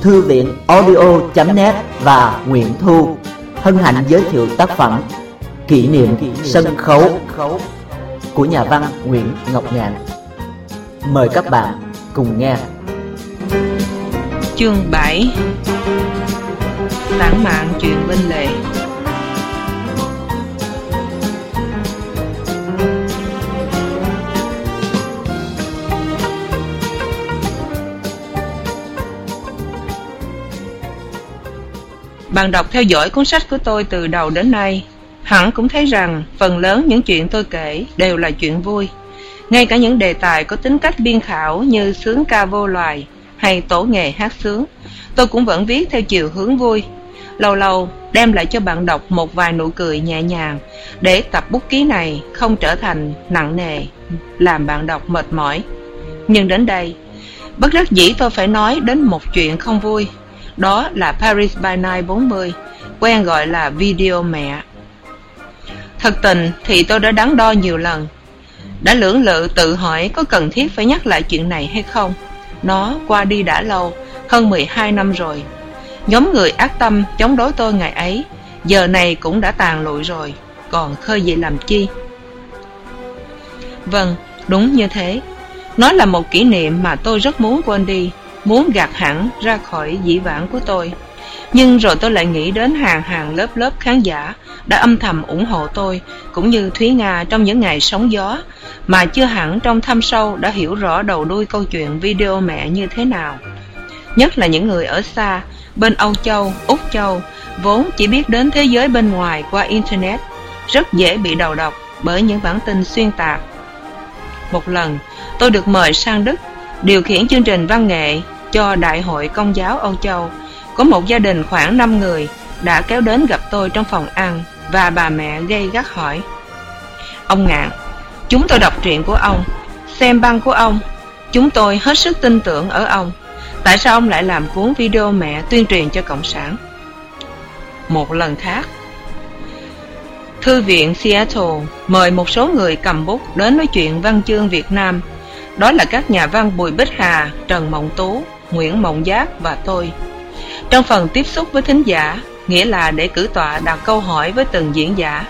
Thư viện audio.net và Nguyễn Thu hân hạnh giới thiệu tác phẩm Kỷ niệm sân khấu của nhà văn Nguyễn Ngọc Ngạn. Mời các bạn cùng nghe. Chương 7 Tản mạn chuyện bên lề. Bạn đọc theo dõi cuốn sách của tôi từ đầu đến nay, hẳn cũng thấy rằng phần lớn những chuyện tôi kể đều là chuyện vui. Ngay cả những đề tài có tính cách biên khảo như sướng ca vô loài hay tổ nghề hát sướng, tôi cũng vẫn viết theo chiều hướng vui. Lâu lâu đem lại cho bạn đọc một vài nụ cười nhẹ nhàng để tập bút ký này không trở thành nặng nề, làm bạn đọc mệt mỏi. Nhưng đến đây, bất đắc dĩ tôi phải nói đến một chuyện không vui đó là Paris by Night 40, quen gọi là video mẹ. Thật tình thì tôi đã đắn đo nhiều lần, đã lưỡng lự tự hỏi có cần thiết phải nhắc lại chuyện này hay không. Nó qua đi đã lâu, hơn 12 năm rồi. Nhóm người ác tâm chống đối tôi ngày ấy, giờ này cũng đã tàn lụi rồi, còn khơi dậy làm chi? Vâng, đúng như thế. Nó là một kỷ niệm mà tôi rất muốn quên đi, muốn gạt hẳn ra khỏi dĩ vãng của tôi. Nhưng rồi tôi lại nghĩ đến hàng hàng lớp lớp khán giả đã âm thầm ủng hộ tôi, cũng như thúy nga trong những ngày sóng gió, mà chưa hẳn trong thâm sâu đã hiểu rõ đầu đuôi câu chuyện video mẹ như thế nào. Nhất là những người ở xa, bên âu châu, úc châu, vốn chỉ biết đến thế giới bên ngoài qua internet, rất dễ bị đầu độc bởi những bản tin xuyên tạc. Một lần, tôi được mời sang đức điều khiển chương trình văn nghệ cho đại hội công giáo âu châu. Có một gia đình khoảng năm người đã kéo đến gặp tôi trong phòng ăn và bà mẹ gây gắt hỏi, ông ngạn, chúng tôi đọc truyện của ông, xem băng của ông. Chúng tôi hết sức tin tưởng ở ông. Tại sao ông lại làm cuốn video mẹ tuyên truyền cho cộng sản? Một lần khác, thư viện seattle mời một số người cầm bút đến nói chuyện văn chương việt nam đó là các nhà văn bùi bích hà, trần mộng tú, nguyễn mộng giác và tôi. Trong phần tiếp xúc với thính giả, nghĩa là để cử tọa đặt câu hỏi với từng diễn giả.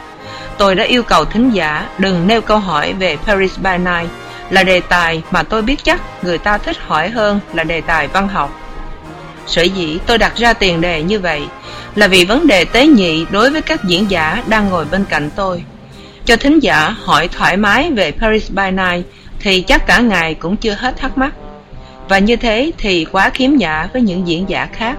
Tôi đã yêu cầu thính giả đừng nêu câu hỏi về paris by night, là đề tài mà tôi biết chắc người ta thích hỏi hơn là đề tài văn học. Sở dĩ tôi đặt ra tiền đề như vậy là vì vấn đề tế nhị đối với các diễn giả đang ngồi bên cạnh tôi. Cho thính giả hỏi thoải mái về paris by night thì chắc cả ngày cũng chưa hết thắc mắc. Và như thế thì quá khiếm nhã với những diễn giả khác.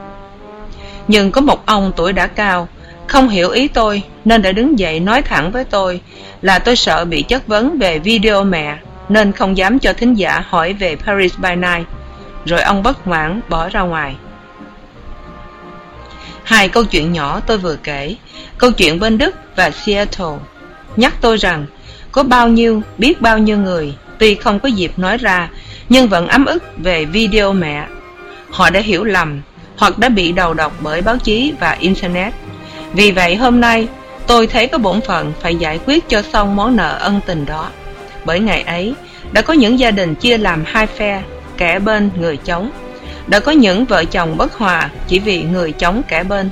Nhưng có một ông tuổi đã cao, không hiểu ý tôi, nên đã đứng dậy nói thẳng với tôi là tôi sợ bị chất vấn về video mẹ, nên không dám cho thính giả hỏi về paris by night. Rồi ông bất mãn bỏ ra ngoài. Hai câu chuyện nhỏ tôi vừa kể, câu chuyện bên đức và seattle, nhắc tôi rằng có bao nhiêu, biết bao nhiêu người tuy không có dịp nói ra, nhưng vẫn ấm ức về video mẹ. Họ đã hiểu lầm, hoặc đã bị đầu độc bởi báo chí và internet. Vì vậy hôm nay, tôi thấy có bổn phận phải giải quyết cho xong món nợ ân tình đó. Bởi ngày ấy, đã có những gia đình chia làm hai phe, kẻ bên, người chống. Đã có những vợ chồng bất hòa chỉ vì người chống kẻ bên.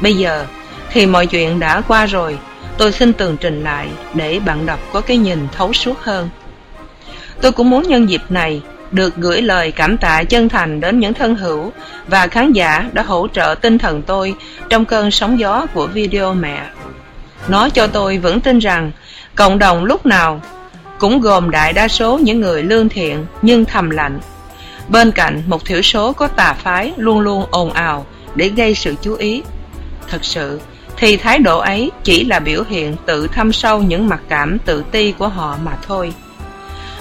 Bây giờ thì mọi chuyện đã qua rồi, tôi xin tường trình lại để bạn đọc có cái nhìn thấu suốt hơn tôi cũng muốn nhân dịp này được gửi lời cảm tạ chân thành đến những thân hữu và khán giả đã hỗ trợ tinh thần tôi trong cơn sóng gió của video mẹ. Nó cho tôi vững tin rằng cộng đồng lúc nào cũng gồm đại đa số những người lương thiện nhưng thầm lạnh bên cạnh một thiểu số có tà phái luôn luôn ồn ào để gây sự chú ý, thật sự thì thái độ ấy chỉ là biểu hiện tự thâm sâu những mặc cảm tự ti của họ mà thôi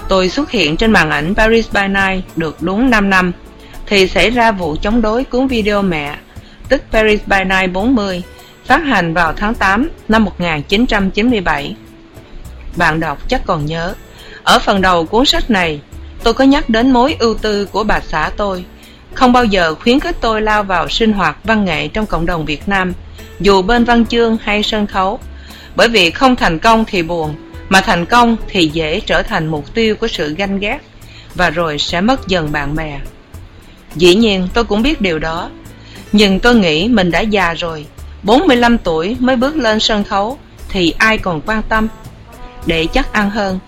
tôi xuất hiện trên màn ảnh paris by night được đúng năm năm, thì xảy ra vụ chống đối cuốn video mẹ, tức paris by night 40 phát hành vào tháng 8 năm 1997 bạn đọc chắc còn nhớ, ở phần đầu cuốn sách này, tôi có nhắc đến mối ưu tư của bà xã tôi. Không bao giờ khuyến khích tôi lao vào sinh hoạt văn nghệ trong cộng đồng việt nam, dù bên văn chương hay sân khấu. Bởi vì không thành công thì buồn mà thành công thì dễ trở thành mục tiêu của sự ganh ghét và rồi sẽ mất dần bạn bè. Dĩ nhiên, tôi cũng biết điều đó. Nhưng tôi nghĩ mình đã già rồi, bốn mươi lăm tuổi mới bước lên sân khấu thì ai còn quan tâm? Để chắc ăn hơn,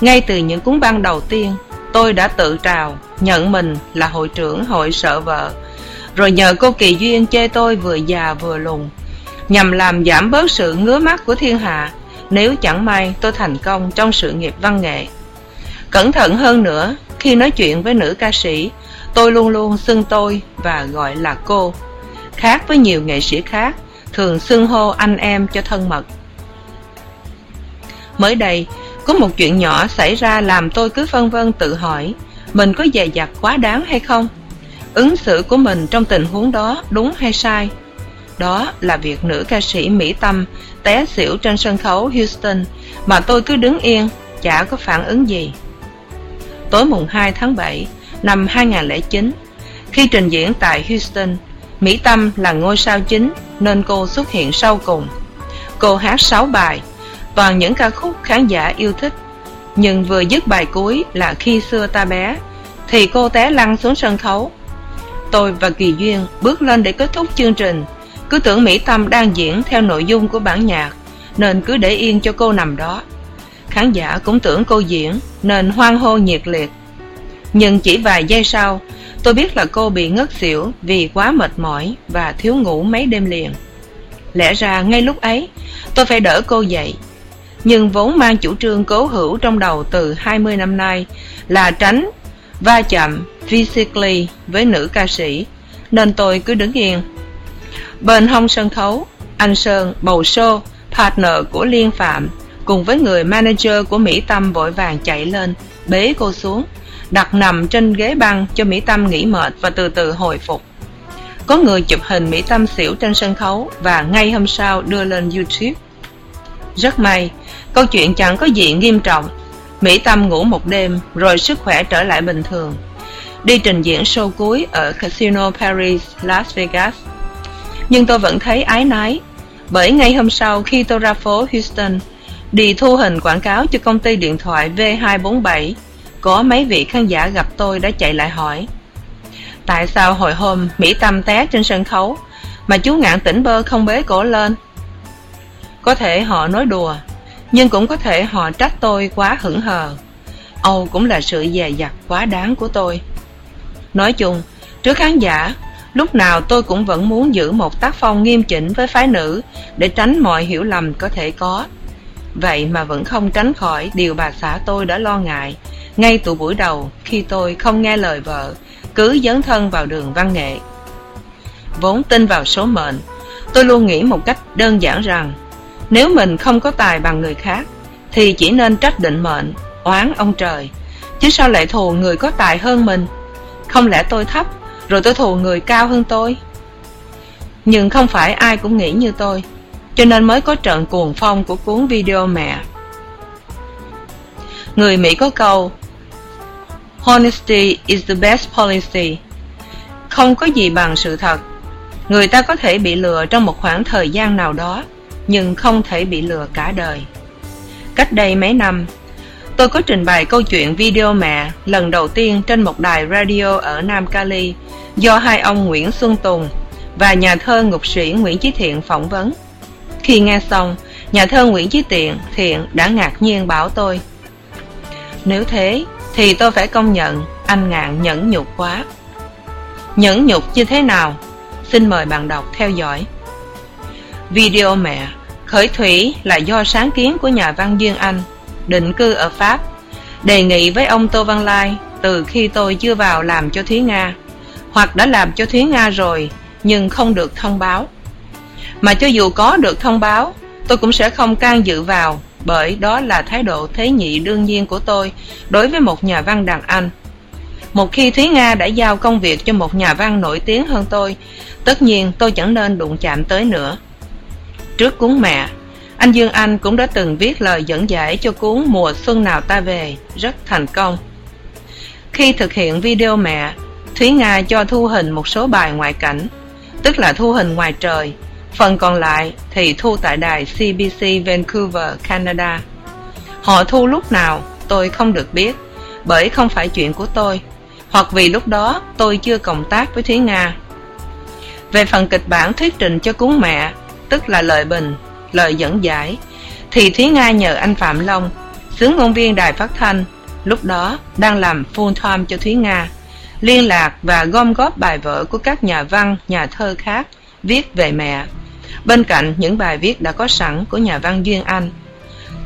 ngay từ những cuốn băng đầu tiên, tôi đã tự trào, nhận mình là hội trưởng hội sợ vợ. Rồi nhờ cô kỳ duyên chê tôi vừa già vừa lùn, nhằm làm giảm bớt sự ngứa mắt của thiên hạ nếu chẳng may tôi thành công trong sự nghiệp văn nghệ. Cẩn thận hơn nữa, khi nói chuyện với nữ ca sĩ, tôi luôn luôn xưng tôi và gọi là cô. Khác với nhiều nghệ sĩ khác, thường xưng hô anh em cho thân mật. Mới đây, có một chuyện nhỏ xảy ra làm tôi cứ phân vân tự hỏi, mình có dè dặt quá đáng hay không? Ứng xử của mình trong tình huống đó đúng hay sai? Đó là việc nữ ca sĩ mỹ tâm té xỉu trên sân khấu houston mà tôi cứ đứng yên, chả có phản ứng gì. Tối mùng hai tháng bảy năm hai nghìn chín, khi trình diễn tại houston, mỹ tâm là ngôi sao chính nên cô xuất hiện sau cùng. Cô hát sáu bài, toàn những ca khúc khán giả yêu thích, nhưng vừa dứt bài cuối là khi xưa ta bé, thì cô té lăn xuống sân khấu. Tôi và kỳ duyên bước lên để kết thúc chương trình cứ tưởng mỹ tâm đang diễn theo nội dung của bản nhạc, nên cứ để yên cho cô nằm đó. Khán giả cũng tưởng cô diễn, nên hoan hô nhiệt liệt. Nhưng chỉ vài giây sau, tôi biết là cô bị ngất xỉu vì quá mệt mỏi và thiếu ngủ mấy đêm liền. Lẽ ra ngay lúc ấy, tôi phải đỡ cô dậy. Nhưng vốn mang chủ trương cố hữu trong đầu từ hai mươi năm nay là tránh va chạm physically với nữ ca sĩ, nên tôi cứ đứng yên bên hông sân khấu, anh sơn, bầu xô partner của liên phạm, cùng với người manager của mỹ tâm vội vàng chạy lên, bế cô xuống, đặt nằm trên ghế băng cho mỹ tâm nghỉ mệt và từ từ hồi phục. Có người chụp hình mỹ tâm xỉu trên sân khấu và ngay hôm sau đưa lên youtube. Rất may, câu chuyện chẳng có gì nghiêm trọng. Mỹ tâm ngủ một đêm, rồi sức khỏe trở lại bình thường. Đi trình diễn show cuối ở casino paris, las vegas nhưng tôi vẫn thấy ái nái bởi ngay hôm sau khi tôi ra phố houston, đi thu hình quảng cáo cho công ty điện thoại v 247 có mấy vị khán giả gặp tôi đã chạy lại hỏi, tại sao hồi hôm mỹ tâm té trên sân khấu mà chú ngạn tỉnh bơ không bế cổ lên? Có thể họ nói đùa, nhưng cũng có thể họ trách tôi quá hững hờ. Âu cũng là sự dè dặt quá đáng của tôi. Nói chung, trước khán giả lúc nào tôi cũng vẫn muốn giữ một tác phong nghiêm chỉnh với phái nữ để tránh mọi hiểu lầm có thể có. Vậy mà vẫn không tránh khỏi điều bà xã tôi đã lo ngại. Ngay từ buổi đầu, khi tôi không nghe lời vợ, cứ dấn thân vào đường văn nghệ. Vốn tin vào số mệnh, tôi luôn nghĩ một cách đơn giản rằng, nếu mình không có tài bằng người khác, thì chỉ nên trách định mệnh, oán ông trời. Chứ sao lại thù người có tài hơn mình? Không lẽ tôi thấp? Rồi tôi thù người cao hơn tôi. Nhưng không phải ai cũng nghĩ như tôi, cho nên mới có trận cuồng phong của cuốn video mẹ. Người mỹ có câu, honesty is the best policy. Không có gì bằng sự thật. Người ta có thể bị lừa trong một khoảng thời gian nào đó, nhưng không thể bị lừa cả đời. Cách đây mấy năm tôi có trình bày câu chuyện video mẹ, lần đầu tiên trên một đài radio ở nam cali, do hai ông nguyễn xuân tùng và nhà thơ ngục sĩ nguyễn chí thiện phỏng vấn. Khi nghe xong, nhà thơ nguyễn chí thiện thiện đã ngạc nhiên bảo tôi, nếu thế thì tôi phải công nhận anh ngạn nhẫn nhục quá. Nhẫn nhục như thế nào? Xin mời bạn đọc theo dõi. Video mẹ khởi thủy là do sáng kiến của nhà văn duyên anh định cư ở pháp. Đề nghị với ông tô văn lai, từ khi tôi chưa vào làm cho thúy nga, hoặc đã làm cho thúy nga rồi, nhưng không được thông báo. Mà cho dù có được thông báo, tôi cũng sẽ không can dự vào, bởi đó là thái độ thế nhị đương nhiên của tôi đối với một nhà văn đàn anh. Một khi thúy nga đã giao công việc cho một nhà văn nổi tiếng hơn tôi, tất nhiên tôi chẳng nên đụng chạm tới nữa. Trước cuốn mẹ anh dương anh cũng đã từng viết lời dẫn giải cho cuốn mùa xuân nào ta về, rất thành công. Khi thực hiện video mẹ, thúy nga cho thu hình một số bài ngoại cảnh, tức là thu hình ngoài trời. Phần còn lại thì thu tại đài cbc vancouver, canada. Họ thu lúc nào, tôi không được biết, bởi không phải chuyện của tôi. Hoặc vì lúc đó tôi chưa cộng tác với thúy nga. Về phần kịch bản thuyết trình cho cuốn mẹ, tức là lời bình lời dẫn giải. Thì thúy nga nhờ anh phạm long, xướng ngôn viên đài phát thanh, lúc đó đang làm full time cho thúy nga, liên lạc và gom góp bài vở của các nhà văn, nhà thơ khác viết về mẹ. Bên cạnh những bài viết đã có sẵn của nhà văn duyên anh,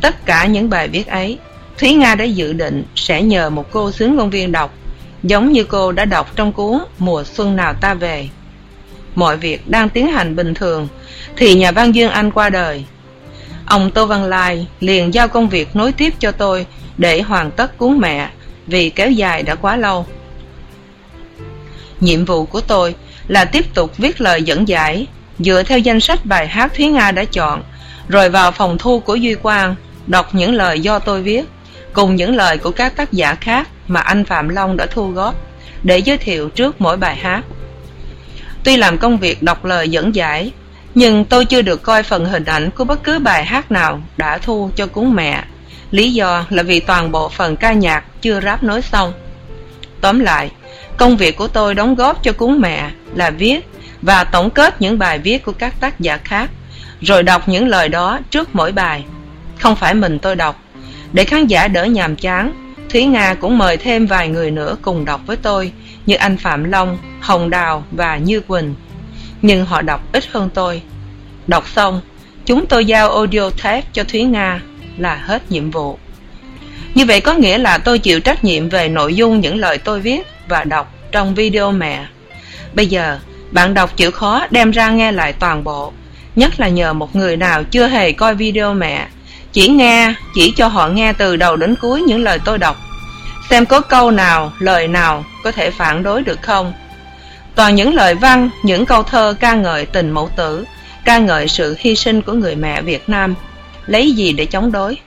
tất cả những bài viết ấy, thúy nga đã dự định sẽ nhờ một cô xướng ngôn viên đọc, giống như cô đã đọc trong cuốn mùa xuân nào ta về. Mọi việc đang tiến hành bình thường thì nhà văn duyên anh qua đời. Ông tô văn lai liền giao công việc nối tiếp cho tôi để hoàn tất cuốn mẹ, vì kéo dài đã quá lâu. Nhiệm vụ của tôi là tiếp tục viết lời dẫn giải, dựa theo danh sách bài hát thúy nga đã chọn, rồi vào phòng thu của duy quang, đọc những lời do tôi viết, cùng những lời của các tác giả khác mà anh phạm long đã thu góp để giới thiệu trước mỗi bài hát. Tuy làm công việc đọc lời dẫn giải nhưng tôi chưa được coi phần hình ảnh của bất cứ bài hát nào đã thu cho cúng mẹ. Lý do là vì toàn bộ phần ca nhạc chưa ráp nối xong. Tóm lại, công việc của tôi đóng góp cho cúng mẹ là viết và tổng kết những bài viết của các tác giả khác, rồi đọc những lời đó trước mỗi bài. Không phải mình tôi đọc. Để khán giả đỡ nhàm chán, thúy nga cũng mời thêm vài người nữa cùng đọc với tôi như anh phạm long, hồng đào và như quỳnh nhưng họ đọc ít hơn tôi. Đọc xong, chúng tôi giao audio tape cho thúy nga là hết nhiệm vụ. Như vậy có nghĩa là tôi chịu trách nhiệm về nội dung những lời tôi viết và đọc trong video mẹ bây giờ, bạn đọc chịu khó đem ra nghe lại toàn bộ. Nhất là nhờ một người nào chưa hề coi video mẹ chỉ nghe, chỉ cho họ nghe từ đầu đến cuối những lời tôi đọc. Xem có câu nào, lời nào có thể phản đối được không? Toàn những lời văn, những câu thơ ca ngợi tình mẫu tử, ca ngợi sự hy sinh của người mẹ việt nam. Lấy gì để chống đối?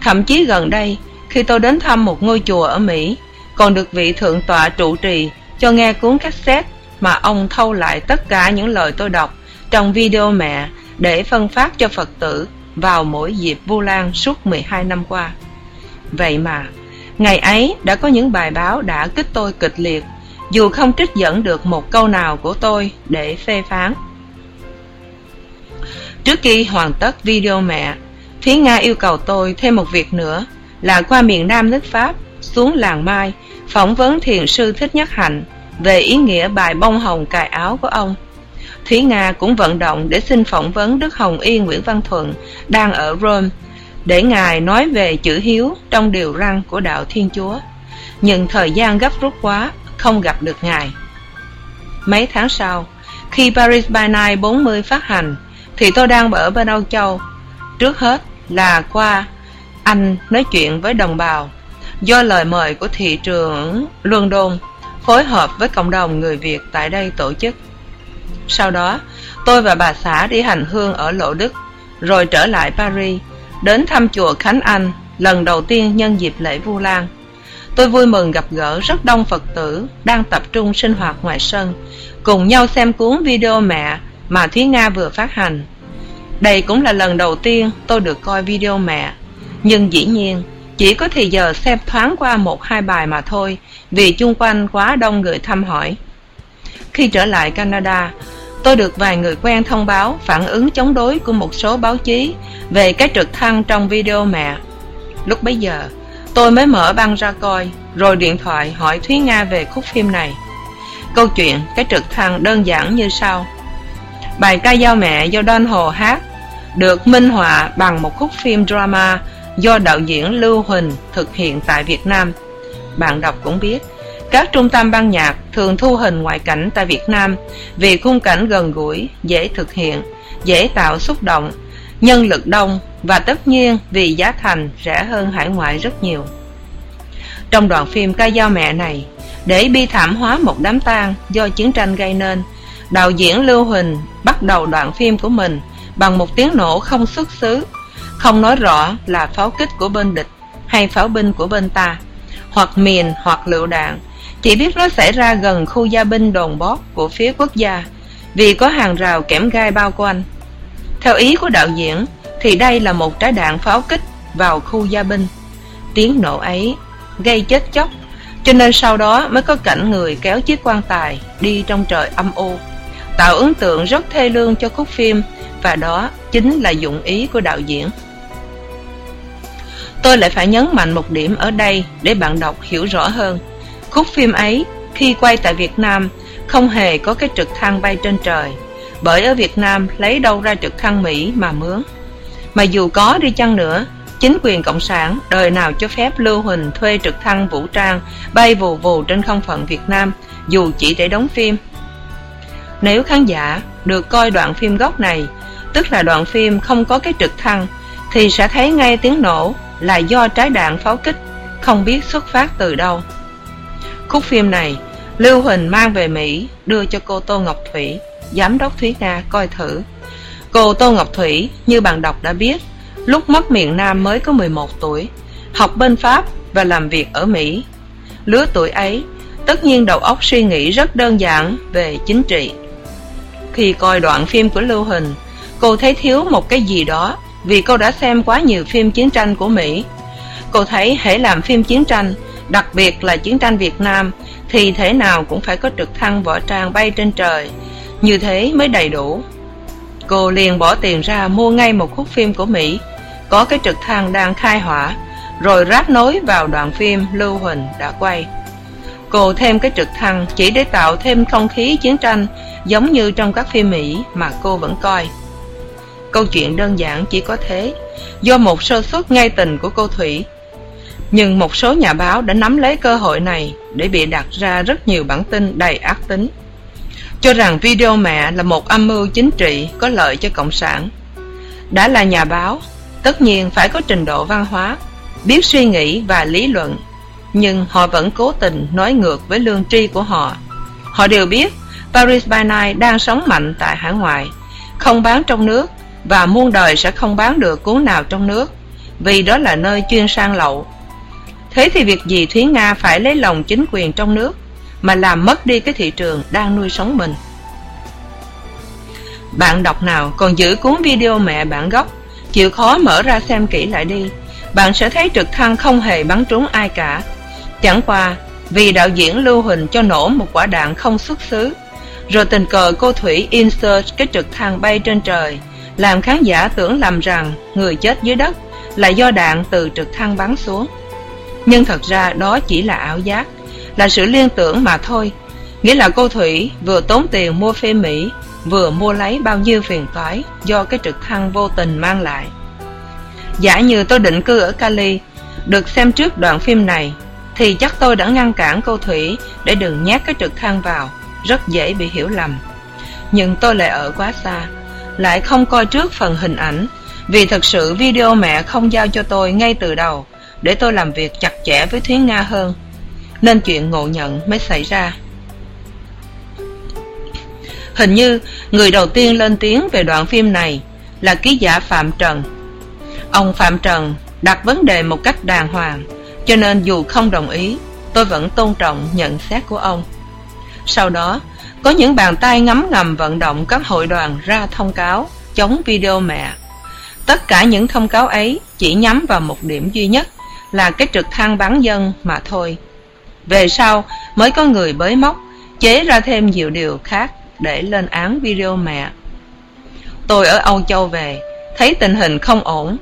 Thậm chí gần đây, khi tôi đến thăm một ngôi chùa ở mỹ, còn được vị thượng tọa trụ trì cho nghe cuốn cassette mà ông thâu lại tất cả những lời tôi đọc trong video mẹ để phân phát cho phật tử vào mỗi dịp vu lan suốt mười hai năm qua. Vậy mà, ngày ấy đã có những bài báo đã kích tôi kịch liệt dù không trích dẫn được một câu nào của tôi để phê phán. Trước khi hoàn tất video mẹ, thúy nga yêu cầu tôi thêm một việc nữa, là qua miền nam nước pháp, xuống làng mai, phỏng vấn thiền sư thích nhất hạnh về ý nghĩa bài bông hồng cài áo của ông. Thúy nga cũng vận động để xin phỏng vấn đức hồng y nguyễn văn thuận đang ở rome để ngài nói về chữ hiếu trong điều răn của đạo thiên chúa. Nhưng thời gian gấp rút quá không gặp được ngài. Mấy tháng sau, khi paris by night 40 phát hành, thì tôi đang ở bên âu châu. Trước hết là qua anh nói chuyện với đồng bào, do lời mời của thị trưởng london phối hợp với cộng đồng người việt tại đây tổ chức. Sau đó, tôi và bà xã đi hành hương ở lộ đức, rồi trở lại paris đến thăm chùa khánh anh lần đầu tiên nhân dịp lễ vu lan tôi vui mừng gặp gỡ rất đông phật tử đang tập trung sinh hoạt ngoài sân, cùng nhau xem cuốn video mẹ mà thúy nga vừa phát hành. Đây cũng là lần đầu tiên tôi được coi video mẹ, nhưng dĩ nhiên, chỉ có thì giờ xem thoáng qua một hai bài mà thôi, vì chung quanh quá đông người thăm hỏi. Khi trở lại canada, tôi được vài người quen thông báo phản ứng chống đối của một số báo chí về cái trực thăng trong video mẹ. Lúc bấy giờ tôi mới mở băng ra coi, rồi điện thoại hỏi thúy nga về khúc phim này. Câu chuyện, cái trực thăng đơn giản như sau. Bài ca dao mẹ do don hồ hát, được minh họa bằng một khúc phim drama do đạo diễn lưu huỳnh thực hiện tại việt nam. Bạn đọc cũng biết, các trung tâm ban nhạc thường thu hình ngoại cảnh tại việt nam vì khung cảnh gần gũi, dễ thực hiện, dễ tạo xúc động nhân lực đông và tất nhiên vì giá thành rẻ hơn hải ngoại rất nhiều. Trong đoạn phim ca dao mẹ này, để bi thảm hóa một đám tang do chiến tranh gây nên, đạo diễn lưu huỳnh bắt đầu đoạn phim của mình bằng một tiếng nổ không xuất xứ, không nói rõ là pháo kích của bên địch hay pháo binh của bên ta, hoặc mìn hoặc lựu đạn, chỉ biết nó xảy ra gần khu gia binh đồn bót của phía quốc gia vì có hàng rào kẽm gai bao quanh theo ý của đạo diễn, thì đây là một trái đạn pháo kích vào khu gia binh. Tiếng nổ ấy gây chết chóc, cho nên sau đó mới có cảnh người kéo chiếc quan tài đi trong trời âm u, tạo ấn tượng rất thê lương cho khúc phim, và đó chính là dụng ý của đạo diễn. Tôi lại phải nhấn mạnh một điểm ở đây để bạn đọc hiểu rõ hơn. Khúc phim ấy khi quay tại việt nam không hề có cái trực thăng bay trên trời bởi ở việt nam lấy đâu ra trực thăng mỹ mà mướn. Mà dù có đi chăng nữa, chính quyền cộng sản đời nào cho phép lưu huỳnh thuê trực thăng vũ trang bay vù vù trên không phận việt nam, dù chỉ để đóng phim. Nếu khán giả được coi đoạn phim gốc này, tức là đoạn phim không có cái trực thăng, thì sẽ thấy ngay tiếng nổ là do trái đạn pháo kích, không biết xuất phát từ đâu. Khúc phim này, lưu huỳnh mang về mỹ đưa cho cô tô ngọc thủy giám đốc thúy nga coi thử. Cô tô ngọc thủy, như bạn đọc đã biết, lúc mất miền nam mới có mười một tuổi, học bên pháp và làm việc ở mỹ. Lứa tuổi ấy, tất nhiên đầu óc suy nghĩ rất đơn giản về chính trị. Khi coi đoạn phim của lưu hình cô thấy thiếu một cái gì đó vì cô đã xem quá nhiều phim chiến tranh của mỹ. Cô thấy hễ làm phim chiến tranh, đặc biệt là chiến tranh việt nam, thì thế nào cũng phải có trực thăng võ trang bay trên trời như thế mới đầy đủ. Cô liền bỏ tiền ra mua ngay một khúc phim của mỹ. Có cái trực thăng đang khai hỏa, rồi ráp nối vào đoạn phim lưu huỳnh đã quay. Cô thêm cái trực thăng chỉ để tạo thêm không khí chiến tranh, giống như trong các phim mỹ mà cô vẫn coi. Câu chuyện đơn giản chỉ có thế, do một sơ suất ngay tình của cô thủy. Nhưng một số nhà báo đã nắm lấy cơ hội này để bị đặt ra rất nhiều bản tin đầy ác tính cho rằng video mẹ là một âm mưu chính trị có lợi cho cộng sản. Đã là nhà báo, tất nhiên phải có trình độ văn hóa, biết suy nghĩ và lý luận. Nhưng họ vẫn cố tình nói ngược với lương tri của họ. Họ đều biết paris by night đang sống mạnh tại hải ngoại, không bán trong nước và muôn đời sẽ không bán được cuốn nào trong nước, vì đó là nơi chuyên sang lậu. Thế thì việc gì thúy nga phải lấy lòng chính quyền trong nước? Mà làm mất đi cái thị trường đang nuôi sống mình. Bạn đọc nào, còn giữ cuốn video mẹ bản gốc. Chịu khó mở ra xem kỹ lại đi. Bạn sẽ thấy trực thăng không hề bắn trúng ai cả. Chẳng qua, vì đạo diễn lưu huỳnh cho nổ một quả đạn không xuất xứ, rồi tình cờ cô thủy insert cái trực thăng bay trên trời, làm khán giả tưởng lầm rằng người chết dưới đất là do đạn từ trực thăng bắn xuống. Nhưng thật ra đó chỉ là ảo giác là sự liên tưởng mà thôi. Nghĩa là cô thủy vừa tốn tiền mua phê mỹ, vừa mua lấy bao nhiêu phiền toái do cái trực thăng vô tình mang lại. Giả như tôi định cư ở cali, được xem trước đoạn phim này, thì chắc tôi đã ngăn cản cô thủy để đừng nhét cái trực thăng vào, rất dễ bị hiểu lầm. Nhưng tôi lại ở quá xa, lại không coi trước phần hình ảnh, vì thật sự video mẹ không giao cho tôi ngay từ đầu, để tôi làm việc chặt chẽ với thúy nga hơn nên chuyện ngộ nhận mới xảy ra. Hình như người đầu tiên lên tiếng về đoạn phim này là ký giả phạm trần. Ông phạm trần đặt vấn đề một cách đàng hoàng, cho nên dù không đồng ý, tôi vẫn tôn trọng nhận xét của ông. Sau đó, có những bàn tay ngấm ngầm vận động các hội đoàn ra thông cáo chống video mẹ. Tất cả những thông cáo ấy chỉ nhắm vào một điểm duy nhất là cái trực thăng bán dân mà thôi về sau, mới có người bới móc, chế ra thêm nhiều điều khác để lên án video mẹ. Tôi ở âu châu về, thấy tình hình không ổn.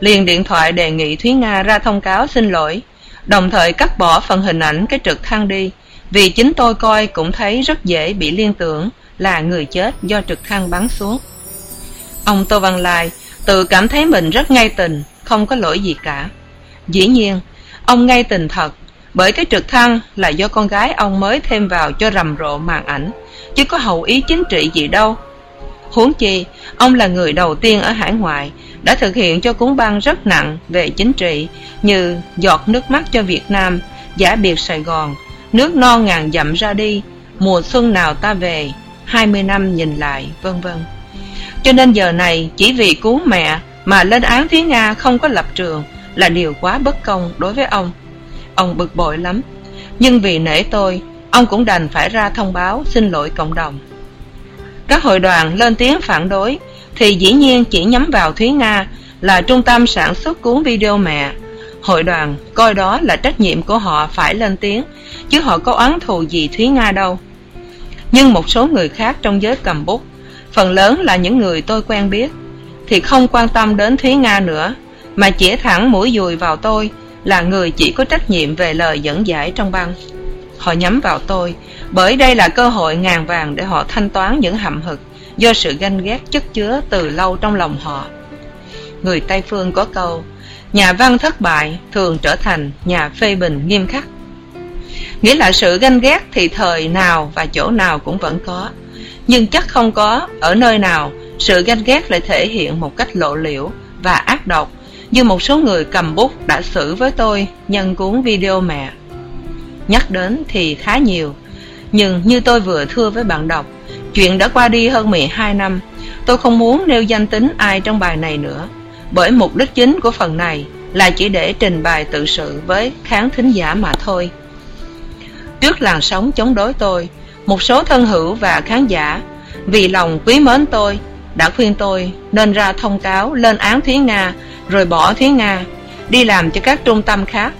Liền điện thoại đề nghị thúy nga ra thông cáo xin lỗi, đồng thời cắt bỏ phần hình ảnh cái trực thăng đi, vì chính tôi coi cũng thấy rất dễ bị liên tưởng là người chết do trực thăng bắn xuống. Ông tô văn lai tự cảm thấy mình rất ngay tình, không có lỗi gì cả. Dĩ nhiên, ông ngay tình thật bởi cái trực thăng là do con gái ông mới thêm vào cho rầm rộ màn ảnh, chứ có hậu ý chính trị gì đâu. Huống chi, ông là người đầu tiên ở hải ngoại đã thực hiện cho cuốn băng rất nặng về chính trị, như giọt nước mắt cho việt nam, giả biệt sài gòn, nước non ngàn dặm ra đi, mùa xuân nào ta về, hai mươi năm nhìn lại, vân vân. Cho nên giờ này, chỉ vì cứu mẹ mà lên án phía nga không có lập trường là điều quá bất công đối với ông ông bực bội lắm. Nhưng vì nể tôi, ông cũng đành phải ra thông báo xin lỗi cộng đồng. Các hội đoàn lên tiếng phản đối, thì dĩ nhiên chỉ nhắm vào thúy nga là trung tâm sản xuất cuốn video mẹ. Hội đoàn coi đó là trách nhiệm của họ phải lên tiếng, chứ họ có oán thù gì thúy nga đâu. Nhưng một số người khác trong giới cầm bút, phần lớn là những người tôi quen biết, thì không quan tâm đến thúy nga nữa, mà chĩa thẳng mũi dùi vào tôi là người chỉ có trách nhiệm về lời dẫn giải trong băng. Họ nhắm vào tôi, bởi đây là cơ hội ngàn vàng để họ thanh toán những hậm hực do sự ganh ghét chất chứa từ lâu trong lòng họ. Người tây phương có câu, nhà văn thất bại thường trở thành nhà phê bình nghiêm khắc. Nghĩa là sự ganh ghét thì thời nào và chỗ nào cũng vẫn có, nhưng chắc không có ở nơi nào sự ganh ghét lại thể hiện một cách lộ liễu và ác độc như một số người cầm bút đã xử với tôi, nhân cuốn video mẹ. Nhắc đến thì khá nhiều, nhưng như tôi vừa thưa với bạn đọc, chuyện đã qua đi hơn mười hai năm, tôi không muốn nêu danh tính ai trong bài này nữa, bởi mục đích chính của phần này là chỉ để trình bày tự sự với khán thính giả mà thôi. Trước làn sóng chống đối tôi, một số thân hữu và khán giả, vì lòng quý mến tôi, đã khuyên tôi nên ra thông cáo lên án thúy nga rồi bỏ thúy nga, đi làm cho các trung tâm khác.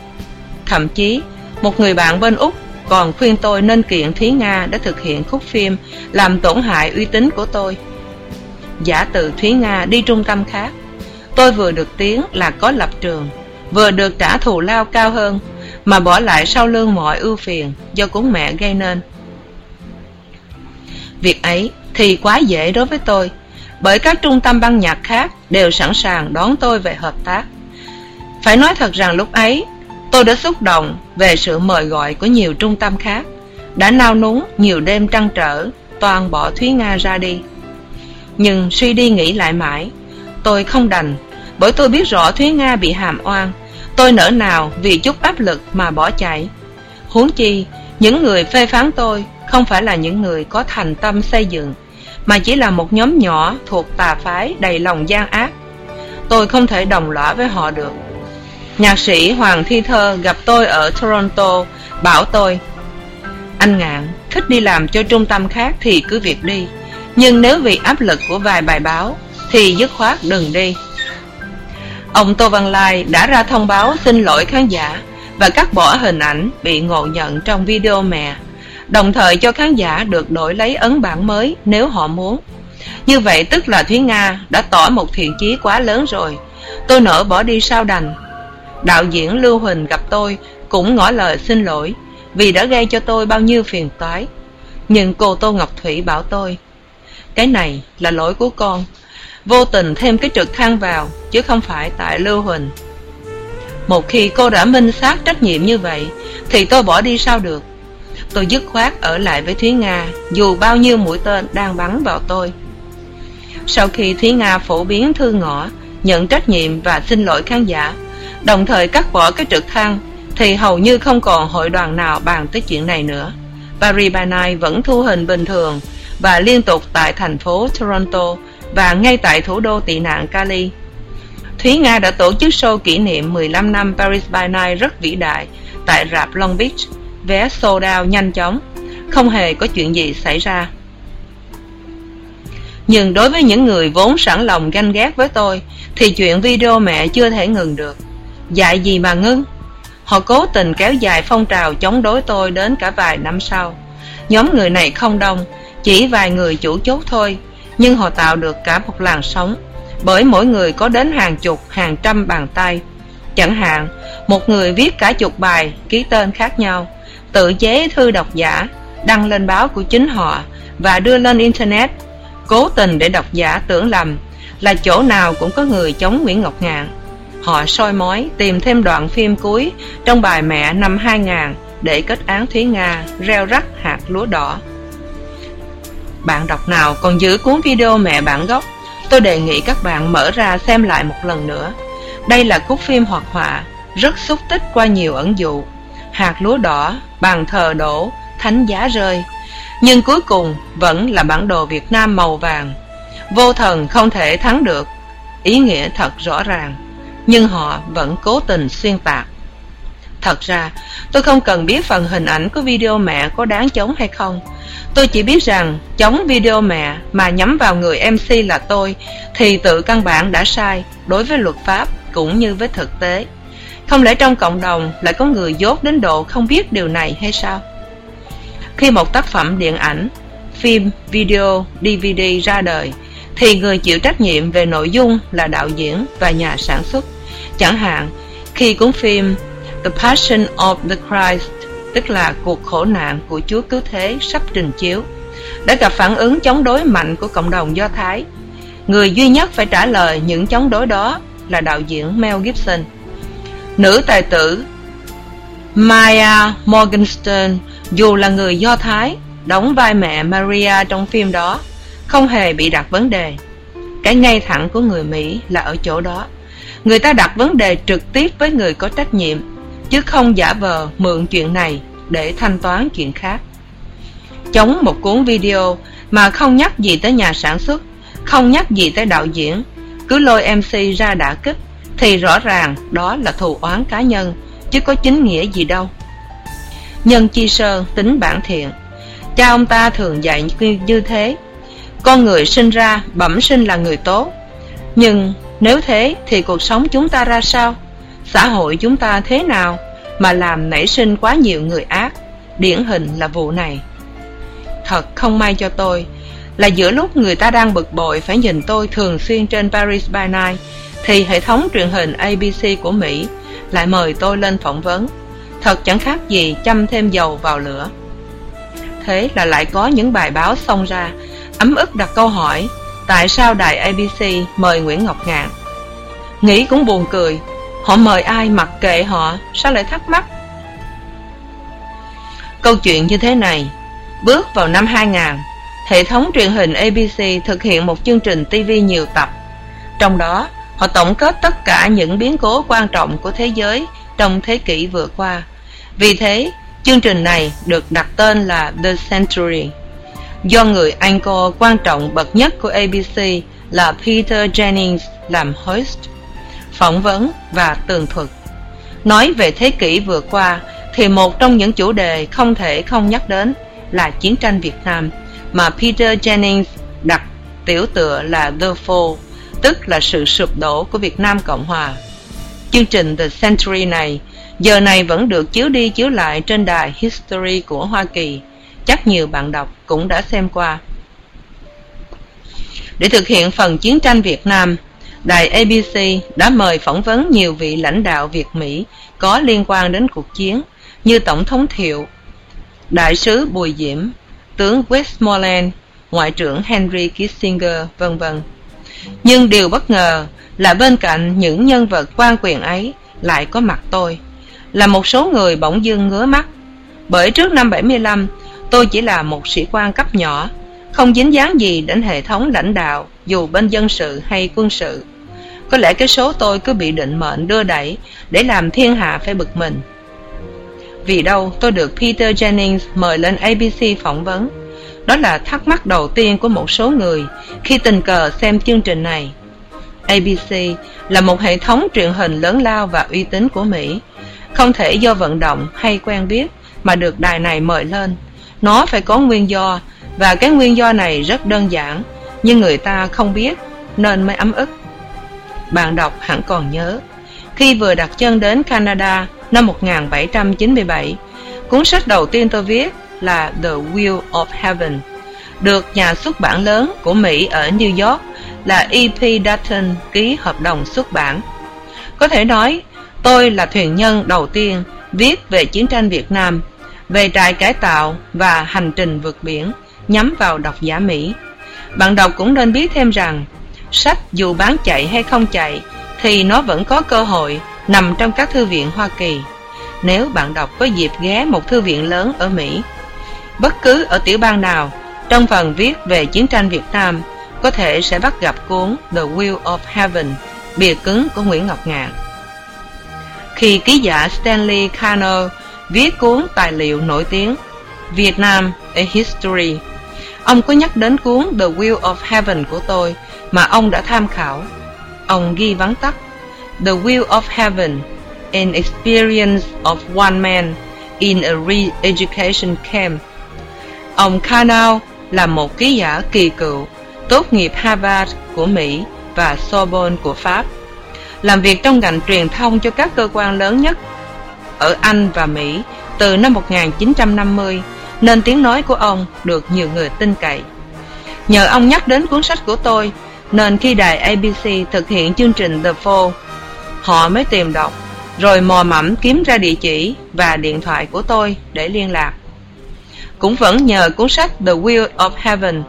Thậm chí, một người bạn bên úc còn khuyên tôi nên kiện thúy nga đã thực hiện khúc phim làm tổn hại uy tín của tôi. Giả từ thúy nga đi trung tâm khác, tôi vừa được tiếng là có lập trường, vừa được trả thù lao cao hơn, mà bỏ lại sau lưng mọi ưu phiền do cuốn mẹ gây nên. Việc ấy thì quá dễ đối với tôi bởi các trung tâm băng nhạc khác đều sẵn sàng đón tôi về hợp tác. Phải nói thật rằng lúc ấy, tôi đã xúc động về sự mời gọi của nhiều trung tâm khác, đã nao núng nhiều đêm trăn trở, toàn bỏ thúy nga ra đi. Nhưng suy đi nghĩ lại mãi, tôi không đành, bởi tôi biết rõ thúy nga bị hàm oan. Tôi nỡ nào vì chút áp lực mà bỏ chạy. Huống chi, những người phê phán tôi không phải là những người có thành tâm xây dựng mà chỉ là một nhóm nhỏ thuộc tà phái đầy lòng gian ác. Tôi không thể đồng lõa với họ được. Nhạc sĩ hoàng thi thơ gặp tôi ở toronto, bảo tôi, anh ngạn, thích đi làm cho trung tâm khác thì cứ việc đi, nhưng nếu vì áp lực của vài bài báo thì dứt khoát đừng đi. Ông tô văn lai đã ra thông báo xin lỗi khán giả và cắt bỏ hình ảnh bị ngộ nhận trong video mẹ đồng thời cho khán giả được đổi lấy ấn bản mới nếu họ muốn. Như vậy tức là thúy nga đã tỏ một thiện chí quá lớn rồi. Tôi nỡ bỏ đi sao đành? Đạo diễn lưu huỳnh gặp tôi cũng ngỏ lời xin lỗi vì đã gây cho tôi bao nhiêu phiền toái. Nhưng cô tô ngọc thủy bảo tôi, cái này là lỗi của con. Vô tình thêm cái trực thăng vào, chứ không phải tại lưu huỳnh. Một khi cô đã minh xác trách nhiệm như vậy, thì tôi bỏ đi sao được? Tôi dứt khoát ở lại với thúy nga, dù bao nhiêu mũi tên đang bắn vào tôi. Sau khi thúy nga phổ biến thư ngõ nhận trách nhiệm và xin lỗi khán giả, đồng thời cắt bỏ cái trực thăng, thì hầu như không còn hội đoàn nào bàn tới chuyện này nữa. Paris by night vẫn thu hình bình thường và liên tục tại thành phố toronto và ngay tại thủ đô tị nạn cali. Thúy nga đã tổ chức show kỷ niệm 15 năm paris by night rất vĩ đại tại rạp long beach vé sold đao nhanh chóng. Không hề có chuyện gì xảy ra. Nhưng đối với những người vốn sẵn lòng ganh ghét với tôi, thì chuyện video mẹ chưa thể ngừng được. Dạy gì mà ngưng? Họ cố tình kéo dài phong trào chống đối tôi đến cả vài năm sau. Nhóm người này không đông, chỉ vài người chủ chốt thôi, nhưng họ tạo được cả một làn sóng. Bởi mỗi người có đến hàng chục, hàng trăm bàn tay. Chẳng hạn, một người viết cả chục bài ký tên khác nhau tự chế thư độc giả, đăng lên báo của chính họ và đưa lên internet. Cố tình để độc giả tưởng lầm là chỗ nào cũng có người chống nguyễn ngọc ngạn. Họ soi mói tìm thêm đoạn phim cuối trong bài mẹ năm 2000 để kết án thúy nga reo rắc hạt lúa đỏ. Bạn đọc nào còn giữ cuốn video mẹ bản gốc, tôi đề nghị các bạn mở ra xem lại một lần nữa. Đây là khúc phim hoạt họa, rất xúc tích qua nhiều ẩn dụ hạt lúa đỏ, bàn thờ đổ, thánh giá rơi. Nhưng cuối cùng vẫn là bản đồ việt nam màu vàng. Vô thần không thể thắng được, ý nghĩa thật rõ ràng, nhưng họ vẫn cố tình xuyên tạc. Thật ra, tôi không cần biết phần hình ảnh của video mẹ có đáng chống hay không. Tôi chỉ biết rằng chống video mẹ mà nhắm vào người mc là tôi thì tự căn bản đã sai đối với luật pháp cũng như với thực tế. Không lẽ trong cộng đồng lại có người dốt đến độ không biết điều này hay sao? Khi một tác phẩm điện ảnh, phim, video, DVD ra đời, thì người chịu trách nhiệm về nội dung là đạo diễn và nhà sản xuất. Chẳng hạn, khi cuốn phim The Passion of the Christ, tức là cuộc khổ nạn của Chúa Cứu Thế sắp trình chiếu, đã gặp phản ứng chống đối mạnh của cộng đồng Do Thái. Người duy nhất phải trả lời những chống đối đó là đạo diễn Mel Gibson. Nữ tài tử Maya Morgenstern dù là người Do Thái đóng vai mẹ Maria trong phim đó không hề bị đặt vấn đề. Cái ngay thẳng của người Mỹ là ở chỗ đó. Người ta đặt vấn đề trực tiếp với người có trách nhiệm, chứ không giả vờ mượn chuyện này để thanh toán chuyện khác. Chống một cuốn video mà không nhắc gì tới nhà sản xuất, không nhắc gì tới đạo diễn, cứ lôi MC ra đả kích, thì rõ ràng đó là thù oán cá nhân, chứ có chính nghĩa gì đâu. Nhân chi sơ tính bản thiện, cha ông ta thường dạy như thế, con người sinh ra bẩm sinh là người tốt. Nhưng nếu thế thì cuộc sống chúng ta ra sao? Xã hội chúng ta thế nào mà làm nảy sinh quá nhiều người ác? Điển hình là vụ này. Thật không may cho tôi là giữa lúc người ta đang bực bội phải nhìn tôi thường xuyên trên paris by night thì hệ thống truyền hình abc của mỹ lại mời tôi lên phỏng vấn. Thật chẳng khác gì châm thêm dầu vào lửa. Thế là lại có những bài báo xông ra, ấm ức đặt câu hỏi, tại sao đài abc mời nguyễn ngọc ngạn? Nghĩ cũng buồn cười, họ mời ai mặc kệ họ, sao lại thắc mắc? Câu chuyện như thế này, bước vào năm 2000 hệ thống truyền hình abc thực hiện một chương trình tv nhiều tập. Trong đó họ tổng kết tất cả những biến cố quan trọng của thế giới trong thế kỷ vừa qua. Vì thế, chương trình này được đặt tên là the century, do người anchor quan trọng bậc nhất của abc là peter jennings làm host, phỏng vấn và tường thuật. Nói về thế kỷ vừa qua, thì một trong những chủ đề không thể không nhắc đến là chiến tranh việt nam mà peter jennings đặt tiểu tựa là the fall tức là sự sụp đổ của việt nam cộng hòa. Chương trình the century này, giờ này vẫn được chiếu đi chiếu lại trên đài history của hoa kỳ. Chắc nhiều bạn đọc cũng đã xem qua. Để thực hiện phần chiến tranh việt nam, đài abc đã mời phỏng vấn nhiều vị lãnh đạo việt mỹ có liên quan đến cuộc chiến như tổng thống thiệu, đại sứ bùi diễm, tướng westmoreland, ngoại trưởng henry kissinger, vân vân nhưng điều bất ngờ là bên cạnh những nhân vật quan quyền ấy lại có mặt tôi, là một số người bỗng dưng ngứa mắt. Bởi trước năm 75 tôi chỉ là một sĩ quan cấp nhỏ, không dính dáng gì đến hệ thống lãnh đạo, dù bên dân sự hay quân sự. Có lẽ cái số tôi cứ bị định mệnh đưa đẩy để làm thiên hạ phải bực mình. Vì đâu tôi được peter jennings mời lên abc phỏng vấn? Đó là thắc mắc đầu tiên của một số người khi tình cờ xem chương trình này. Abc là một hệ thống truyền hình lớn lao và uy tín của mỹ. Không thể do vận động hay quen biết mà được đài này mời lên. Nó phải có nguyên do, và cái nguyên do này rất đơn giản, nhưng người ta không biết, nên mới ấm ức. Bạn đọc hẳn còn nhớ, khi vừa đặt chân đến canada năm 1797 cuốn sách đầu tiên tôi viết là the wheel of heaven, được nhà xuất bản lớn của mỹ ở new york là E.P. dutton ký hợp đồng xuất bản có thể nói, tôi là thuyền nhân đầu tiên viết về chiến tranh việt nam, về trại cải tạo và hành trình vượt biển nhắm vào độc giả mỹ bạn đọc cũng nên biết thêm rằng, sách dù bán chạy hay không chạy thì nó vẫn có cơ hội nằm trong các thư viện hoa kỳ nếu bạn đọc có dịp ghé một thư viện lớn ở mỹ bất cứ ở tiểu bang nào, trong phần viết về chiến tranh việt nam, có thể sẽ bắt gặp cuốn the wheel of heaven, bìa cứng của nguyễn ngọc ngạn khi ký giả stanley Cano viết cuốn tài liệu nổi tiếng Vietnam A History. Ông có nhắc đến cuốn The Wheel of Heaven của tôi mà ông đã tham khảo. Ông ghi vắn tắt, The Wheel of Heaven, An Experience of One Man in a Re-Education Camp. Ông Karnal là một ký giả kỳ cựu, tốt nghiệp Harvard của Mỹ và Sorbonne của Pháp. làm việc trong ngành truyền thông cho các cơ quan lớn nhất ở Anh và Mỹ từ năm 1950, nên tiếng nói của ông được nhiều người tin cậy. Nhờ ông nhắc đến cuốn sách của tôi, nên khi đài ABC thực hiện chương trình The Fall, họ mới tìm đọc, rồi mò mẫm kiếm ra địa chỉ và điện thoại của tôi để liên lạc. Cũng vẫn nhờ cuốn sách The Wheel of Heaven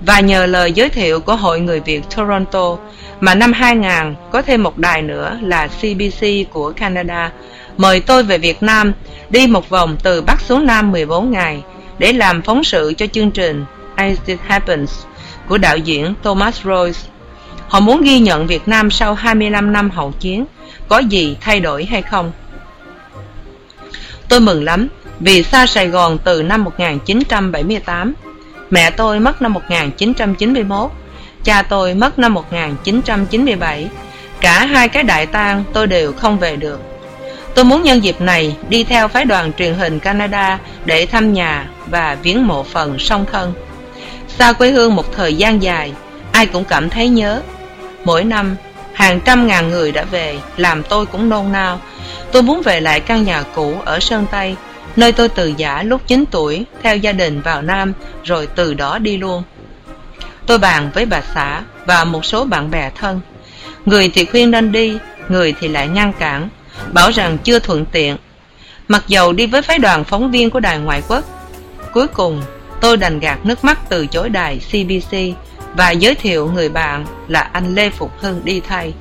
và nhờ lời giới thiệu của Hội Người Việt Toronto mà năm 2000 có thêm một đài nữa là CBC của Canada mời tôi về Việt Nam đi một vòng từ Bắc xuống Nam 14 ngày để làm phóng sự cho chương trình As It Happens của đạo diễn Thomas Royce Họ muốn ghi nhận Việt Nam sau 25 năm hậu chiến, có gì thay đổi hay không? Tôi mừng lắm vì xa Sài Gòn từ năm 1978. Mẹ tôi mất năm 1991, cha tôi mất năm 1997. Cả hai cái đại tang tôi đều không về được. Tôi muốn nhân dịp này đi theo phái đoàn truyền hình Canada để thăm nhà và viếng mộ phần song thân. Xa quê hương một thời gian dài, ai cũng cảm thấy nhớ. Mỗi năm, hàng trăm ngàn người đã về, làm tôi cũng nôn nao. Tôi muốn về lại căn nhà cũ ở Sơn Tây, nơi tôi từ giả lúc 9 tuổi, theo gia đình vào Nam, rồi từ đó đi luôn. Tôi bàn với bà xã và một số bạn bè thân. Người thì khuyên nên đi, người thì lại ngăn cản, bảo rằng chưa thuận tiện. Mặc dầu đi với phái đoàn phóng viên của đài ngoại quốc, cuối cùng tôi đành gạt nước mắt từ chối đài CBC và giới thiệu người bạn là anh Lê Phục Hưng đi thay.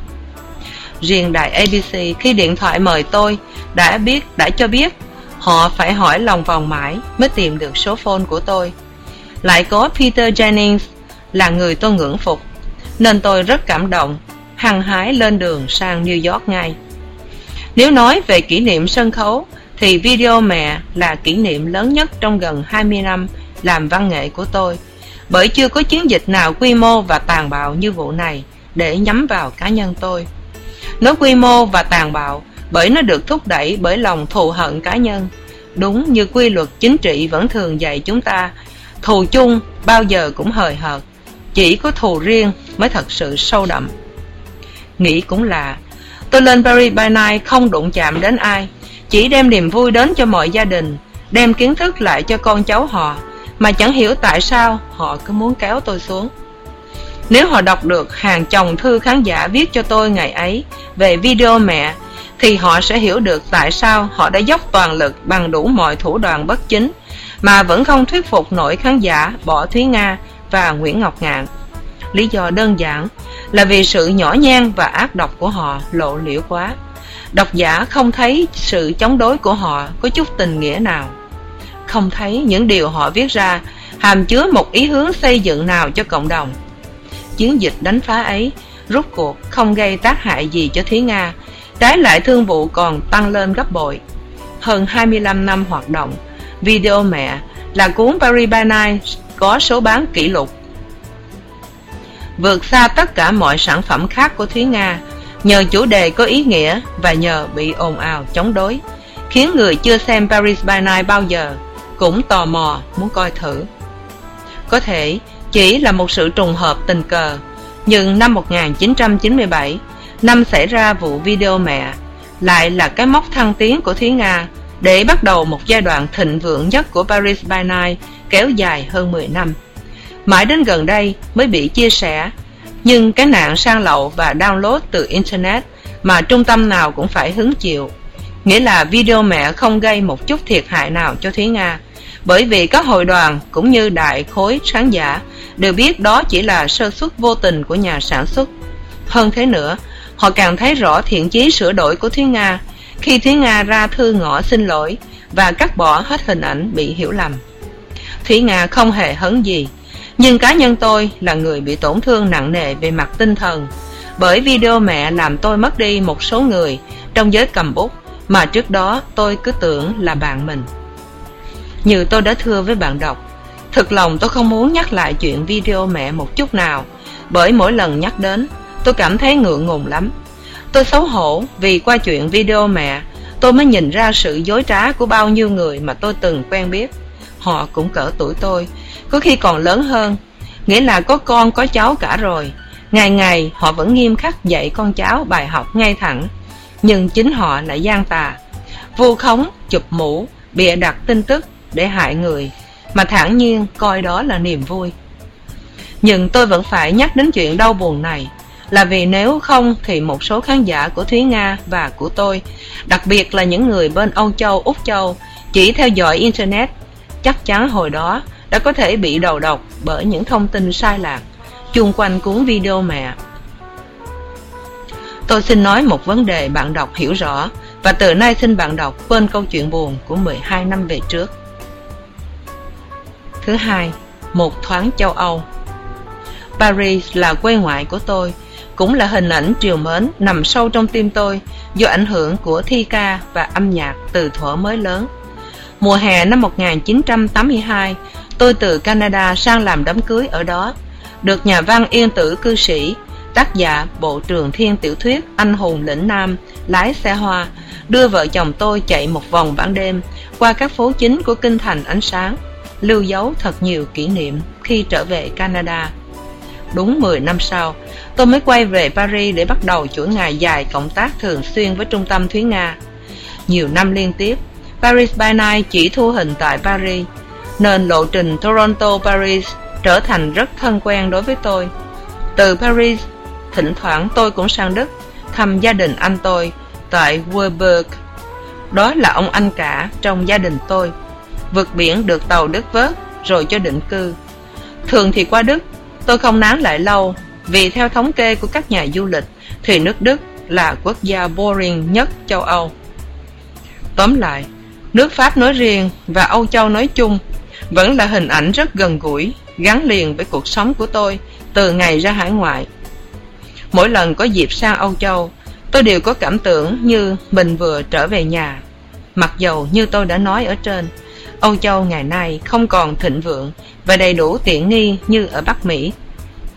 Riêng đài ABC khi điện thoại mời tôi đã biết đã cho biết họ phải hỏi lòng vòng mãi mới tìm được số phone của tôi. Lại có Peter Jennings là người tôi ngưỡng phục, nên tôi rất cảm động, hăng hái lên đường sang New York ngay. Nếu nói về kỷ niệm sân khấu, thì video mẹ là kỷ niệm lớn nhất trong gần 20 năm làm văn nghệ của tôi, bởi chưa có chiến dịch nào quy mô và tàn bạo như vụ này để nhắm vào cá nhân tôi. Nó quy mô và tàn bạo bởi nó được thúc đẩy bởi lòng thù hận cá nhân. Đúng như quy luật chính trị vẫn thường dạy chúng ta, thù chung bao giờ cũng hời hợt, chỉ có thù riêng mới thật sự sâu đậm. Nghĩ cũng là Tôi lên Paris by Night không đụng chạm đến ai, chỉ đem niềm vui đến cho mọi gia đình, đem kiến thức lại cho con cháu họ, mà chẳng hiểu tại sao họ cứ muốn kéo tôi xuống. Nếu họ đọc được hàng chồng thư khán giả viết cho tôi ngày ấy về video mẹ, thì họ sẽ hiểu được tại sao họ đã dốc toàn lực bằng đủ mọi thủ đoạn bất chính, mà vẫn không thuyết phục nổi khán giả bỏ Thúy Nga và Nguyễn Ngọc Ngạn. Lý do đơn giản là vì sự nhỏ nhen và ác độc của họ lộ liễu quá. Độc giả không thấy sự chống đối của họ có chút tình nghĩa nào. Không thấy những điều họ viết ra hàm chứa một ý hướng xây dựng nào cho cộng đồng. Chiến dịch đánh phá ấy rút cuộc không gây tác hại gì cho Thúy Nga, trái lại thương vụ còn tăng lên gấp bội. Hơn 25 năm hoạt động, video mẹ là cuốn Paris by Night có số bán kỷ lục vượt xa tất cả mọi sản phẩm khác của Thúy Nga, nhờ chủ đề có ý nghĩa và nhờ bị ồn ào chống đối, khiến người chưa xem Paris by Night bao giờ cũng tò mò muốn coi thử. Có thể chỉ là một sự trùng hợp tình cờ, nhưng năm 1997, năm xảy ra vụ video mẹ, lại là cái mốc thăng tiến của Thúy Nga để bắt đầu một giai đoạn thịnh vượng nhất của Paris by Night kéo dài hơn 10 năm. Mãi đến gần đây mới bị chia sẻ nhưng cái nạn sang lậu và download từ internet mà trung tâm nào cũng phải hứng chịu. Nghĩa là video mẹ không gây một chút thiệt hại nào cho thúy nga bởi vì các hội đoàn cũng như đại khối khán giả đều biết đó chỉ là sơ suất vô tình của nhà sản xuất. Hơn thế nữa họ càng thấy rõ thiện chí sửa đổi của thúy nga. Khi thúy nga ra thư ngõ xin lỗi và cắt bỏ hết hình ảnh bị hiểu lầm. Thúy nga không hề hấn gì, nhưng cá nhân tôi là người bị tổn thương nặng nề về mặt tinh thần. Bởi video mẹ làm tôi mất đi một số người trong giới cầm bút mà trước đó tôi cứ tưởng là bạn mình. Như tôi đã thưa với bạn đọc, thực lòng tôi không muốn nhắc lại chuyện video mẹ một chút nào, bởi mỗi lần nhắc đến tôi cảm thấy ngượng ngùng lắm. Tôi xấu hổ vì qua chuyện video mẹ, tôi mới nhìn ra sự dối trá của bao nhiêu người mà tôi từng quen biết. Họ cũng cỡ tuổi tôi, có khi còn lớn hơn. Nghĩa là có con, có cháu cả rồi. Ngày ngày, họ vẫn nghiêm khắc dạy con cháu bài học ngay thẳng. Nhưng chính họ lại gian tà. Vu khống, chụp mũ, bịa đặt tin tức để hại người. Mà thản nhiên coi đó là niềm vui. Nhưng tôi vẫn phải nhắc đến chuyện đau buồn này là vì nếu không thì một số khán giả của thúy nga và của tôi, đặc biệt là những người bên âu châu, úc châu, chỉ theo dõi internet, chắc chắn hồi đó đã có thể bị đầu độc bởi những thông tin sai lạc, chung quanh cuốn video mẹ tôi xin nói một vấn đề bạn đọc hiểu rõ, và từ nay xin bạn đọc quên câu chuyện buồn của mười hai năm về trước. Thứ hai, một thoáng châu âu. Paris là quê ngoại của tôi cũng là hình ảnh triều mến nằm sâu trong tim tôi do ảnh hưởng của thi ca và âm nhạc từ thuở mới lớn. Mùa hè năm 1982 tôi từ canada sang làm đám cưới ở đó, được nhà văn yên tử cư sĩ, tác giả bộ trường thiên tiểu thuyết anh hùng lĩnh nam lái xe hoa, đưa vợ chồng tôi chạy một vòng ban đêm qua các phố chính của kinh thành ánh sáng, lưu dấu thật nhiều kỷ niệm khi trở về canada đúng mười năm sau. Tôi mới quay về paris để bắt đầu chuỗi ngày dài cộng tác thường xuyên với trung tâm thúy nga. Nhiều năm liên tiếp, paris by night chỉ thu hình tại paris, nên lộ trình toronto paris trở thành rất thân quen đối với tôi. Từ paris, thỉnh thoảng tôi cũng sang đức thăm gia đình anh tôi tại werburg đó là ông anh cả trong gia đình tôi. Vượt biển được tàu đức vớt rồi cho định cư. Thường thì qua đức tôi không nán lại lâu, vì theo thống kê của các nhà du lịch, thì nước đức là quốc gia boring nhất châu âu. Tóm lại, nước pháp nói riêng và âu châu nói chung vẫn là hình ảnh rất gần gũi, gắn liền với cuộc sống của tôi từ ngày ra hải ngoại. Mỗi lần có dịp sang âu châu, tôi đều có cảm tưởng như mình vừa trở về nhà, mặc dầu như tôi đã nói ở trên âu châu ngày nay không còn thịnh vượng và đầy đủ tiện nghi như ở bắc mỹ.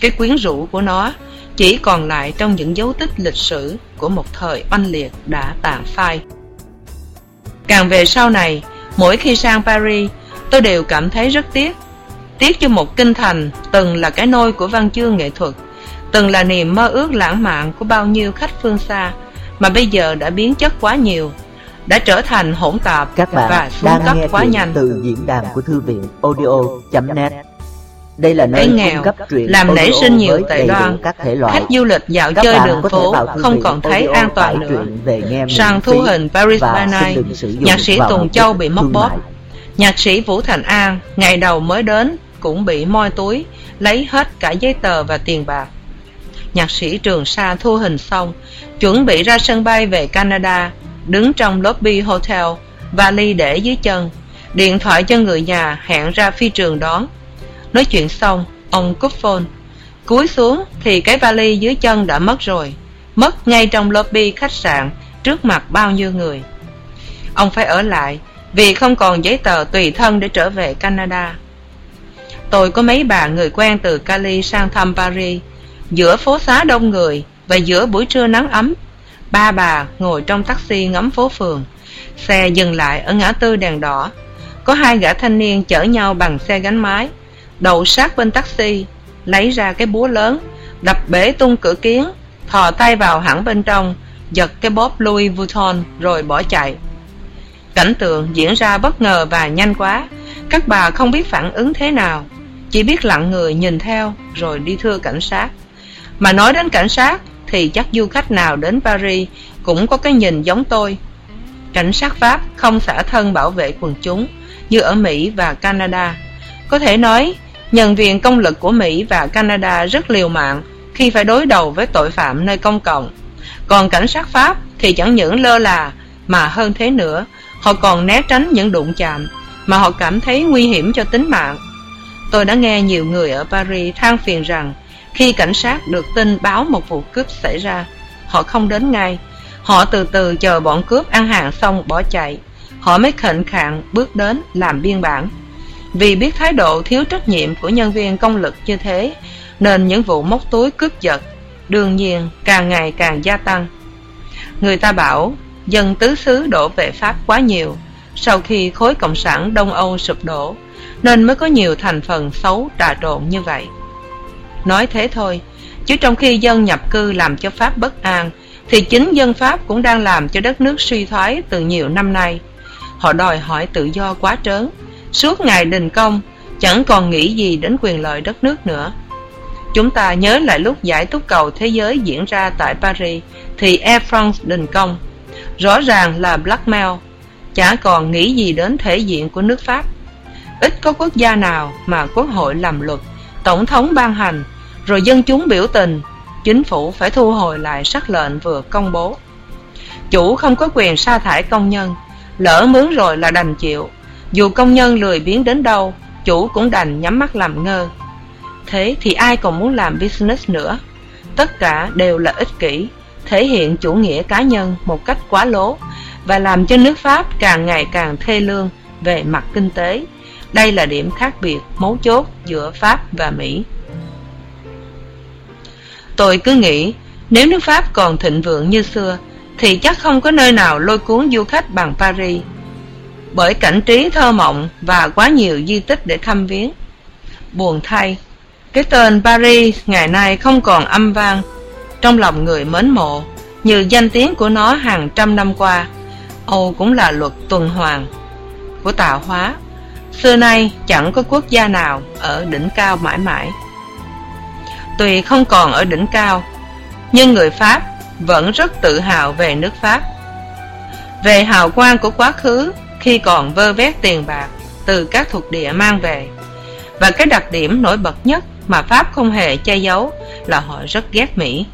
Cái quyến rũ của nó chỉ còn lại trong những dấu tích lịch sử của một thời oanh liệt đã tàn phai. Càng về sau này, mỗi khi sang paris, tôi đều cảm thấy rất tiếc. Tiếc cho một kinh thành từng là cái nôi của văn chương nghệ thuật, từng là niềm mơ ước lãng mạn của bao nhiêu khách phương xa mà bây giờ đã biến chất quá nhiều đã trở thành hỗn tạp các bạn và xuống đang cấp nghe quá truyện nhanh. từ diễn đàn của thư viện audio.net đây là nơi Cái cung nghèo cấp truyện làm nảy sinh nhiều tệ đoan. các thể loại. Khách du lịch dạo các chơi đường phố không còn thấy an toàn nữa về nghe sang thu hình paris by night nhạc sĩ tùng châu bị móc bóp. nhạc sĩ vũ thành an ngày đầu mới đến cũng bị moi túi lấy hết cả giấy tờ và tiền bạc. Nhạc sĩ trường sa thu hình xong chuẩn bị ra sân bay về canada đứng trong lobby hotel vali để dưới chân. Điện thoại cho người nhà hẹn ra phi trường đón. Nói chuyện xong, ông cúp phone. Cúi xuống thì cái vali dưới chân đã mất rồi. Mất ngay trong lobby khách sạn trước mặt bao nhiêu người. Ông phải ở lại vì không còn giấy tờ tùy thân để trở về canada. Tôi có mấy bà người quen từ cali sang thăm paris. Giữa phố xá đông người và giữa buổi trưa nắng ấm ba bà ngồi trong taxi ngắm phố phường. Xe dừng lại ở ngã tư đèn đỏ. Có hai gã thanh niên chở nhau bằng xe gắn máy. Đậu sát bên taxi, lấy ra cái búa lớn, đập bể tung cửa kiến thò tay vào hẳn bên trong, giật cái bóp louis vuitton rồi bỏ chạy. Cảnh tượng diễn ra bất ngờ và nhanh quá. Các bà không biết phản ứng thế nào. Chỉ biết lặng người nhìn theo rồi đi thưa cảnh sát. Mà nói đến cảnh sát thì chắc du khách nào đến paris cũng có cái nhìn giống tôi. Cảnh sát pháp không xả thân bảo vệ quần chúng như ở mỹ và canada. Có thể nói, nhân viên công lực của mỹ và canada rất liều mạng khi phải đối đầu với tội phạm nơi công cộng. Còn cảnh sát pháp thì chẳng những lơ là, mà hơn thế nữa, họ còn né tránh những đụng chạm mà họ cảm thấy nguy hiểm cho tính mạng. Tôi đã nghe nhiều người ở paris than phiền rằng khi cảnh sát được tin báo một vụ cướp xảy ra, họ không đến ngay. Họ từ từ chờ bọn cướp ăn hàng xong bỏ chạy. Họ mới khệnh khạng bước đến làm biên bản. Vì biết thái độ thiếu trách nhiệm của nhân viên công lực như thế, nên những vụ móc túi cướp giật đương nhiên càng ngày càng gia tăng. Người ta bảo, dân tứ xứ đổ về pháp quá nhiều. Sau khi khối cộng sản đông âu sụp đổ, nên mới có nhiều thành phần xấu trà trộn như vậy nói thế thôi, chứ trong khi dân nhập cư làm cho pháp bất an, thì chính dân pháp cũng đang làm cho đất nước suy thoái từ nhiều năm nay. Họ đòi hỏi tự do quá trớn, suốt ngày đình công, chẳng còn nghĩ gì đến quyền lợi đất nước nữa. Chúng ta nhớ lại lúc giải túc cầu thế giới diễn ra tại paris, thì air france đình công. Rõ ràng là blackmail, chả còn nghĩ gì đến thể diện của nước pháp. Ít có quốc gia nào mà quốc hội làm luật, tổng thống ban hành rồi dân chúng biểu tình, chính phủ phải thu hồi lại sắc lệnh vừa công bố. Chủ không có quyền sa thải công nhân, lỡ mướn rồi là đành chịu. Dù công nhân lười biếng đến đâu, chủ cũng đành nhắm mắt làm ngơ. Thế thì ai còn muốn làm business nữa? Tất cả đều là ích kỷ, thể hiện chủ nghĩa cá nhân một cách quá lố và làm cho nước pháp càng ngày càng thê lương về mặt kinh tế. Đây là điểm khác biệt mấu chốt giữa pháp và mỹ tôi cứ nghĩ, nếu nước pháp còn thịnh vượng như xưa, thì chắc không có nơi nào lôi cuốn du khách bằng paris. Bởi cảnh trí thơ mộng và quá nhiều di tích để thăm viếng. Buồn thay, cái tên paris ngày nay không còn âm vang. Trong lòng người mến mộ, như danh tiếng của nó hàng trăm năm qua, âu cũng là luật tuần hoàn của tạo hóa. Xưa nay chẳng có quốc gia nào ở đỉnh cao mãi mãi tuy không còn ở đỉnh cao, nhưng người pháp vẫn rất tự hào về nước pháp. Về hào quang của quá khứ khi còn vơ vét tiền bạc từ các thuộc địa mang về. Và cái đặc điểm nổi bật nhất mà pháp không hề che giấu là họ rất ghét mỹ.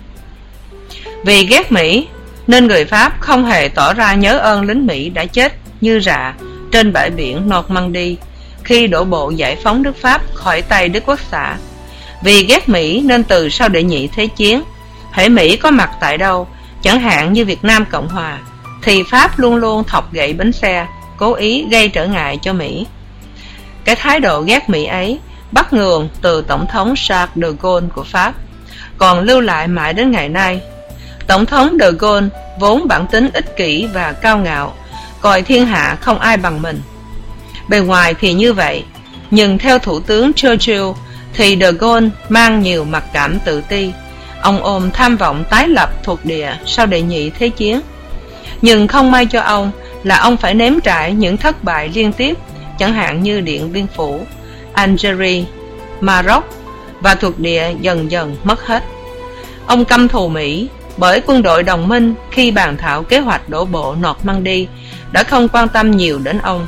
Vì ghét mỹ, nên người pháp không hề tỏ ra nhớ ơn lính mỹ đã chết như rạ trên bãi biển normandy khi đổ bộ giải phóng nước pháp khỏi tay đức quốc xã vì ghét mỹ nên từ sau đệ nhị thế chiến, hễ mỹ có mặt tại đâu, chẳng hạn như việt nam cộng hòa, thì pháp luôn luôn thọc gậy bánh xe, cố ý gây trở ngại cho mỹ. Cái thái độ ghét mỹ ấy bắt nguồn từ tổng thống charles de gaulle của pháp, còn lưu lại mãi đến ngày nay. Tổng thống de gaulle vốn bản tính ích kỷ và cao ngạo, coi thiên hạ không ai bằng mình. Bề ngoài thì như vậy, nhưng theo thủ tướng churchill thì de gaulle mang nhiều mặc cảm tự ti. Ông ôm tham vọng tái lập thuộc địa sau đệ nhị thế chiến. Nhưng không may cho ông là ông phải nếm trải những thất bại liên tiếp, chẳng hạn như điện biên phủ algeria maroc và thuộc địa dần dần mất hết. Ông căm thù mỹ bởi quân đội đồng minh khi bàn thảo kế hoạch đổ bộ nọt đi đã không quan tâm nhiều đến ông.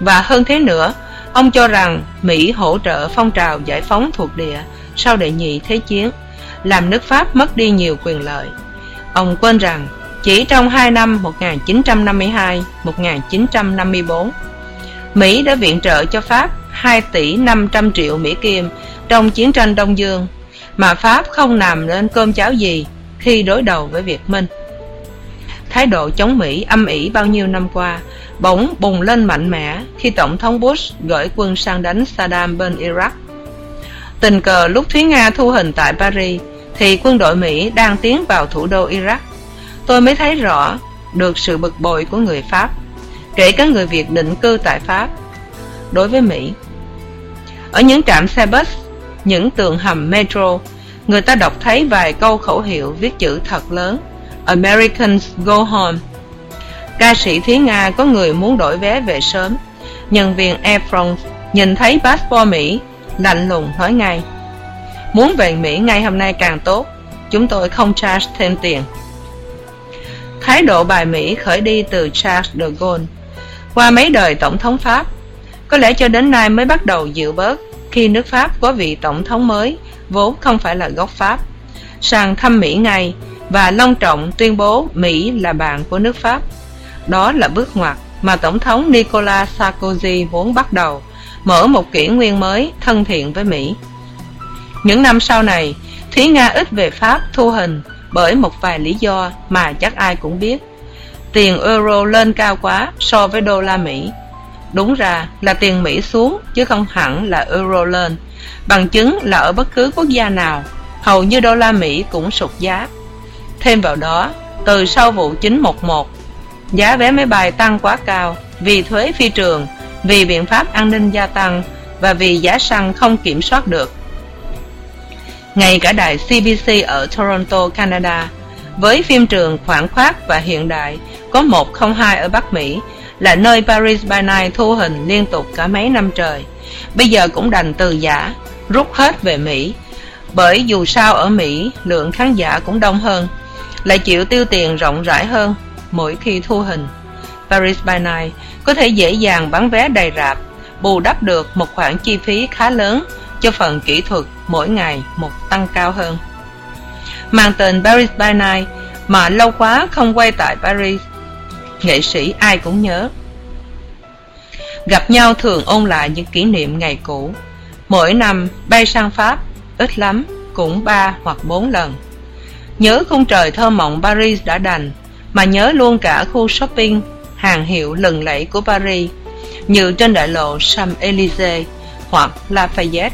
Và hơn thế nữa ông cho rằng mỹ hỗ trợ phong trào giải phóng thuộc địa sau đệ nhị thế chiến, làm nước pháp mất đi nhiều quyền lợi ông quên rằng chỉ trong hai năm 1952-1954 Mỹ đã viện trợ cho Pháp 2 tỷ 500 triệu Mỹ Kim trong chiến tranh Đông Dương, mà Pháp không nằm lên cơm cháo gì khi đối đầu với Việt Minh. Thái độ chống Mỹ âm ỉ bao nhiêu năm qua bỗng bùng lên mạnh mẽ khi Tổng thống Bush gửi quân sang đánh Saddam bên Iraq. Tình cờ lúc Thúy Nga thu hình tại Paris thì quân đội Mỹ đang tiến vào thủ đô Iraq. Tôi mới thấy rõ được sự bực bội của người Pháp, kể cả người Việt định cư tại Pháp, đối với Mỹ. Ở những trạm xe bus, những tường hầm metro, người ta đọc thấy vài câu khẩu hiệu viết chữ thật lớn Americans go home. Ca sĩ Thúy Nga có người muốn đổi vé về sớm. Nhân viên Air France nhìn thấy passport Mỹ, lạnh lùng nói ngay. Muốn về Mỹ ngay hôm nay càng tốt, chúng tôi không charge thêm tiền. Thái độ bài Mỹ khởi đi từ Charles de Gaulle. Qua mấy đời Tổng thống Pháp, có lẽ cho đến nay mới bắt đầu dịu bớt khi nước Pháp có vị Tổng thống mới vốn không phải là gốc Pháp, sang thăm Mỹ ngay và long trọng tuyên bố Mỹ là bạn của nước Pháp. Đó là bước ngoặt mà Tổng thống Nicolas Sarkozy muốn bắt đầu, mở một kỷ nguyên mới thân thiện với Mỹ. Những năm sau này, Thúy Nga ít về Pháp thu hình bởi một vài lý do mà chắc ai cũng biết. Tiền euro lên cao quá so với đô la Mỹ. Đúng ra là tiền Mỹ xuống chứ không hẳn là euro lên. Bằng chứng là ở bất cứ quốc gia nào, hầu như đô la Mỹ cũng sụt giá. Thêm vào đó, từ sau vụ 911, giá vé máy bay tăng quá cao vì thuế phi trường, vì biện pháp an ninh gia tăng và vì giá xăng không kiểm soát được. ngay cả đài cbc ở toronto canada với phim trường khoảng khoát và hiện đại có 102 ở Bắc Mỹ là nơi Paris by Night thu hình liên tục cả mấy năm trời. Bây giờ cũng đành từ giả, rút hết về Mỹ. Bởi dù sao ở Mỹ, lượng khán giả cũng đông hơn, lại chịu tiêu tiền rộng rãi hơn mỗi khi thu hình. Paris by Night có thể dễ dàng bán vé đầy rạp, bù đắp được một khoản chi phí khá lớn cho phần kỹ thuật mỗi ngày một tăng cao hơn mang tên Paris by Night mà lâu quá không quay tại Paris. Nghệ sĩ ai cũng nhớ. Gặp nhau thường ôn lại những kỷ niệm ngày cũ. Mỗi năm bay sang Pháp, ít lắm, cũng ba hoặc bốn lần. Nhớ khung trời thơ mộng Paris đã đành, mà nhớ luôn cả khu shopping, hàng hiệu lừng lẫy của Paris, như trên đại lộ Champs-Élysées hoặc Lafayette.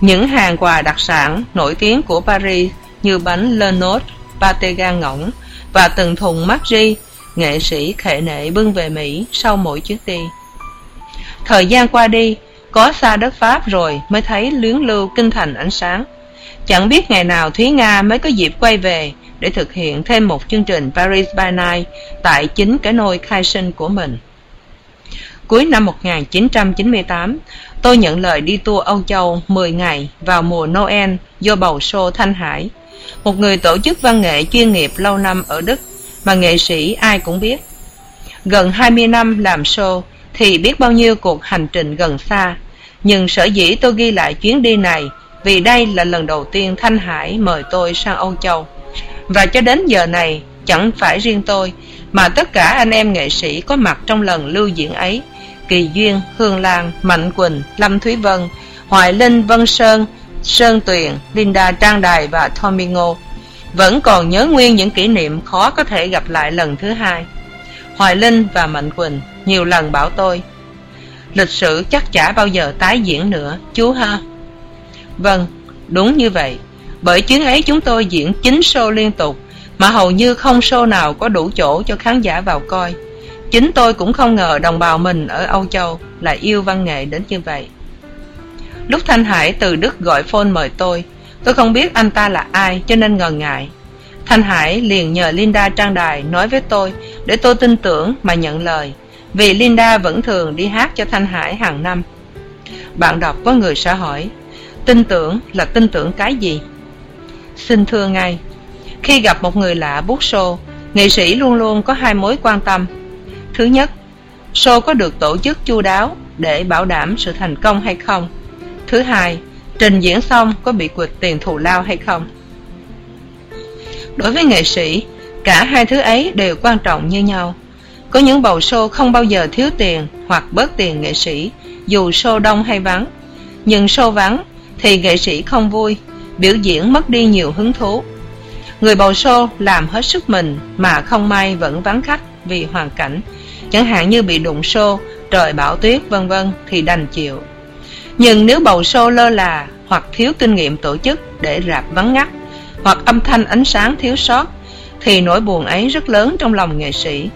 Những hàng quà đặc sản nổi tiếng của Paris như bánh Le Lenot, pate gan ngỗng và từng thùng Maggi, nghệ sĩ khệ nệ bưng về Mỹ sau mỗi chuyến đi. Thời gian qua đi, có xa đất Pháp rồi mới thấy luyến lưu kinh thành ánh sáng. Chẳng biết ngày nào Thúy Nga mới có dịp quay về để thực hiện thêm một chương trình Paris by Night tại chính cái nôi khai sinh của mình. Cuối năm 1998, tôi nhận lời đi tour Âu Châu 10 ngày vào mùa Noel do bầu show Thanh Hải một người tổ chức văn nghệ chuyên nghiệp lâu năm ở Đức mà nghệ sĩ ai cũng biết. Gần 20 năm làm show thì biết bao nhiêu cuộc hành trình gần xa, nhưng sở dĩ tôi ghi lại chuyến đi này vì đây là lần đầu tiên Thanh Hải mời tôi sang Âu Châu. Và cho đến giờ này, chẳng phải riêng tôi, mà tất cả anh em nghệ sĩ có mặt trong lần lưu diễn ấy, Kỳ Duyên, Hương Lan, Mạnh Quỳnh, Lâm Thúy Vân, Hoài Linh, Vân Sơn, Sơn Tuyền, Linda Trang Đài và Tommy Ngô vẫn còn nhớ nguyên những kỷ niệm khó có thể gặp lại lần thứ hai. Hoài Linh và Mạnh Quỳnh nhiều lần bảo tôi lịch sử chắc chả bao giờ tái diễn nữa, chú ha. Vâng, đúng như vậy. Bởi chuyến ấy chúng tôi diễn 9 show liên tục mà hầu như không show nào có đủ chỗ cho khán giả vào coi. Chính tôi cũng không ngờ đồng bào mình ở Âu Châu lại yêu văn nghệ đến như vậy. Lúc Thanh Hải từ Đức gọi phone mời tôi, tôi không biết anh ta là ai cho nên ngần ngại. Thanh Hải liền nhờ Linda trang đài nói với tôi để tôi tin tưởng mà nhận lời, vì Linda vẫn thường đi hát cho Thanh Hải hàng năm. Bạn đọc có người sẽ hỏi, tin tưởng là tin tưởng cái gì? Xin thưa ngay, khi gặp một người lạ bút show, nghệ sĩ luôn luôn có hai mối quan tâm. Thứ nhất, show có được tổ chức chu đáo để bảo đảm sự thành công hay không? Thứ hai, trình diễn xong có bị quỵt tiền thù lao hay không? Đối với nghệ sĩ, cả hai thứ ấy đều quan trọng như nhau. Có những bầu show không bao giờ thiếu tiền hoặc bớt tiền nghệ sĩ, dù show đông hay vắng. Nhưng show vắng thì nghệ sĩ không vui, biểu diễn mất đi nhiều hứng thú. Người bầu xô làm hết sức mình mà không may vẫn vắng khách vì hoàn cảnh, chẳng hạn như bị đụng xô trời bão tuyết vân vân thì đành chịu. Nhưng nếu bầu xô lơ là hoặc thiếu kinh nghiệm tổ chức để rạp vắng ngắt hoặc âm thanh ánh sáng thiếu sót thì nỗi buồn ấy rất lớn trong lòng nghệ sĩ.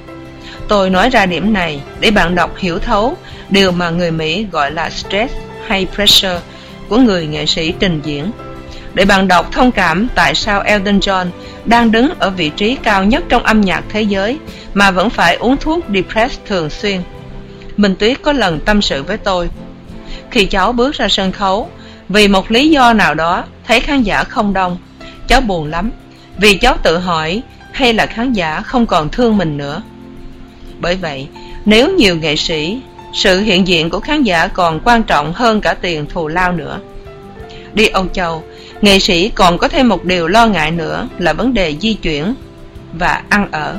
Tôi nói ra điểm này để bạn đọc hiểu thấu điều mà người mỹ gọi là stress hay pressure của người nghệ sĩ trình diễn để bạn đọc thông cảm tại sao elton john đang đứng ở vị trí cao nhất trong âm nhạc thế giới mà vẫn phải uống thuốc depress thường xuyên. Minh tuyết có lần tâm sự với tôi, khi cháu bước ra sân khấu, vì một lý do nào đó thấy khán giả không đông, cháu buồn lắm, vì cháu tự hỏi hay là khán giả không còn thương mình nữa. Bởi vậy, nếu nhiều nghệ sĩ, sự hiện diện của khán giả còn quan trọng hơn cả tiền thù lao nữa. Đi âu châu nghệ sĩ còn có thêm một điều lo ngại nữa là vấn đề di chuyển và ăn ở.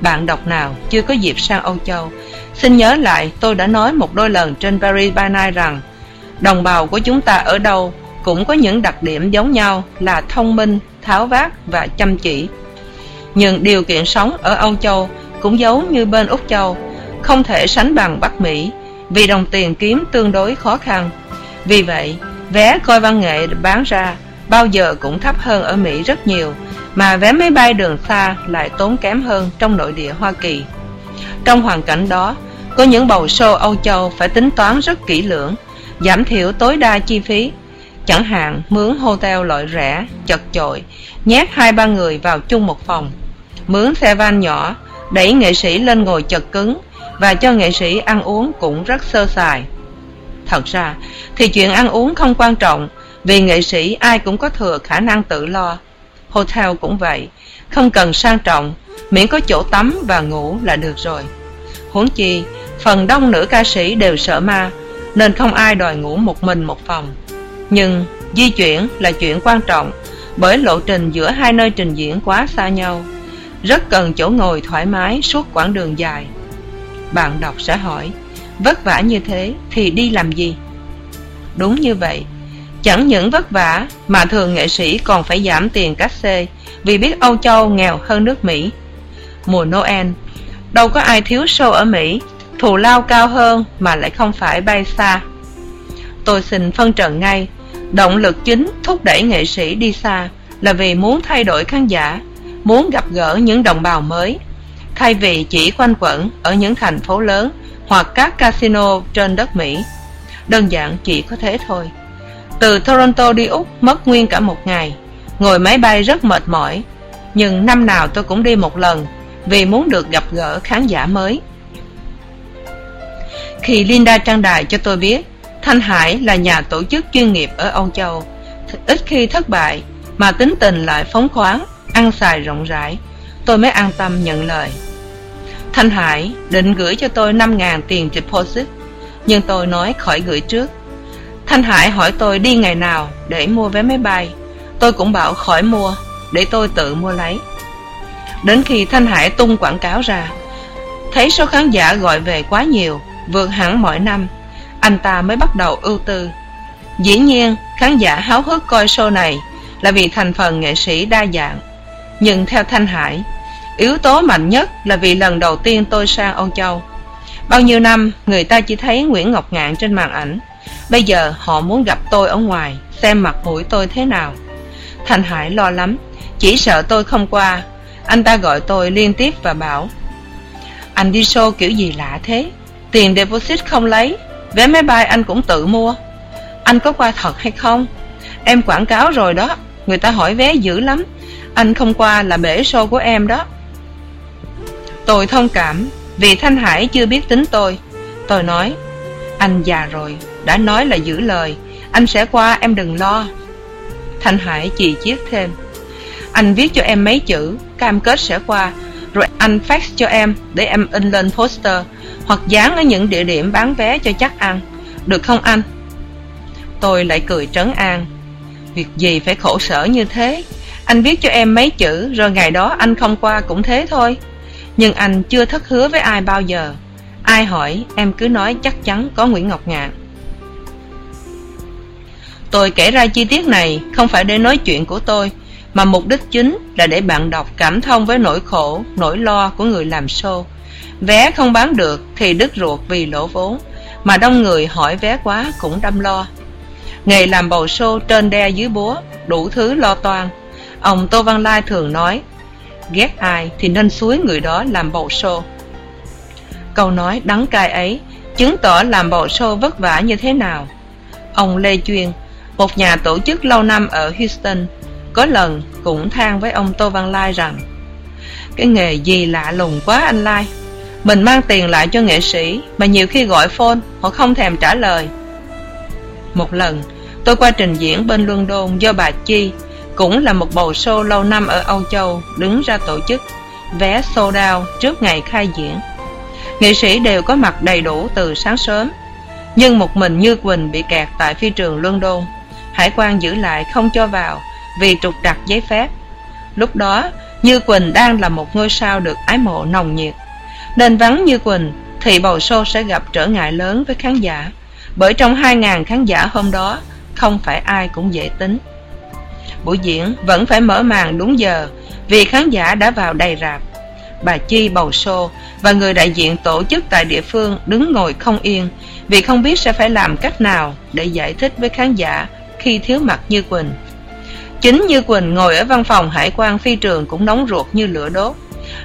Bạn đọc nào chưa có dịp sang âu châu, xin nhớ lại tôi đã nói một đôi lần trên paris by night rằng, đồng bào của chúng ta ở đâu cũng có những đặc điểm giống nhau là thông minh, tháo vát và chăm chỉ. Nhưng điều kiện sống ở âu châu cũng giống như bên úc châu, không thể sánh bằng bắc mỹ, vì đồng tiền kiếm tương đối khó khăn. Vì vậy, vé coi văn nghệ bán ra bao giờ cũng thấp hơn ở mỹ rất nhiều, mà vé máy bay đường xa lại tốn kém hơn trong nội địa hoa kỳ. Trong hoàn cảnh đó, có những bầu show âu châu phải tính toán rất kỹ lưỡng, giảm thiểu tối đa chi phí. Chẳng hạn, mướn hotel loại rẻ, chật chội, nhét hai ba người vào chung một phòng. Mướn xe van nhỏ, đẩy nghệ sĩ lên ngồi chật cứng, và cho nghệ sĩ ăn uống cũng rất sơ sài. Thật ra, thì chuyện ăn uống không quan trọng vì nghệ sĩ, ai cũng có thừa khả năng tự lo. Hotel cũng vậy. Không cần sang trọng, miễn có chỗ tắm và ngủ là được rồi. Huống chi, phần đông nữ ca sĩ đều sợ ma, nên không ai đòi ngủ một mình một phòng. Nhưng di chuyển là chuyện quan trọng, bởi lộ trình giữa hai nơi trình diễn quá xa nhau. Rất cần chỗ ngồi thoải mái suốt quãng đường dài. Bạn đọc sẽ hỏi, vất vả như thế thì đi làm gì? Đúng như vậy chẳng những vất vả, mà thường nghệ sĩ còn phải giảm tiền cát xê vì biết âu châu nghèo hơn nước mỹ. Mùa noel, đâu có ai thiếu show ở mỹ, thù lao cao hơn mà lại không phải bay xa. Tôi xin phân trần ngay, động lực chính thúc đẩy nghệ sĩ đi xa là vì muốn thay đổi khán giả, muốn gặp gỡ những đồng bào mới. Thay vì chỉ quanh quẩn ở những thành phố lớn hoặc các casino trên đất mỹ, đơn giản chỉ có thế thôi từ toronto đi úc mất nguyên cả một ngày. Ngồi máy bay rất mệt mỏi. Nhưng năm nào tôi cũng đi một lần vì muốn được gặp gỡ khán giả mới. Khi linda trang đài cho tôi biết, thanh hải là nhà tổ chức chuyên nghiệp ở âu châu. Ít khi thất bại, mà tính tình lại phóng khoáng, ăn xài rộng rãi. Tôi mới an tâm nhận lời. Thanh hải định gửi cho tôi năm ngàn tiền deposit, nhưng tôi nói khỏi gửi trước thanh hải hỏi tôi đi ngày nào để mua vé máy bay. Tôi cũng bảo khỏi mua, để tôi tự mua lấy. Đến khi thanh hải tung quảng cáo ra, thấy số khán giả gọi về quá nhiều, vượt hẳn mỗi năm, anh ta mới bắt đầu ưu tư. Dĩ nhiên, khán giả háo hức coi show này là vì thành phần nghệ sĩ đa dạng. Nhưng theo thanh hải, yếu tố mạnh nhất là vì lần đầu tiên tôi sang âu châu. Bao nhiêu năm, người ta chỉ thấy nguyễn ngọc ngạn trên màn ảnh bây giờ họ muốn gặp tôi ở ngoài, xem mặt mũi tôi thế nào. Thành hải lo lắm, chỉ sợ tôi không qua. Anh ta gọi tôi liên tiếp và bảo, anh đi show kiểu gì lạ thế? Tiền deposit không lấy, vé máy bay anh cũng tự mua. Anh có qua thật hay không? Em quảng cáo rồi đó, người ta hỏi vé dữ lắm. Anh không qua là bể show của em đó. Tôi thông cảm, vì thanh hải chưa biết tính tôi. Tôi nói, anh già rồi đã nói là giữ lời. Anh sẽ qua, em đừng lo. Thanh hải chì chiết thêm. Anh viết cho em mấy chữ, cam kết sẽ qua. Rồi anh fax cho em để em in lên poster, hoặc dán ở những địa điểm bán vé cho chắc ăn. Được không anh? Tôi lại cười trấn an. Việc gì phải khổ sở như thế? Anh viết cho em mấy chữ, rồi ngày đó anh không qua cũng thế thôi. Nhưng anh chưa thất hứa với ai bao giờ. Ai hỏi, em cứ nói chắc chắn có nguyễn ngọc ngạn tôi kể ra chi tiết này không phải để nói chuyện của tôi, mà mục đích chính là để bạn đọc cảm thông với nỗi khổ, nỗi lo của người làm show. Vé không bán được thì đứt ruột vì lỗ vốn, mà đông người hỏi vé quá cũng đâm lo. Nghề làm bầu show trên đe dưới búa, đủ thứ lo toan. Ông tô văn lai thường nói, ghét ai thì nên suối người đó làm bầu show. Câu nói đắng cay ấy chứng tỏ làm bầu show vất vả như thế nào. Ông lê chuyên một nhà tổ chức lâu năm ở houston có lần cũng than với ông tô văn lai rằng, cái nghề gì lạ lùng quá anh lai. Mình mang tiền lại cho nghệ sĩ, mà nhiều khi gọi phone, họ không thèm trả lời. Một lần, tôi qua trình diễn bên london do bà chi, cũng là một bầu show lâu năm ở âu châu, đứng ra tổ chức vé sold out trước ngày khai diễn. Nghệ sĩ đều có mặt đầy đủ từ sáng sớm, nhưng một mình như quỳnh bị kẹt tại phi trường london hải quan giữ lại không cho vào vì trục trặc giấy phép. Lúc đó, như quỳnh đang là một ngôi sao được ái mộ nồng nhiệt. Nên vắng như quỳnh, thì bầu show sẽ gặp trở ngại lớn với khán giả. Bởi trong hai ngàn khán giả hôm đó, không phải ai cũng dễ tính. Buổi diễn vẫn phải mở màn đúng giờ vì khán giả đã vào đầy rạp. Bà chi, bầu xô và người đại diện tổ chức tại địa phương đứng ngồi không yên vì không biết sẽ phải làm cách nào để giải thích với khán giả khi thiếu mặt như quỳnh. Chính như quỳnh ngồi ở văn phòng hải quan phi trường cũng nóng ruột như lửa đốt.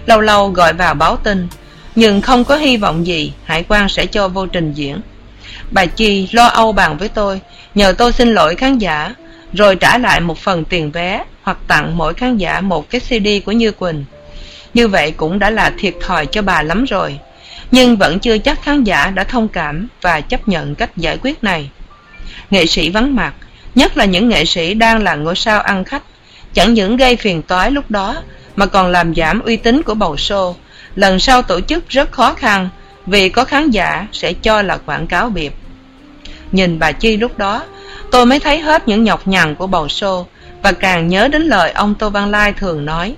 Lâu lâu gọi vào báo tin, nhưng không có hy vọng gì, hải quan sẽ cho vô trình diễn. Bà chi lo âu bàn với tôi, nhờ tôi xin lỗi khán giả, rồi trả lại một phần tiền vé hoặc tặng mỗi khán giả một cái cd của như quỳnh. Như vậy cũng đã là thiệt thòi cho bà lắm rồi, nhưng vẫn chưa chắc khán giả đã thông cảm và chấp nhận cách giải quyết này. Nghệ sĩ vắng mặt nhất là những nghệ sĩ đang là ngôi sao ăn khách. Chẳng những gây phiền toái lúc đó, mà còn làm giảm uy tín của bầu show. Lần sau tổ chức rất khó khăn, vì có khán giả sẽ cho là quảng cáo biệp nhìn bà chi lúc đó, tôi mới thấy hết những nhọc nhằn của bầu show, và càng nhớ đến lời ông tô văn lai thường nói.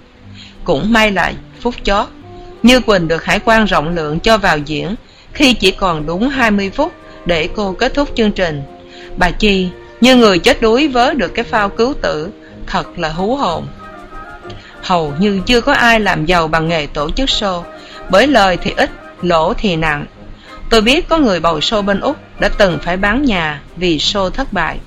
Cũng may là phút chót, như quỳnh được hải quan rộng lượng cho vào diễn khi chỉ còn đúng hai mươi phút để cô kết thúc chương trình. Bà chi như người chết đuối vớ được cái phao cứu tử, thật là hú hồn. Hầu như chưa có ai làm giàu bằng nghề tổ chức show. Bởi lời thì ít, lỗ thì nặng. Tôi biết có người bầu show bên úc đã từng phải bán nhà vì show thất bại.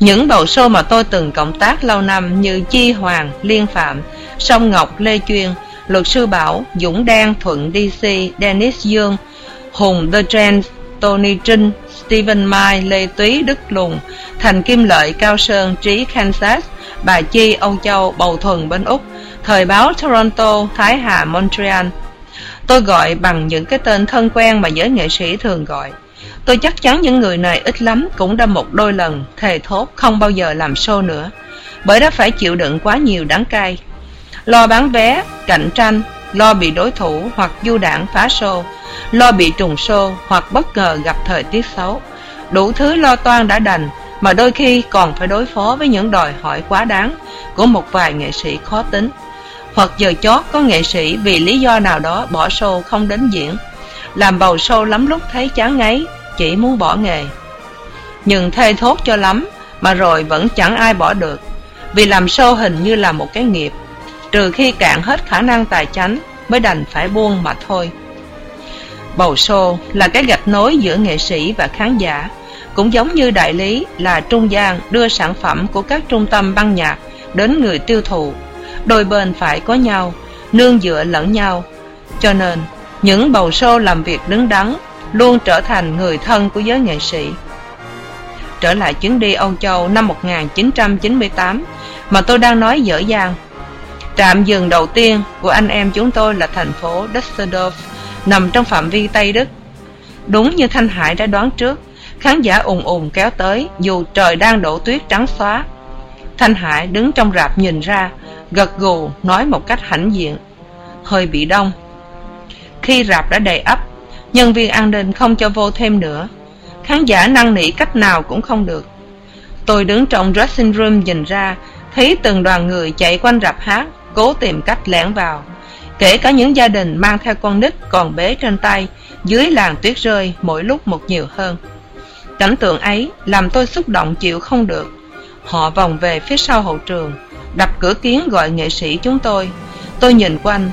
Những bầu show mà tôi từng cộng tác lâu năm như chi hoàng, liên phạm, song ngọc, lê chuyên, luật sư bảo, dũng đan, thuận dc dennis dương, hùng the trend tony trinh stephen mai, lê túy, đức lùng, thành kim lợi, cao sơn, trí, kansas, bà chi, âu châu, bầu thuần bên úc, thời báo toronto, thái hà, montreal. Tôi gọi bằng những cái tên thân quen mà giới nghệ sĩ thường gọi. Tôi chắc chắn những người này ít lắm cũng đã một đôi lần thề thốt không bao giờ làm show nữa, bởi đã phải chịu đựng quá nhiều đắng cay. Lo bán vé, cạnh tranh lo bị đối thủ hoặc du đảng phá show lo bị trùng show hoặc bất ngờ gặp thời tiết xấu. Đủ thứ lo toan đã đành, mà đôi khi còn phải đối phó với những đòi hỏi quá đáng của một vài nghệ sĩ khó tính. Hoặc giờ chót có nghệ sĩ vì lý do nào đó bỏ show không đến diễn, làm bầu show lắm lúc thấy chán ngấy, chỉ muốn bỏ nghề. Nhưng thê thốt cho lắm, mà rồi vẫn chẳng ai bỏ được, vì làm show hình như là một cái nghiệp trừ khi cạn hết khả năng tài chánh mới đành phải buông mà thôi. Bầu xô là cái gạch nối giữa nghệ sĩ và khán giả, cũng giống như đại lý là trung gian đưa sản phẩm của các trung tâm băng nhạc đến người tiêu thụ. Đôi bên phải có nhau, nương dựa lẫn nhau. Cho nên, những bầu xô làm việc đứng đắn luôn trở thành người thân của giới nghệ sĩ. Trở lại chuyến đi âu châu năm 1998 mà tôi đang nói dở dang trạm dừng đầu tiên của anh em chúng tôi là thành phố Düsseldorf, nằm trong phạm vi tây đức. Đúng như thanh hải đã đoán trước, khán giả ùn ùn kéo tới dù trời đang đổ tuyết trắng xóa. Thanh hải đứng trong rạp nhìn ra, gật gù nói một cách hãnh diện, hơi bị đông. Khi rạp đã đầy ắp, nhân viên an ninh không cho vô thêm nữa. Khán giả năn nỉ cách nào cũng không được. Tôi đứng trong dressing room nhìn ra, thấy từng đoàn người chạy quanh rạp hát cố tìm cách lẻn vào. Kể cả những gia đình mang theo con nít còn bế trên tay, dưới làn tuyết rơi mỗi lúc một nhiều hơn. Cảnh tượng ấy làm tôi xúc động chịu không được. Họ vòng về phía sau hậu trường, đập cửa kiến gọi nghệ sĩ chúng tôi. Tôi nhìn quanh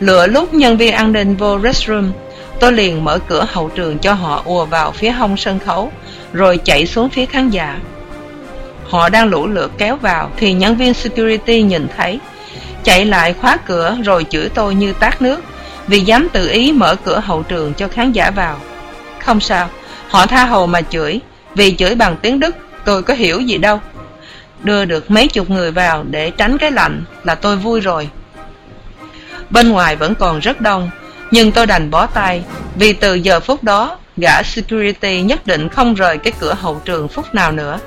lựa lúc nhân viên an ninh vô restroom, tôi liền mở cửa hậu trường cho họ ùa vào phía hông sân khấu, rồi chạy xuống phía khán giả. Họ đang lũ lượt kéo vào thì nhân viên security nhìn thấy chạy lại khóa cửa rồi chửi tôi như tát nước, vì dám tự ý mở cửa hậu trường cho khán giả vào. Không sao, họ tha hồ mà chửi, vì chửi bằng tiếng đức, tôi có hiểu gì đâu. Đưa được mấy chục người vào để tránh cái lạnh là tôi vui rồi. Bên ngoài vẫn còn rất đông, nhưng tôi đành bó tay, vì từ giờ phút đó, gã security nhất định không rời cái cửa hậu trường phút nào nữa.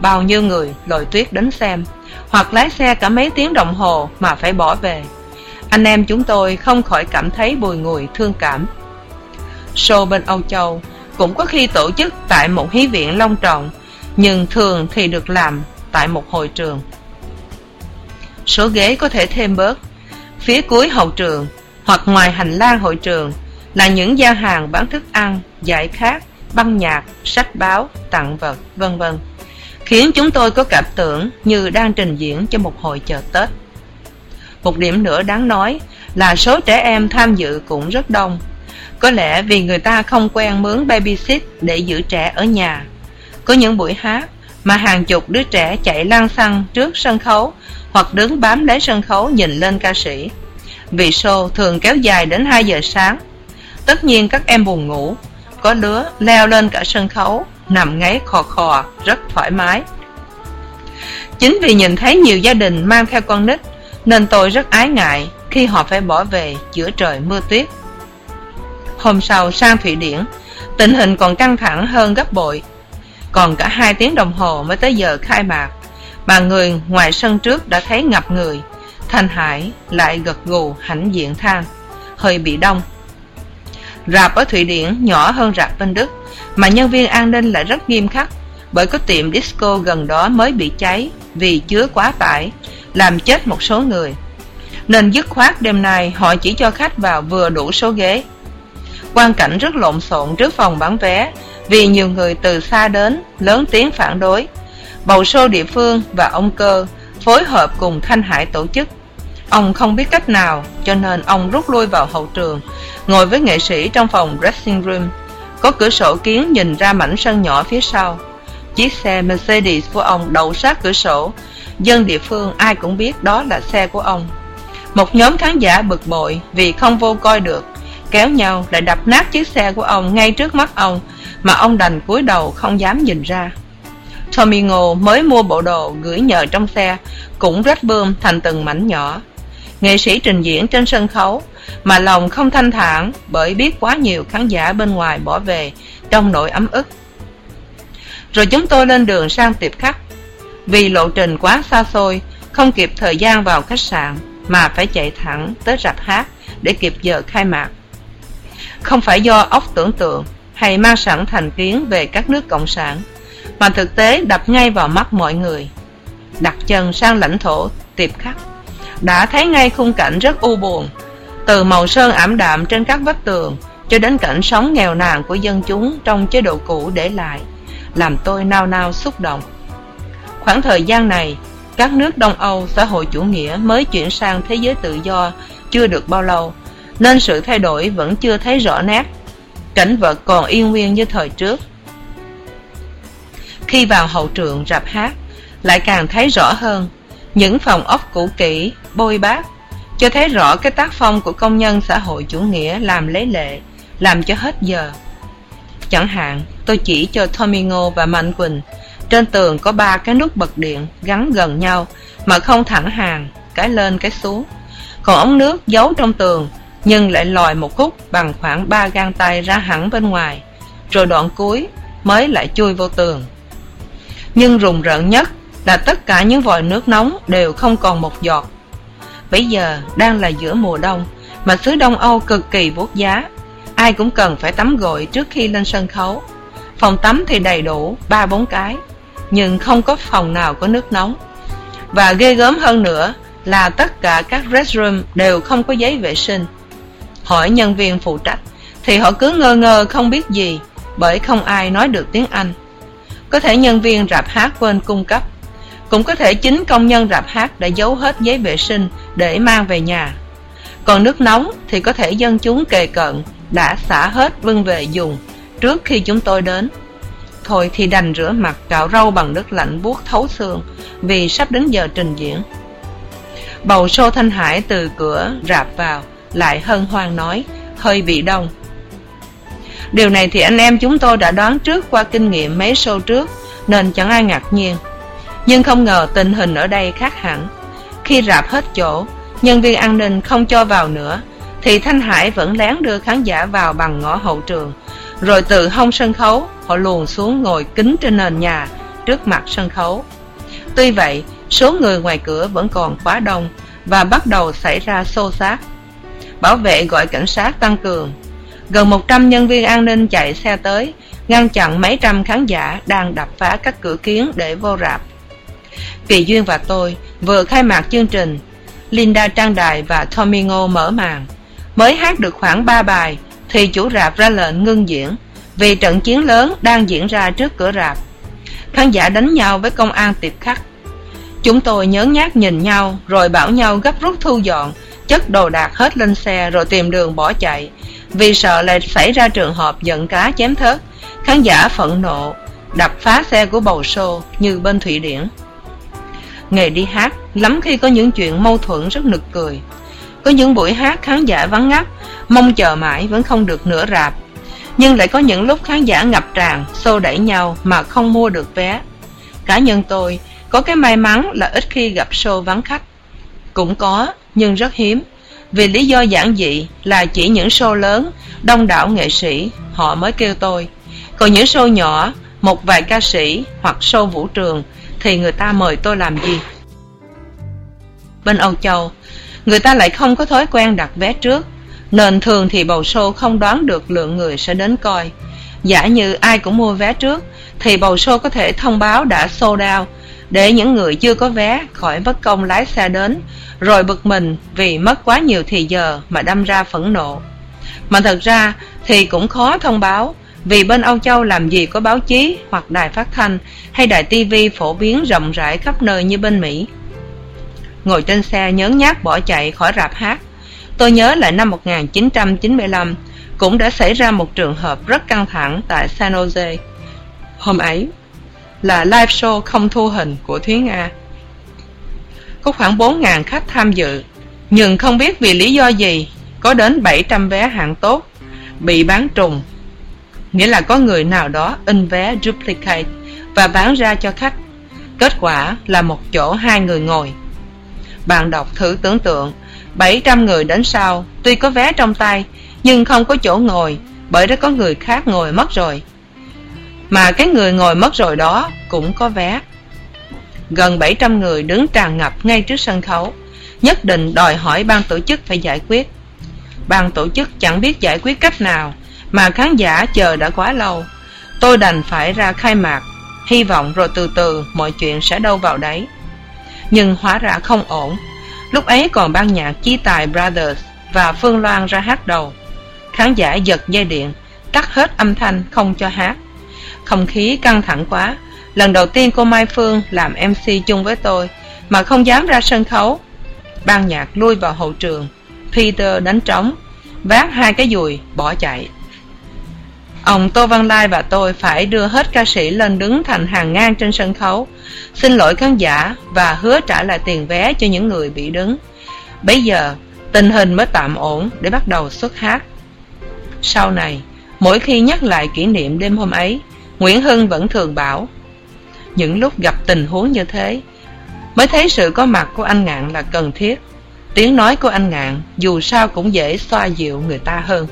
Bao nhiêu người lội tuyết đến xem hoặc lái xe cả mấy tiếng đồng hồ mà phải bỏ về. Anh em chúng tôi không khỏi cảm thấy bùi ngùi, thương cảm. Show bên âu châu cũng có khi tổ chức tại một hí viện long trọng, nhưng thường thì được làm tại một hội trường. Số ghế có thể thêm bớt. Phía cuối hậu trường hoặc ngoài hành lang hội trường là những gian hàng bán thức ăn, giải khát, băng nhạc, sách báo, tặng vật, vân vân khiến chúng tôi có cảm tưởng như đang trình diễn cho một hội chợ tết. Một điểm nữa đáng nói là số trẻ em tham dự cũng rất đông. Có lẽ vì người ta không quen mướn babysit để giữ trẻ ở nhà. Có những buổi hát mà hàng chục đứa trẻ chạy lang xăng trước sân khấu hoặc đứng bám lấy sân khấu nhìn lên ca sĩ. Vì show thường kéo dài đến hai giờ sáng. Tất nhiên các em buồn ngủ có đứa leo lên cả sân khấu, nằm ngáy khò khò, rất thoải mái. Chính vì nhìn thấy nhiều gia đình mang theo con nít, nên tôi rất ái ngại khi họ phải bỏ về giữa trời mưa tuyết. Hôm sau sang Thụy Điển, tình hình còn căng thẳng hơn gấp bội. Còn cả hai tiếng đồng hồ mới tới giờ khai mạc, mà người ngoài sân trước đã thấy ngập người. Thanh Hải lại gật gù hãnh diện than, hơi bị đông. Rạp ở Thụy Điển nhỏ hơn rạp bên Đức, mà nhân viên an ninh lại rất nghiêm khắc, bởi có tiệm disco gần đó mới bị cháy vì chứa quá tải, làm chết một số người. Nên dứt khoát đêm nay họ chỉ cho khách vào vừa đủ số ghế. Quan cảnh rất lộn xộn trước phòng bán vé, vì nhiều người từ xa đến, lớn tiếng phản đối. Bầu sô địa phương và ông cơ phối hợp cùng Thanh Hải tổ chức. Ông không biết cách nào, cho nên ông rút lui vào hậu trường, ngồi với nghệ sĩ trong phòng dressing room. Có cửa sổ kiến nhìn ra mảnh sân nhỏ phía sau. Chiếc xe Mercedes của ông đậu sát cửa sổ. Dân địa phương ai cũng biết đó là xe của ông. Một nhóm khán giả bực bội vì không vô coi được, kéo nhau lại đập nát chiếc xe của ông ngay trước mắt ông, mà ông đành cúi đầu không dám nhìn ra. Tommy Ngô mới mua bộ đồ gửi nhờ trong xe, cũng rách bươm thành từng mảnh nhỏ. Nghệ sĩ trình diễn trên sân khấu, mà lòng không thanh thản bởi biết quá nhiều khán giả bên ngoài bỏ về trong nỗi ấm ức. Rồi chúng tôi lên đường sang tiệp khắc. Vì lộ trình quá xa xôi, không kịp thời gian vào khách sạn, mà phải chạy thẳng tới rạp hát để kịp giờ khai mạc. Không phải do óc tưởng tượng hay mang sẵn thành kiến về các nước cộng sản, mà thực tế đập ngay vào mắt mọi người. Đặt chân sang lãnh thổ tiệp khắc, đã thấy ngay khung cảnh rất u buồn, từ màu sơn ảm đạm trên các vách tường cho đến cảnh sống nghèo nàn của dân chúng trong chế độ cũ để lại, làm tôi nao nao xúc động. Khoảng thời gian này, các nước Đông Âu xã hội chủ nghĩa mới chuyển sang thế giới tự do chưa được bao lâu, nên sự thay đổi vẫn chưa thấy rõ nét. Cảnh vật còn yên nguyên như thời trước. Khi vào hậu trường rạp hát, lại càng thấy rõ hơn những phòng ốc cũ kỹ, bôi bát, cho thấy rõ cái tác phong của công nhân xã hội chủ nghĩa làm lấy lệ, làm cho hết giờ. Chẳng hạn, tôi chỉ cho Tommy Ngô và Mạnh Quỳnh trên tường có ba cái nút bật điện gắn gần nhau mà không thẳng hàng, cái lên cái xuống. Còn ống nước giấu trong tường nhưng lại lòi một khúc bằng khoảng ba gang tay ra hẳn bên ngoài, rồi đoạn cuối mới lại chui vô tường. Nhưng rùng rợn nhất là tất cả những vòi nước nóng đều không còn một giọt. Bây giờ đang là giữa mùa đông, mà xứ Đông Âu cực kỳ vuốt giá. Ai cũng cần phải tắm gội trước khi lên sân khấu. Phòng tắm thì đầy đủ, ba bốn cái, nhưng không có phòng nào có nước nóng. Và ghê gớm hơn nữa là tất cả các restroom đều không có giấy vệ sinh. Hỏi nhân viên phụ trách, thì họ cứ ngơ ngơ không biết gì, bởi không ai nói được tiếng Anh. Có thể nhân viên rạp hát quên cung cấp, cũng có thể chính công nhân rạp hát đã giấu hết giấy vệ sinh để mang về nhà. Còn nước nóng thì có thể dân chúng kề cận đã xả hết vân về dùng trước khi chúng tôi đến. Thôi thì đành rửa mặt cạo râu bằng nước lạnh buốt thấu xương vì sắp đến giờ trình diễn. Bầu sô Thanh Hải từ cửa rạp vào lại hân hoan nói, hơi bị đông. Điều này thì anh em chúng tôi đã đoán trước qua kinh nghiệm mấy show trước nên chẳng ai ngạc nhiên. Nhưng không ngờ tình hình ở đây khác hẳn. Khi rạp hết chỗ, nhân viên an ninh không cho vào nữa, thì Thanh Hải vẫn lén đưa khán giả vào bằng ngõ hậu trường, rồi từ hông sân khấu, họ luồn xuống ngồi kính trên nền nhà, trước mặt sân khấu. Tuy vậy, số người ngoài cửa vẫn còn quá đông, và bắt đầu xảy ra xô xát. Bảo vệ gọi cảnh sát tăng cường. Gần 100 nhân viên an ninh chạy xe tới, ngăn chặn mấy trăm khán giả đang đập phá các cửa kiến để vô rạp. Kỳ Duyên và tôi vừa khai mạc chương trình, Linda Trang Đài và Tommy Ngô mở màn. Mới hát được khoảng 3 bài thì chủ rạp ra lệnh ngưng diễn vì trận chiến lớn đang diễn ra trước cửa rạp. Khán giả đánh nhau với công an tiệp khắc. Chúng tôi nhớ nhát nhìn nhau rồi bảo nhau gấp rút thu dọn, chất đồ đạc hết lên xe rồi tìm đường bỏ chạy vì sợ lại xảy ra trường hợp giận cá chém thớt. Khán giả phẫn nộ, đập phá xe của bầu xô như bên Thụy Điển. Nghề đi hát, lắm khi có những chuyện mâu thuẫn rất nực cười. Có những buổi hát khán giả vắng ngắt, mong chờ mãi vẫn không được nửa rạp. nhưng lại có những lúc khán giả ngập tràn xô đẩy nhau mà không mua được vé cá nhân tôi có cái may mắn là ít khi gặp show vắng khách cũng có nhưng rất hiếm vì lý do giản dị là chỉ những show lớn đông đảo nghệ sĩ họ mới kêu tôi còn những show nhỏ một vài ca sĩ hoặc show vũ trường thì người ta mời tôi làm gì? Bên âu châu, người ta lại không có thói quen đặt vé trước. Nên thường thì bầu show không đoán được lượng người sẽ đến coi. Giả như ai cũng mua vé trước, thì bầu show có thể thông báo đã sold out. Để những người chưa có vé khỏi mất công lái xe đến, rồi bực mình vì mất quá nhiều thì giờ mà đâm ra phẫn nộ. Mà thật ra thì cũng khó thông báo vì bên âu châu làm gì có báo chí hoặc đài phát thanh hay đài tv phổ biến rộng rãi khắp nơi như bên mỹ. Ngồi trên xe nhớn nhác bỏ chạy khỏi rạp hát. Tôi nhớ lại năm 1995 cũng đã xảy ra một trường hợp rất căng thẳng tại san jose. Hôm ấy là live show không thu hình của thúy nga. Có khoảng bốn ngàn khách tham dự, nhưng không biết vì lý do gì có đến bảy trăm vé hạng tốt bị bán trùng nghĩa là có người nào đó in vé duplicate và bán ra cho khách. Kết quả là một chỗ hai người ngồi. Bạn đọc thử tưởng tượng, bảy trăm người đến sau, tuy có vé trong tay, nhưng không có chỗ ngồi, bởi đã có người khác ngồi mất rồi. Mà cái người ngồi mất rồi đó cũng có vé. Gần bảy trăm người đứng tràn ngập ngay trước sân khấu, nhất định đòi hỏi ban tổ chức phải giải quyết. Ban tổ chức chẳng biết giải quyết cách nào mà khán giả chờ đã quá lâu. Tôi đành phải ra khai mạc. Hy vọng rồi từ từ mọi chuyện sẽ đâu vào đấy. Nhưng hóa ra không ổn. Lúc ấy còn ban nhạc chi tài brothers và phương loan ra hát đầu. Khán giả giật dây điện, tắt hết âm thanh không cho hát. Không khí căng thẳng quá. Lần đầu tiên cô mai phương làm mc chung với tôi mà không dám ra sân khấu. Ban nhạc lui vào hậu trường. Peter đánh trống, vác hai cái dùi, bỏ chạy ông tô văn lai và tôi phải đưa hết ca sĩ lên đứng thành hàng ngang trên sân khấu. Xin lỗi khán giả và hứa trả lại tiền vé cho những người bị đứng. Bấy giờ, tình hình mới tạm ổn để bắt đầu xuất hát. Sau này, mỗi khi nhắc lại kỷ niệm đêm hôm ấy, nguyễn hưng vẫn thường bảo, những lúc gặp tình huống như thế, mới thấy sự có mặt của anh ngạn là cần thiết. Tiếng nói của anh ngạn dù sao cũng dễ xoa dịu người ta hơn.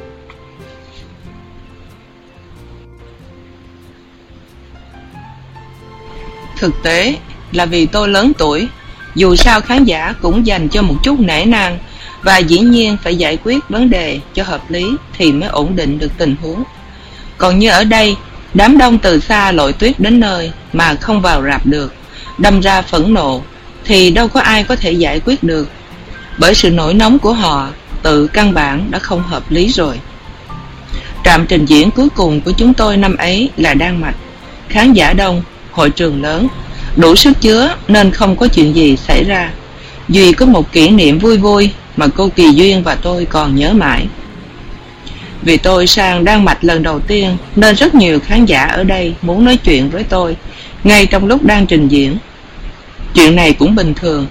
Thực tế là vì tôi lớn tuổi, dù sao khán giả cũng dành cho một chút nể nang và dĩ nhiên phải giải quyết vấn đề cho hợp lý thì mới ổn định được tình huống. Còn như ở đây, đám đông từ xa lội tuyết đến nơi mà không vào rạp được, đâm ra phẫn nộ thì đâu có ai có thể giải quyết được. Bởi sự nổi nóng của họ tự căn bản đã không hợp lý rồi. Trạm trình diễn cuối cùng của chúng tôi năm ấy là đan mạch. Khán giả đông hội trường lớn. Đủ sức chứa nên không có chuyện gì xảy ra. Duy có một kỷ niệm vui vui mà cô kỳ duyên và tôi còn nhớ mãi. Vì tôi sang đan mạch lần đầu tiên nên rất nhiều khán giả ở đây muốn nói chuyện với tôi, ngay trong lúc đang trình diễn. Chuyện này cũng bình thường,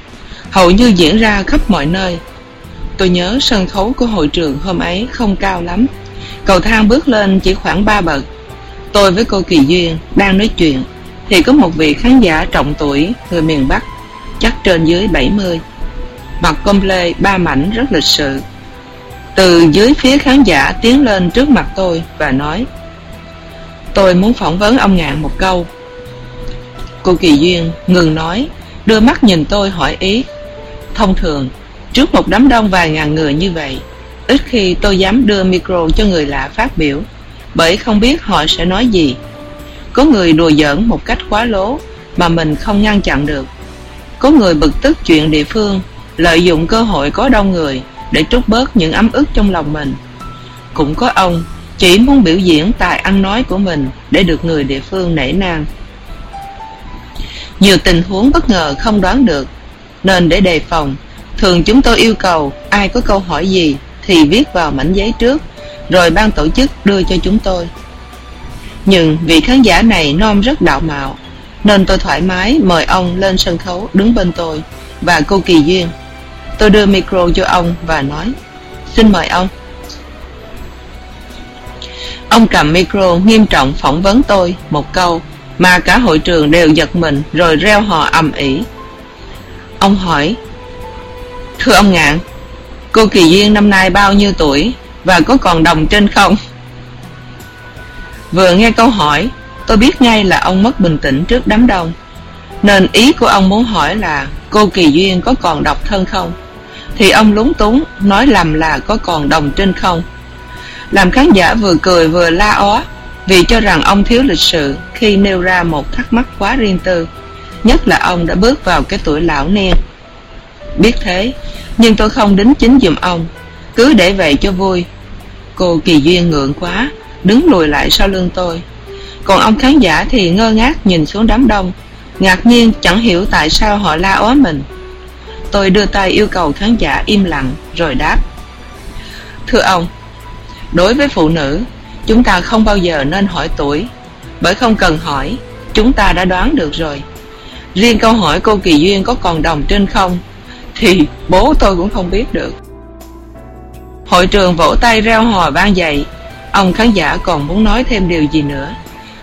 hầu như diễn ra khắp mọi nơi. Tôi nhớ sân khấu của hội trường hôm ấy không cao lắm, cầu thang bước lên chỉ khoảng ba bậc. Tôi với cô kỳ duyên đang nói chuyện thì có một vị khán giả trọng tuổi người miền bắc, chắc trên dưới bảy mươi, mặc công lê ba mảnh rất lịch sự. Từ dưới phía khán giả tiến lên trước mặt tôi và nói, tôi muốn phỏng vấn ông ngạn một câu. Cô kỳ duyên ngừng nói, đưa mắt nhìn tôi hỏi ý, thông thường, trước một đám đông vài ngàn người như vậy, ít khi tôi dám đưa micro cho người lạ phát biểu, bởi không biết họ sẽ nói gì có người đùa giỡn một cách quá lố mà mình không ngăn chặn được. Có người bực tức chuyện địa phương, lợi dụng cơ hội có đông người để trút bớt những ấm ức trong lòng mình. Cũng có ông chỉ muốn biểu diễn tài ăn nói của mình để được người địa phương nể nang. Nhiều tình huống bất ngờ không đoán được, nên để đề phòng, thường chúng tôi yêu cầu ai có câu hỏi gì thì viết vào mảnh giấy trước, rồi ban tổ chức đưa cho chúng tôi nhưng vị khán giả này non rất đạo mạo nên tôi thoải mái mời ông lên sân khấu đứng bên tôi và cô kỳ duyên tôi đưa micro cho ông và nói xin mời ông Ông cầm micro nghiêm trọng phỏng vấn tôi một câu mà cả hội trường đều giật mình rồi reo hò ầm ĩ. Ông hỏi, Thưa ông Ngạn, cô Kỳ Duyên năm nay bao nhiêu tuổi và có còn đồng trên không? Vừa nghe câu hỏi, tôi biết ngay là ông mất bình tĩnh trước đám đông. Nên ý của ông muốn hỏi là cô Kỳ Duyên có còn độc thân không? Thì ông lúng túng nói lầm là có còn đồng trên không? Làm khán giả vừa cười vừa la ó vì cho rằng ông thiếu lịch sự khi nêu ra một thắc mắc quá riêng tư, nhất là ông đã bước vào cái tuổi lão niên. Biết thế, nhưng tôi không đính chính giùm ông, cứ để vậy cho vui. Cô Kỳ Duyên ngượng quá, đứng lùi lại sau lưng tôi. Còn ông khán giả thì ngơ ngác nhìn xuống đám đông, ngạc nhiên chẳng hiểu tại sao họ la ó mình. Tôi đưa tay yêu cầu khán giả im lặng rồi đáp. Thưa ông, đối với phụ nữ, chúng ta không bao giờ nên hỏi tuổi, bởi không cần hỏi, chúng ta đã đoán được rồi. Riêng câu hỏi cô Kỳ Duyên có còn đồng trên không, thì bố tôi cũng không biết được. Hội trường vỗ tay reo hò vang dậy, ông khán giả còn muốn nói thêm điều gì nữa,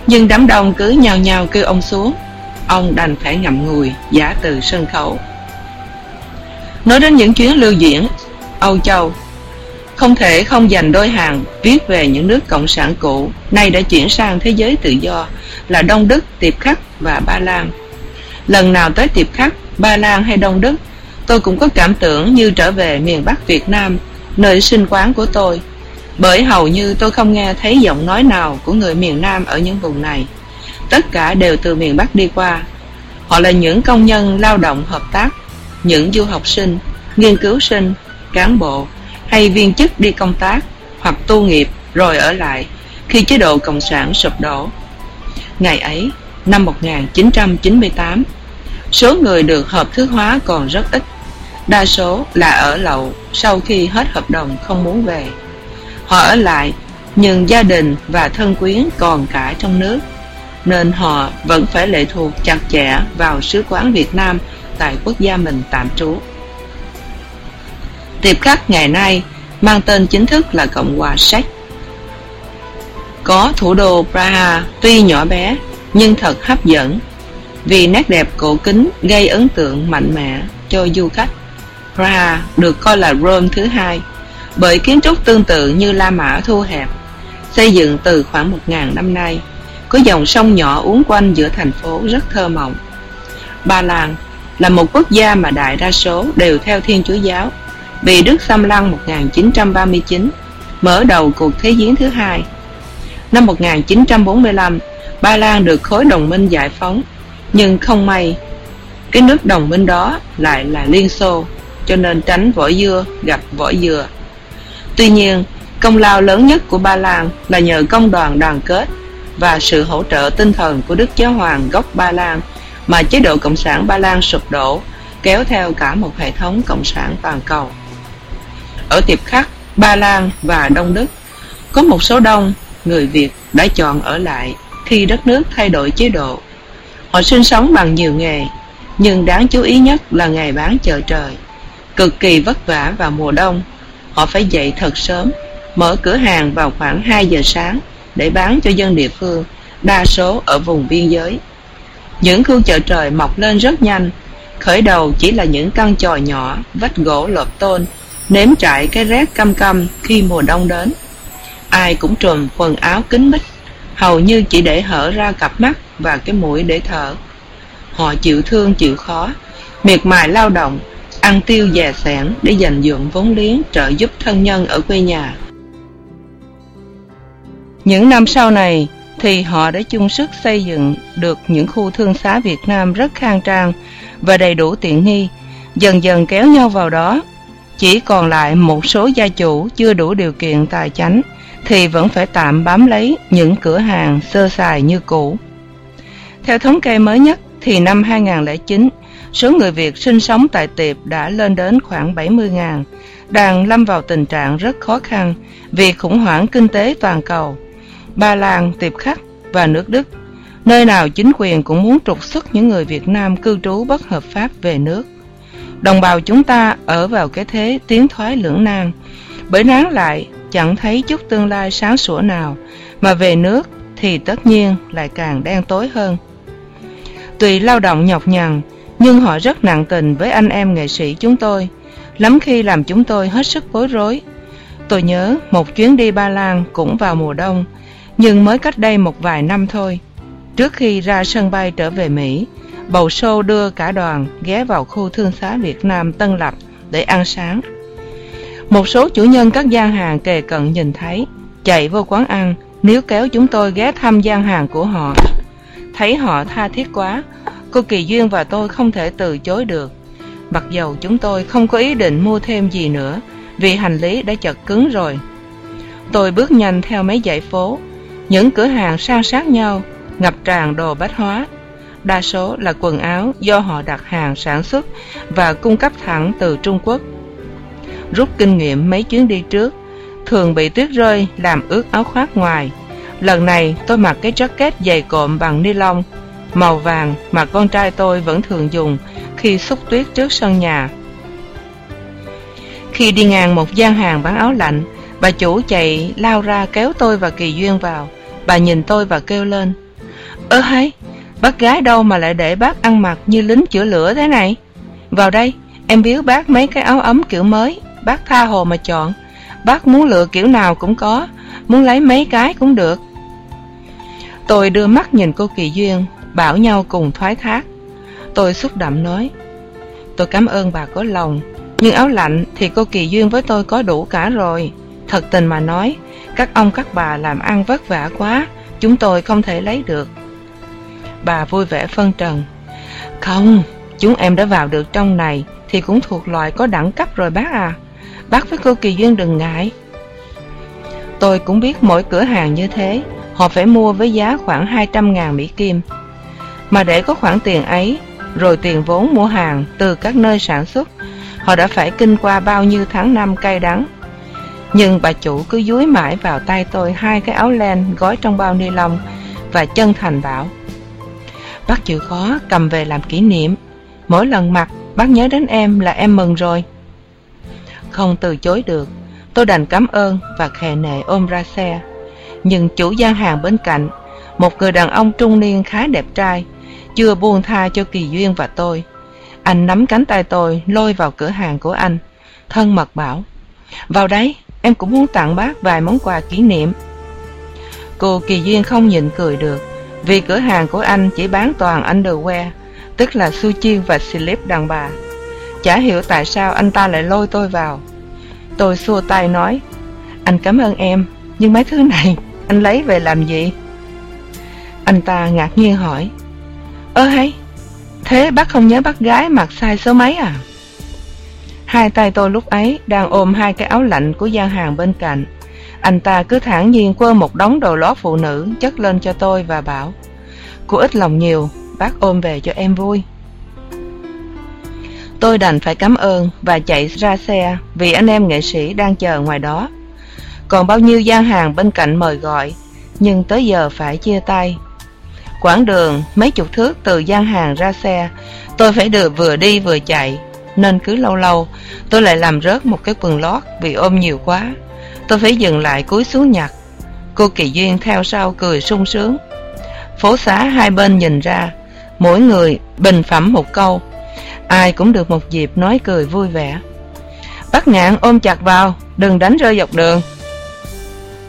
nhưng đám đông cứ nhào nhào kêu ông xuống, ông đành phải ngậm ngùi giả từ sân khấu. Nói đến những chuyến lưu diễn, Âu Châu không thể không dành đôi hàng viết về những nước cộng sản cũ nay đã chuyển sang thế giới tự do là Đông Đức, Tiệp Khắc và Ba Lan. Lần nào tới Tiệp Khắc, Ba Lan hay Đông Đức, tôi cũng có cảm tưởng như trở về miền Bắc Việt Nam, nơi sinh quán của tôi. Bởi hầu như tôi không nghe thấy giọng nói nào của người miền Nam ở những vùng này. Tất cả đều từ miền Bắc đi qua. Họ là những công nhân lao động hợp tác, những du học sinh, nghiên cứu sinh, cán bộ hay viên chức đi công tác hoặc tu nghiệp rồi ở lại khi chế độ Cộng sản sụp đổ. Ngày ấy, năm 1998, số người được hợp thức hóa còn rất ít, đa số là ở lậu sau khi hết hợp đồng không muốn về. Họ ở lại, nhưng gia đình và thân quyến còn cả trong nước, nên họ vẫn phải lệ thuộc chặt chẽ vào sứ quán Việt Nam tại quốc gia mình tạm trú. Tiệp khắc ngày nay mang tên chính thức là Cộng hòa Séc. Có thủ đô Praha tuy nhỏ bé nhưng thật hấp dẫn vì nét đẹp cổ kính gây ấn tượng mạnh mẽ cho du khách. Praha được coi là Rome thứ hai bởi kiến trúc tương tự như La Mã thu hẹp, xây dựng từ khoảng 1.000 năm nay, có dòng sông nhỏ uốn quanh giữa thành phố rất thơ mộng. Ba Lan là một quốc gia mà đại đa số đều theo Thiên Chúa giáo bị Đức xâm lăng 1939, mở đầu cuộc Thế chiến thứ hai. Năm 1945, Ba Lan được khối đồng minh giải phóng, nhưng không may, cái nước đồng minh đó lại là Liên Xô, cho nên tránh vỏ dưa gặp vỏ dừa. Tuy nhiên, công lao lớn nhất của Ba Lan là nhờ công đoàn đoàn kết và sự hỗ trợ tinh thần của Đức Giáo Hoàng gốc Ba Lan mà chế độ Cộng sản Ba Lan sụp đổ, kéo theo cả một hệ thống Cộng sản toàn cầu. Ở Tiệp Khắc, Ba Lan và Đông Đức, có một số đông người Việt đã chọn ở lại khi đất nước thay đổi chế độ. Họ sinh sống bằng nhiều nghề, nhưng đáng chú ý nhất là nghề bán chợ trời. Cực kỳ vất vả vào mùa đông, họ phải dậy thật sớm, mở cửa hàng vào khoảng 2 giờ sáng để bán cho dân địa phương, đa số ở vùng biên giới. Những khu chợ trời mọc lên rất nhanh, khởi đầu chỉ là những căn chòi nhỏ, vách gỗ lợp tôn, nếm trải cái rét căm căm khi mùa đông đến. Ai cũng trùm quần áo kín mít, hầu như chỉ để hở ra cặp mắt và cái mũi để thở. Họ chịu thương chịu khó, miệt mài lao động, ăn tiêu già sẻn để dành dụm vốn liếng trợ giúp thân nhân ở quê nhà. Những năm sau này thì họ đã chung sức xây dựng được những khu thương xá Việt Nam rất khang trang và đầy đủ tiện nghi, dần dần kéo nhau vào đó. Chỉ còn lại một số gia chủ chưa đủ điều kiện tài chánh thì vẫn phải tạm bám lấy những cửa hàng sơ sài như cũ. Theo thống kê mới nhất thì năm 2009, số người Việt sinh sống tại Tiệp đã lên đến khoảng 70.000, đang lâm vào tình trạng rất khó khăn vì khủng hoảng kinh tế toàn cầu. Ba Lan, Tiệp Khắc và nước Đức, nơi nào chính quyền cũng muốn trục xuất những người Việt Nam cư trú bất hợp pháp về nước. Đồng bào chúng ta ở vào cái thế tiến thoái lưỡng nan, bởi nán lại chẳng thấy chút tương lai sáng sủa nào mà về nước thì tất nhiên lại càng đen tối hơn Tùy lao động nhọc nhằn nhưng họ rất nặng tình với anh em nghệ sĩ chúng tôi, lắm khi làm chúng tôi hết sức bối rối. Tôi nhớ một chuyến đi ba lan cũng vào mùa đông, nhưng mới cách đây một vài năm thôi. Trước khi ra sân bay trở về mỹ, bầu sô đưa cả đoàn ghé vào khu thương xá việt nam tân lập để ăn sáng. Một số chủ nhân các gian hàng kề cận nhìn thấy, chạy vô quán ăn nếu kéo chúng tôi ghé thăm gian hàng của họ. Thấy họ tha thiết quá cô kỳ duyên và tôi không thể từ chối được. Mặc dầu chúng tôi không có ý định mua thêm gì nữa, vì hành lý đã chật cứng rồi. Tôi bước nhanh theo mấy dãy phố. Những cửa hàng san sát nhau, ngập tràn đồ bách hóa. Đa số là quần áo do họ đặt hàng sản xuất và cung cấp thẳng từ trung quốc. Rút kinh nghiệm mấy chuyến đi trước, thường bị tuyết rơi làm ướt áo khoác ngoài. Lần này tôi mặc cái jacket dày cộm bằng ni lông màu vàng mà con trai tôi vẫn thường dùng khi xúc tuyết trước sân nhà. Khi đi ngang một gian hàng bán áo lạnh, bà chủ chạy lao ra kéo tôi và kỳ duyên vào. Bà nhìn tôi và kêu lên, ơ hay, bác gái đâu mà lại để bác ăn mặc như lính chữa lửa thế này? Vào đây, em biếu bác mấy cái áo ấm kiểu mới, bác tha hồ mà chọn. Bác muốn lựa kiểu nào cũng có, muốn lấy mấy cái cũng được. Tôi đưa mắt nhìn cô kỳ duyên bảo nhau cùng thoái thác. Tôi xúc động nói, tôi cảm ơn bà có lòng, nhưng áo lạnh thì cô kỳ duyên với tôi có đủ cả rồi. Thật tình mà nói, các ông các bà làm ăn vất vả quá, chúng tôi không thể lấy được. Bà vui vẻ phân trần, không, chúng em đã vào được trong này thì cũng thuộc loại có đẳng cấp rồi bác à. Bác với cô kỳ duyên đừng ngại. Tôi cũng biết mỗi cửa hàng như thế, họ phải mua với giá khoảng hai trăm ngàn mỹ kim mà để có khoản tiền ấy, rồi tiền vốn mua hàng từ các nơi sản xuất, họ đã phải kinh qua bao nhiêu tháng năm cay đắng. Nhưng bà chủ cứ dúi mãi vào tay tôi hai cái áo len gói trong bao ni lông và chân thành bảo, bác chịu khó cầm về làm kỷ niệm. Mỗi lần mặc, bác nhớ đến em là em mừng rồi. Không từ chối được, tôi đành cảm ơn và khề nệ ôm ra xe. Nhưng chủ gian hàng bên cạnh, một người đàn ông trung niên khá đẹp trai chưa buông tha cho kỳ duyên và tôi. Anh nắm cánh tay tôi, lôi vào cửa hàng của anh. Thân mật bảo, vào đấy, em cũng muốn tặng bác vài món quà kỷ niệm. Cô kỳ duyên không nhịn cười được, vì cửa hàng của anh chỉ bán toàn underwear, tức là su chiên và slip đàn bà. Chả hiểu tại sao anh ta lại lôi tôi vào. Tôi xua tay nói, anh cảm ơn em, nhưng mấy thứ này anh lấy về làm gì? Anh ta ngạc nhiên hỏi ơ hay, thế bác không nhớ bác gái mặc sai số mấy à? Hai tay tôi lúc ấy đang ôm hai cái áo lạnh của gian hàng bên cạnh. Anh ta cứ thản nhiên quơ một đống đồ lót phụ nữ chất lên cho tôi và bảo, cô ít lòng nhiều, bác ôm về cho em vui. Tôi đành phải cảm ơn và chạy ra xe vì anh em nghệ sĩ đang chờ ngoài đó. Còn bao nhiêu gian hàng bên cạnh mời gọi, nhưng tới giờ phải chia tay quãng đường, mấy chục thước từ gian hàng ra xe. Tôi phải được vừa đi vừa chạy, nên cứ lâu lâu, tôi lại làm rớt một cái quần lót vì ôm nhiều quá. Tôi phải dừng lại cúi xuống nhặt. Cô kỳ duyên theo sau cười sung sướng. Phố xá hai bên nhìn ra, mỗi người bình phẩm một câu. Ai cũng được một dịp nói cười vui vẻ. Bắt ngạn ôm chặt vào, đừng đánh rơi dọc đường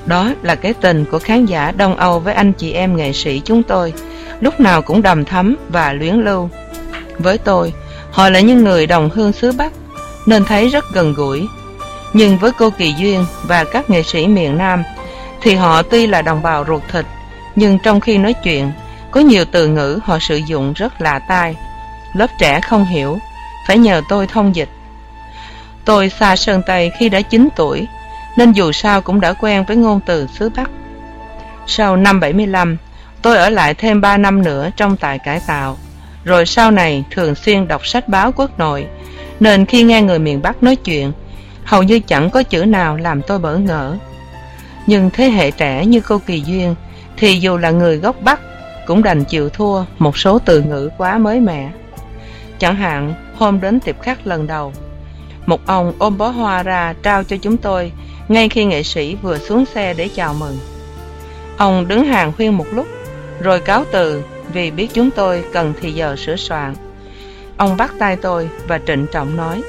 đó là cái tình của khán giả đông âu với anh chị em nghệ sĩ chúng tôi, lúc nào cũng đầm thấm và luyến lưu. Với tôi, họ là những người đồng hương xứ bắc, nên thấy rất gần gũi. Nhưng với cô kỳ duyên và các nghệ sĩ miền nam, thì họ tuy là đồng bào ruột thịt, nhưng trong khi nói chuyện, có nhiều từ ngữ họ sử dụng rất lạ tai. Lớp trẻ không hiểu, phải nhờ tôi thông dịch. Tôi xa sơn tây khi đã chín tuổi nên dù sao cũng đã quen với ngôn từ xứ bắc. Sau năm bảy mươi lăm, tôi ở lại thêm ba năm nữa trong tài cải tạo. Rồi sau này thường xuyên đọc sách báo quốc nội, nên khi nghe người miền bắc nói chuyện, hầu như chẳng có chữ nào làm tôi bỡ ngỡ. Nhưng thế hệ trẻ như cô kỳ duyên thì dù là người gốc bắc cũng đành chịu thua một số từ ngữ quá mới mẻ. Chẳng hạn, hôm đến tiệp khắc lần đầu, một ông ôm bó hoa ra trao cho chúng tôi ngay khi nghệ sĩ vừa xuống xe để chào mừng Ông đứng hàng khuyên một lúc, rồi cáo từ vì biết chúng tôi cần thì giờ sửa soạn. Ông bắt tay tôi và trịnh trọng nói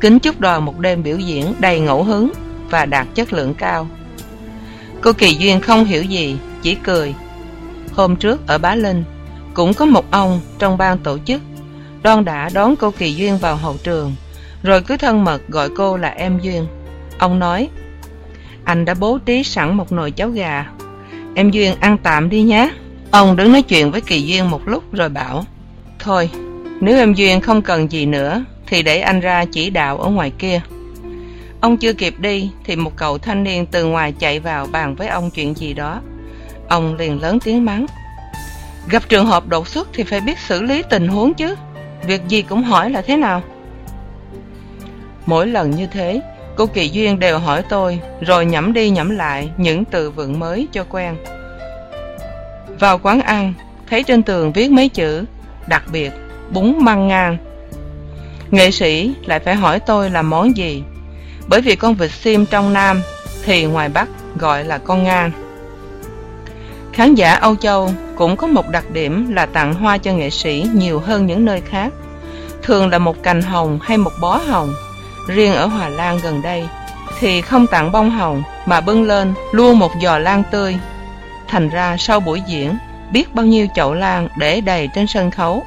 Kính chúc đoàn một đêm biểu diễn đầy ngẫu hứng và đạt chất lượng cao. Cô Kỳ Duyên không hiểu gì, chỉ cười. Hôm trước ở Bá Linh, cũng có một ông trong ban tổ chức đoan đã đón cô Kỳ Duyên vào hậu trường, rồi cứ thân mật gọi cô là em Duyên. Ông nói, anh đã bố trí sẵn một nồi cháo gà. Em Duyên ăn tạm đi nhé. Ông đứng nói chuyện với Kỳ Duyên một lúc rồi bảo, Thôi, nếu em Duyên không cần gì nữa, thì để anh ra chỉ đạo ở ngoài kia. Ông chưa kịp đi, thì một cậu thanh niên từ ngoài chạy vào bàn với ông chuyện gì đó. Ông liền lớn tiếng mắng. Gặp trường hợp đột xuất thì phải biết xử lý tình huống chứ. Việc gì cũng hỏi là thế nào. Mỗi lần như thế, cô Kỳ Duyên đều hỏi tôi, rồi nhẩm đi nhẩm lại những từ vựng mới cho quen. Vào quán ăn, thấy trên tường viết mấy chữ, đặc biệt, bún măng ngang. Nghệ sĩ lại phải hỏi tôi là món gì, bởi vì con vịt sim trong Nam thì ngoài Bắc gọi là con ngang. Khán giả Âu Châu cũng có một đặc điểm là tặng hoa cho nghệ sĩ nhiều hơn những nơi khác. Thường là một cành hồng hay một bó hồng. Riêng ở Hòa Lan gần đây thì không tặng bông hồng mà bưng lên luôn một giò lan tươi. Thành ra sau buổi diễn biết bao nhiêu chậu lan để đầy trên sân khấu.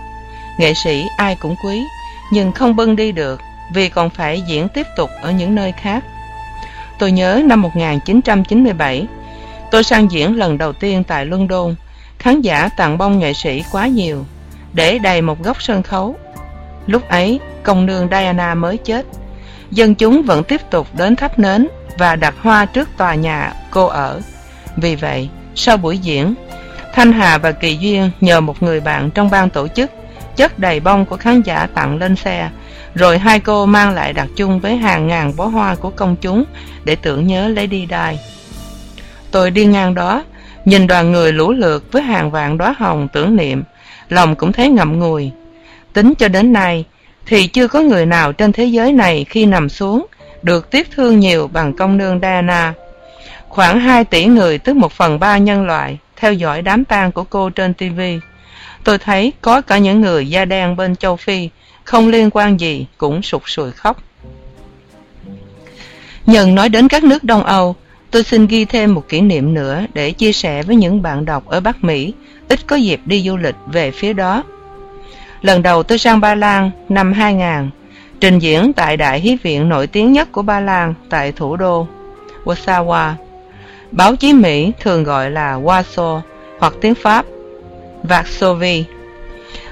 Nghệ sĩ ai cũng quý nhưng không bưng đi được vì còn phải diễn tiếp tục ở những nơi khác. Tôi nhớ năm 1997 Tôi sang diễn lần đầu tiên tại London, khán giả tặng bông nghệ sĩ quá nhiều, để đầy một góc sân khấu. Lúc ấy, công nương Diana mới chết. Dân chúng vẫn tiếp tục đến thắp nến và đặt hoa trước tòa nhà cô ở. Vì vậy, sau buổi diễn, Thanh Hà và Kỳ Duyên nhờ một người bạn trong ban tổ chức chất đầy bông của khán giả tặng lên xe, rồi hai cô mang lại đặt chung với hàng ngàn bó hoa của công chúng để tưởng nhớ Lady Di. Tôi đi ngang đó, nhìn đoàn người lũ lượt với hàng vạn đóa hồng tưởng niệm, lòng cũng thấy ngậm ngùi. Tính cho đến nay, thì chưa có người nào trên thế giới này khi nằm xuống được tiếc thương nhiều bằng công nương Diana. Khoảng 2 tỷ người tức một phần ba nhân loại theo dõi đám tang của cô trên TV. Tôi thấy có cả những người da đen bên châu Phi không liên quan gì cũng sụt sùi khóc. Nhân nói đến các nước Đông Âu, tôi xin ghi thêm một kỷ niệm nữa để chia sẻ với những bạn đọc ở Bắc Mỹ ít có dịp đi du lịch về phía đó. Lần đầu tôi sang Ba Lan năm 2000, trình diễn tại đại hí viện nổi tiếng nhất của Ba Lan tại thủ đô Warsaw. Báo chí Mỹ thường gọi là Warsaw hoặc tiếng Pháp Varsovie.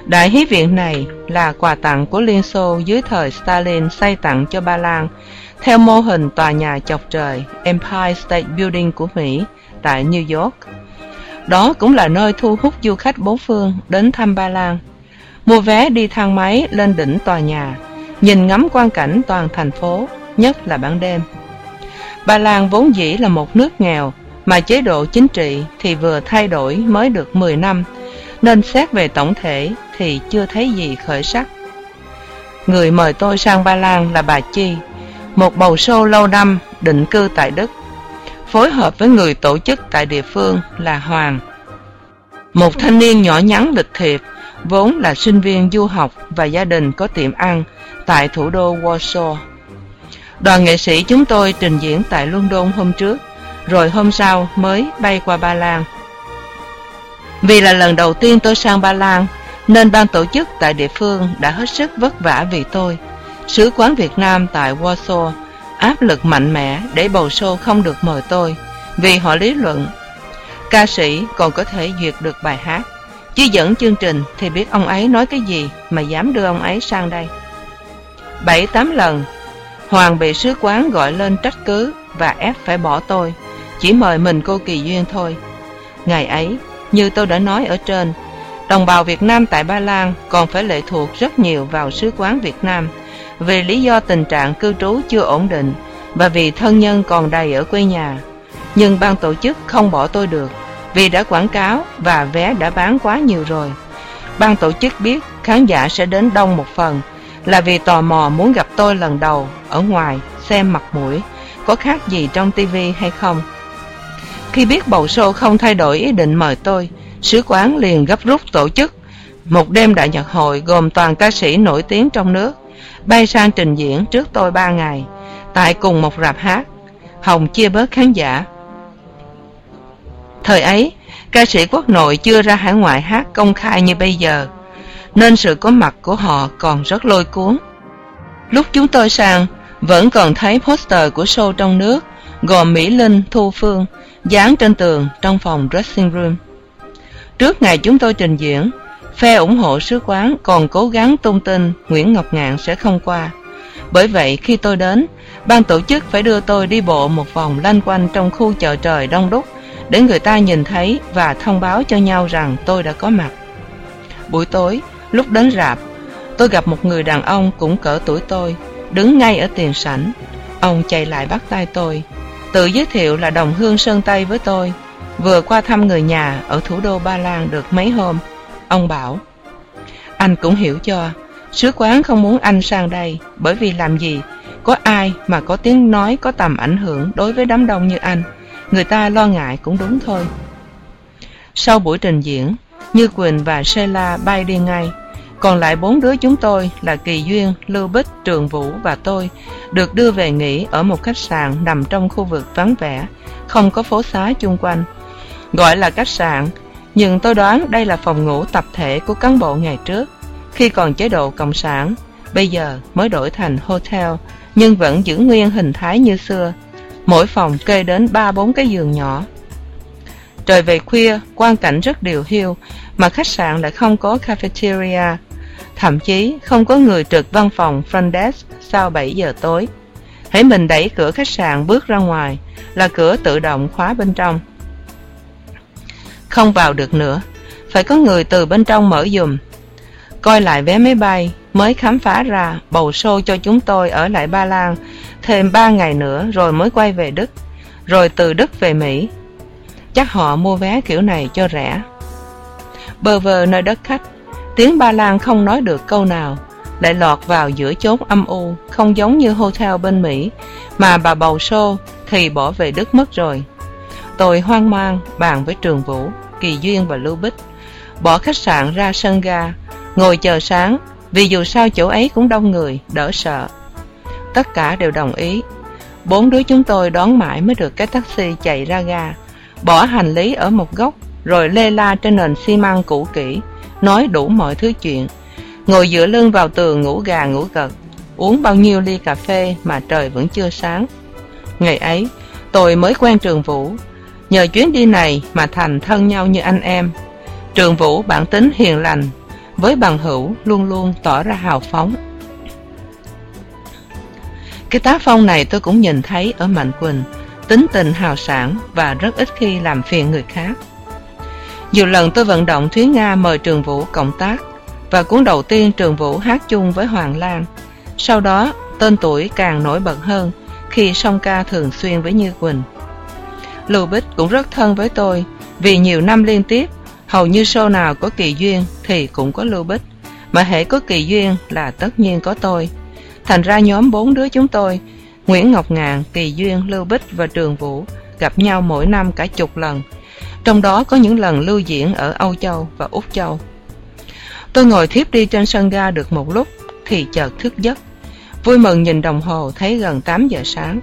Đại hí viện này là quà tặng của Liên Xô dưới thời Stalin xây tặng cho Ba Lan theo mô hình tòa nhà chọc trời Empire State Building của Mỹ tại New York. Đó cũng là nơi thu hút du khách bốn phương đến thăm Ba Lan. Mua vé đi thang máy lên đỉnh tòa nhà, nhìn ngắm quang cảnh toàn thành phố, nhất là ban đêm. Ba Lan vốn dĩ là một nước nghèo, mà chế độ chính trị thì vừa thay đổi mới được 10 năm, nên xét về tổng thể thì chưa thấy gì khởi sắc. Người mời tôi sang Ba Lan là bà Chi, một bầu sô lâu năm định cư tại Đức, phối hợp với người tổ chức tại địa phương là Hoàng. Một thanh niên nhỏ nhắn lịch thiệp, vốn là sinh viên du học và gia đình có tiệm ăn tại thủ đô Warsaw. Đoàn nghệ sĩ chúng tôi trình diễn tại London hôm trước, rồi hôm sau mới bay qua Ba Lan. Vì là lần đầu tiên tôi sang Ba Lan, nên ban tổ chức tại địa phương đã hết sức vất vả vì tôi. Sứ quán Việt Nam tại Warsaw áp lực mạnh mẽ để bầu show không được mời tôi, vì họ lý luận ca sĩ còn có thể duyệt được bài hát, chứ dẫn chương trình thì biết ông ấy nói cái gì mà dám đưa ông ấy sang đây. Bảy tám lần, Hoàng bị sứ quán gọi lên trách cứ và ép phải bỏ tôi, chỉ mời mình cô Kỳ Duyên thôi. Ngày ấy, như tôi đã nói ở trên, đồng bào Việt Nam tại Ba Lan còn phải lệ thuộc rất nhiều vào sứ quán Việt Nam vì lý do tình trạng cư trú chưa ổn định và vì thân nhân còn đầy ở quê nhà. Nhưng ban tổ chức không bỏ tôi được vì đã quảng cáo và vé đã bán quá nhiều rồi. Ban tổ chức biết khán giả sẽ đến đông một phần là vì tò mò muốn gặp tôi lần đầu ở ngoài xem mặt mũi, có khác gì trong TV hay không. khi biết bầu show không thay đổi ý định mời tôi, sứ quán liền gấp rút tổ chức một đêm đại nhạc hội gồm toàn ca sĩ nổi tiếng trong nước, bay sang trình diễn trước tôi ba ngày, tại cùng một rạp hát hồng chia bớt khán giả thời ấy, ca sĩ quốc nội chưa ra hải ngoại hát công khai như bây giờ, nên sự có mặt của họ còn rất lôi cuốn. Lúc chúng tôi sang, vẫn còn thấy poster của show trong nước, gồm mỹ linh, thu phương, dán trên tường trong phòng dressing room. Trước ngày chúng tôi trình diễn, phe ủng hộ sứ quán còn cố gắng tung tin nguyễn ngọc ngạn sẽ không qua. Bởi vậy, khi tôi đến, ban tổ chức phải đưa tôi đi bộ một vòng lanh quanh trong khu chợ trời đông đúc để người ta nhìn thấy và thông báo cho nhau rằng tôi đã có mặt. Buổi tối, lúc đến rạp, tôi gặp một người đàn ông cũng cỡ tuổi tôi, đứng ngay ở tiền sảnh. Ông chạy lại bắt tay tôi, tự giới thiệu là đồng hương sơn tây với tôi. Vừa qua thăm người nhà ở thủ đô ba lan được mấy hôm, ông bảo, anh cũng hiểu cho, sứ quán không muốn anh sang đây, bởi vì làm gì, có ai mà có tiếng nói có tầm ảnh hưởng đối với đám đông như anh người ta lo ngại cũng đúng thôi. Sau buổi trình diễn, như quỳnh và sheila bay đi ngay. Còn lại bốn đứa chúng tôi là kỳ duyên, lưu bích, trường vũ và tôi được đưa về nghỉ ở một khách sạn nằm trong khu vực vắng vẻ, không có phố xá chung quanh. Gọi là khách sạn, nhưng tôi đoán đây là phòng ngủ tập thể của cán bộ ngày trước. Khi còn chế độ cộng sản, bây giờ mới đổi thành hotel, nhưng vẫn giữ nguyên hình thái như xưa mỗi phòng kê đến ba bốn cái giường nhỏ. Trời về khuya, quang cảnh rất điều hiu, mà khách sạn lại không có cafeteria. Thậm chí không có người trực văn phòng front desk sau bảy giờ tối. Hãy mình đẩy cửa khách sạn bước ra ngoài, là cửa tự động khóa bên trong. Không vào được nữa, phải có người từ bên trong mở dùm. coi lại vé máy bay, mới khám phá ra bầu xô cho chúng tôi ở lại ba lan thêm ba ngày nữa rồi mới quay về đức, rồi từ đức về mỹ. Chắc họ mua vé kiểu này cho rẻ. Bơ vơ nơi đất khách, tiếng ba lan không nói được câu nào, lại lọt vào giữa chốn âm u, không giống như hotel bên mỹ, mà bà bầu xô thì bỏ về đức mất rồi. Tôi hoang mang bàn với trường vũ, kỳ duyên và lưu bích, bỏ khách sạn ra sân ga, ngồi chờ sáng, vì dù sao chỗ ấy cũng đông người, đỡ sợ tất cả đều đồng ý. Bốn đứa chúng tôi đón mãi mới được cái taxi chạy ra ga, bỏ hành lý ở một góc, rồi lê la trên nền xi măng cũ kỹ, nói đủ mọi thứ chuyện. Ngồi dựa lưng vào tường ngủ gà ngủ gật uống bao nhiêu ly cà phê mà trời vẫn chưa sáng. Ngày ấy, tôi mới quen trường vũ. Nhờ chuyến đi này mà thành thân nhau như anh em. Trường vũ bản tính hiền lành, với bằng hữu luôn luôn tỏ ra hào phóng cái tác phong này tôi cũng nhìn thấy ở mạnh quỳnh. Tính tình hào sản và rất ít khi làm phiền người khác. Nhiều lần tôi vận động thúy nga mời trường vũ cộng tác. Và cuốn đầu tiên trường vũ hát chung với hoàng lan. Sau đó, tên tuổi càng nổi bật hơn khi song ca thường xuyên với như quỳnh. Lưu bích cũng rất thân với tôi, vì nhiều năm liên tiếp, hầu như show nào có kỳ duyên thì cũng có lưu bích. Mà hễ có kỳ duyên là tất nhiên có tôi thành ra nhóm bốn đứa chúng tôi, nguyễn ngọc ngạn kỳ duyên, lưu bích và trường vũ, gặp nhau mỗi năm cả chục lần. Trong đó có những lần lưu diễn ở âu châu và úc châu. Tôi ngồi thiếp đi trên sân ga được một lúc thì chợt thức giấc. Vui mừng nhìn đồng hồ, thấy gần tám giờ sáng.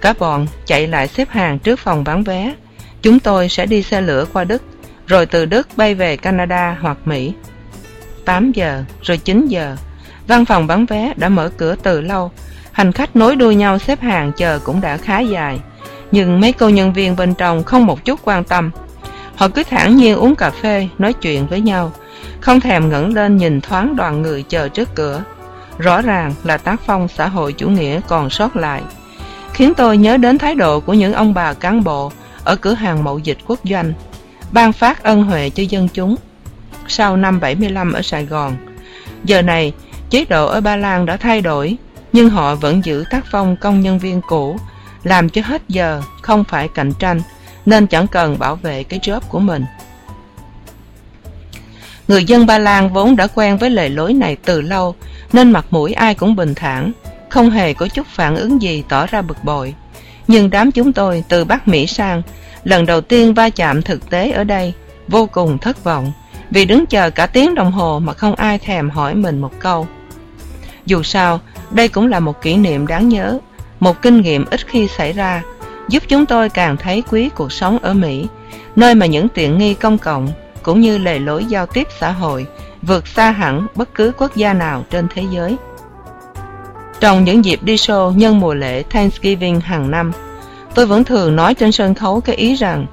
Cả bọn chạy lại xếp hàng trước phòng bán vé. Chúng tôi sẽ đi xe lửa qua đức, rồi từ đức bay về canada hoặc mỹ. Tám giờ, rồi chín giờ văn phòng bán vé đã mở cửa từ lâu. Hành khách nối đuôi nhau xếp hàng chờ cũng đã khá dài. Nhưng mấy cô nhân viên bên trong không một chút quan tâm. Họ cứ thản nhiên uống cà phê, nói chuyện với nhau. Không thèm ngẩng lên nhìn thoáng đoàn người chờ trước cửa. Rõ ràng là tác phong xã hội chủ nghĩa còn sót lại. Khiến tôi nhớ đến thái độ của những ông bà cán bộ ở cửa hàng mậu dịch quốc doanh. Ban phát ân huệ cho dân chúng. Sau năm 75 ở sài gòn, giờ này chế độ ở ba lan đã thay đổi, nhưng họ vẫn giữ tác phong công nhân viên cũ, làm cho hết giờ không phải cạnh tranh, nên chẳng cần bảo vệ cái job của mình. Người dân ba lan vốn đã quen với lề lối này từ lâu, nên mặt mũi ai cũng bình thản, không hề có chút phản ứng gì tỏ ra bực bội. Nhưng đám chúng tôi từ bắc mỹ sang, lần đầu tiên va chạm thực tế ở đây, vô cùng thất vọng, vì đứng chờ cả tiếng đồng hồ mà không ai thèm hỏi mình một câu dù sao, đây cũng là một kỷ niệm đáng nhớ, một kinh nghiệm ít khi xảy ra, giúp chúng tôi càng thấy quý cuộc sống ở mỹ, nơi mà những tiện nghi công cộng cũng như lề lối giao tiếp xã hội vượt xa hẳn bất cứ quốc gia nào trên thế giới. Trong những dịp đi show nhân mùa lễ thanksgiving hàng năm, tôi vẫn thường nói trên sân khấu cái ý rằng,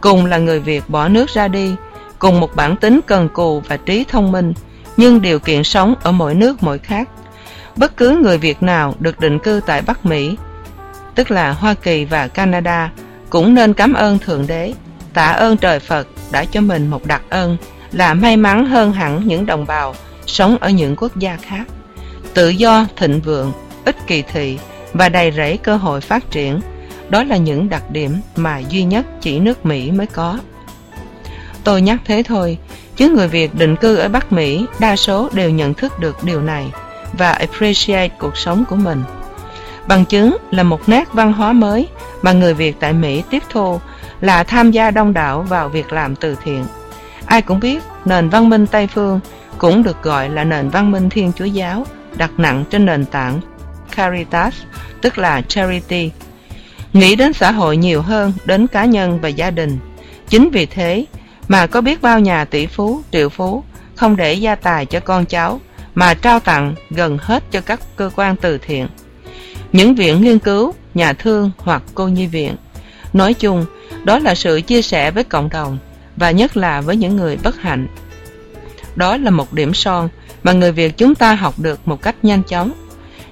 cùng là người việt bỏ nước ra đi, cùng một bản tính cần cù và trí thông minh, nhưng điều kiện sống ở mỗi nước mỗi khác bất cứ người việt nào được định cư tại bắc mỹ, tức là hoa kỳ và canada, cũng nên cảm ơn thượng đế, tạ ơn trời phật đã cho mình một đặc ân là may mắn hơn hẳn những đồng bào sống ở những quốc gia khác. Tự do, thịnh vượng ít kỳ thị và đầy rẫy cơ hội phát triển, đó là những đặc điểm mà duy nhất chỉ nước mỹ mới có. Tôi nhắc thế thôi, chứ người việt định cư ở bắc mỹ đa số đều nhận thức được điều này và appreciate cuộc sống của mình. Bằng chứng là một nét văn hóa mới mà người việt tại mỹ tiếp thu là tham gia đông đảo vào việc làm từ thiện. Ai cũng biết nền văn minh tây phương cũng được gọi là nền văn minh thiên chúa giáo, đặt nặng trên nền tảng caritas, tức là charity. Nghĩ đến xã hội nhiều hơn, đến cá nhân và gia đình. Chính vì thế mà có biết bao nhà tỷ phú, triệu phú không để gia tài cho con cháu mà trao tặng gần hết cho các cơ quan từ thiện. Những viện nghiên cứu, nhà thương hoặc cô nhi viện. Nói chung, đó là sự chia sẻ với cộng đồng và nhất là với những người bất hạnh. Đó là một điểm son mà người việt chúng ta học được một cách nhanh chóng.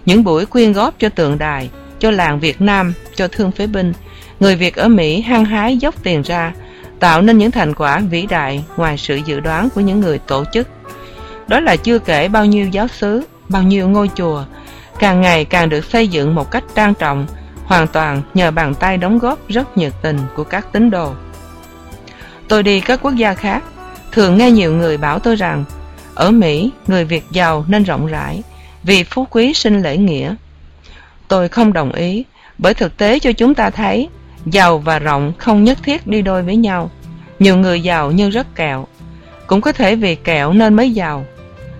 Những buổi quyên góp cho tượng đài, cho làng việt nam, cho thương phế binh, người việt ở mỹ hăng hái dốc tiền ra, tạo nên những thành quả vĩ đại ngoài sự dự đoán của những người tổ chức đó là chưa kể bao nhiêu giáo xứ, bao nhiêu ngôi chùa, càng ngày càng được xây dựng một cách trang trọng, hoàn toàn nhờ bàn tay đóng góp rất nhiệt tình của các tín đồ. Tôi đi các quốc gia khác, thường nghe nhiều người bảo tôi rằng, ở mỹ, người việt giàu nên rộng rãi vì phú quý sinh lễ nghĩa. Tôi không đồng ý, bởi thực tế cho chúng ta thấy, giàu và rộng không nhất thiết đi đôi với nhau. Nhiều người giàu nhưng rất kẹo, cũng có thể vì kẹo nên mới giàu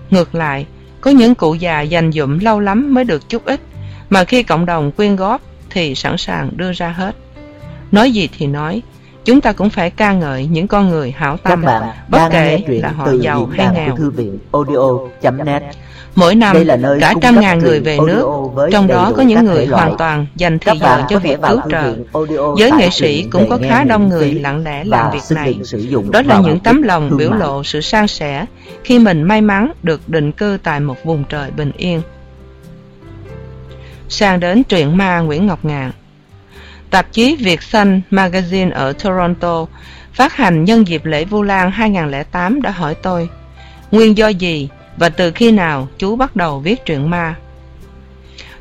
ngược lại có những cụ già dành dụm lâu lắm mới được chút ít mà khi cộng đồng quyên góp thì sẵn sàng đưa ra hết. Nói gì thì nói chúng ta cũng phải ca ngợi những con người hảo tâm. Các bạn bất kể là họ giàu hay nghèo. Thư viện audio.net mỗi năm cả trăm ngàn người về nước trong đó có những người hoàn toàn dành thì giờ cho việc cứu trợ. giới nghệ sĩ cũng có khá đông người lặng lẽ làm việc này. đó là những tấm lòng biểu lộ sự san sẻ khi mình may mắn được định cư tại một vùng trời bình yên. Sang đến truyện ma nguyễn ngọc ngạn. Tạp chí việt xanh magazine ở toronto phát hành nhân dịp lễ vu lan 2008 đã hỏi tôi nguyên do gì và từ khi nào chú bắt đầu viết truyện ma?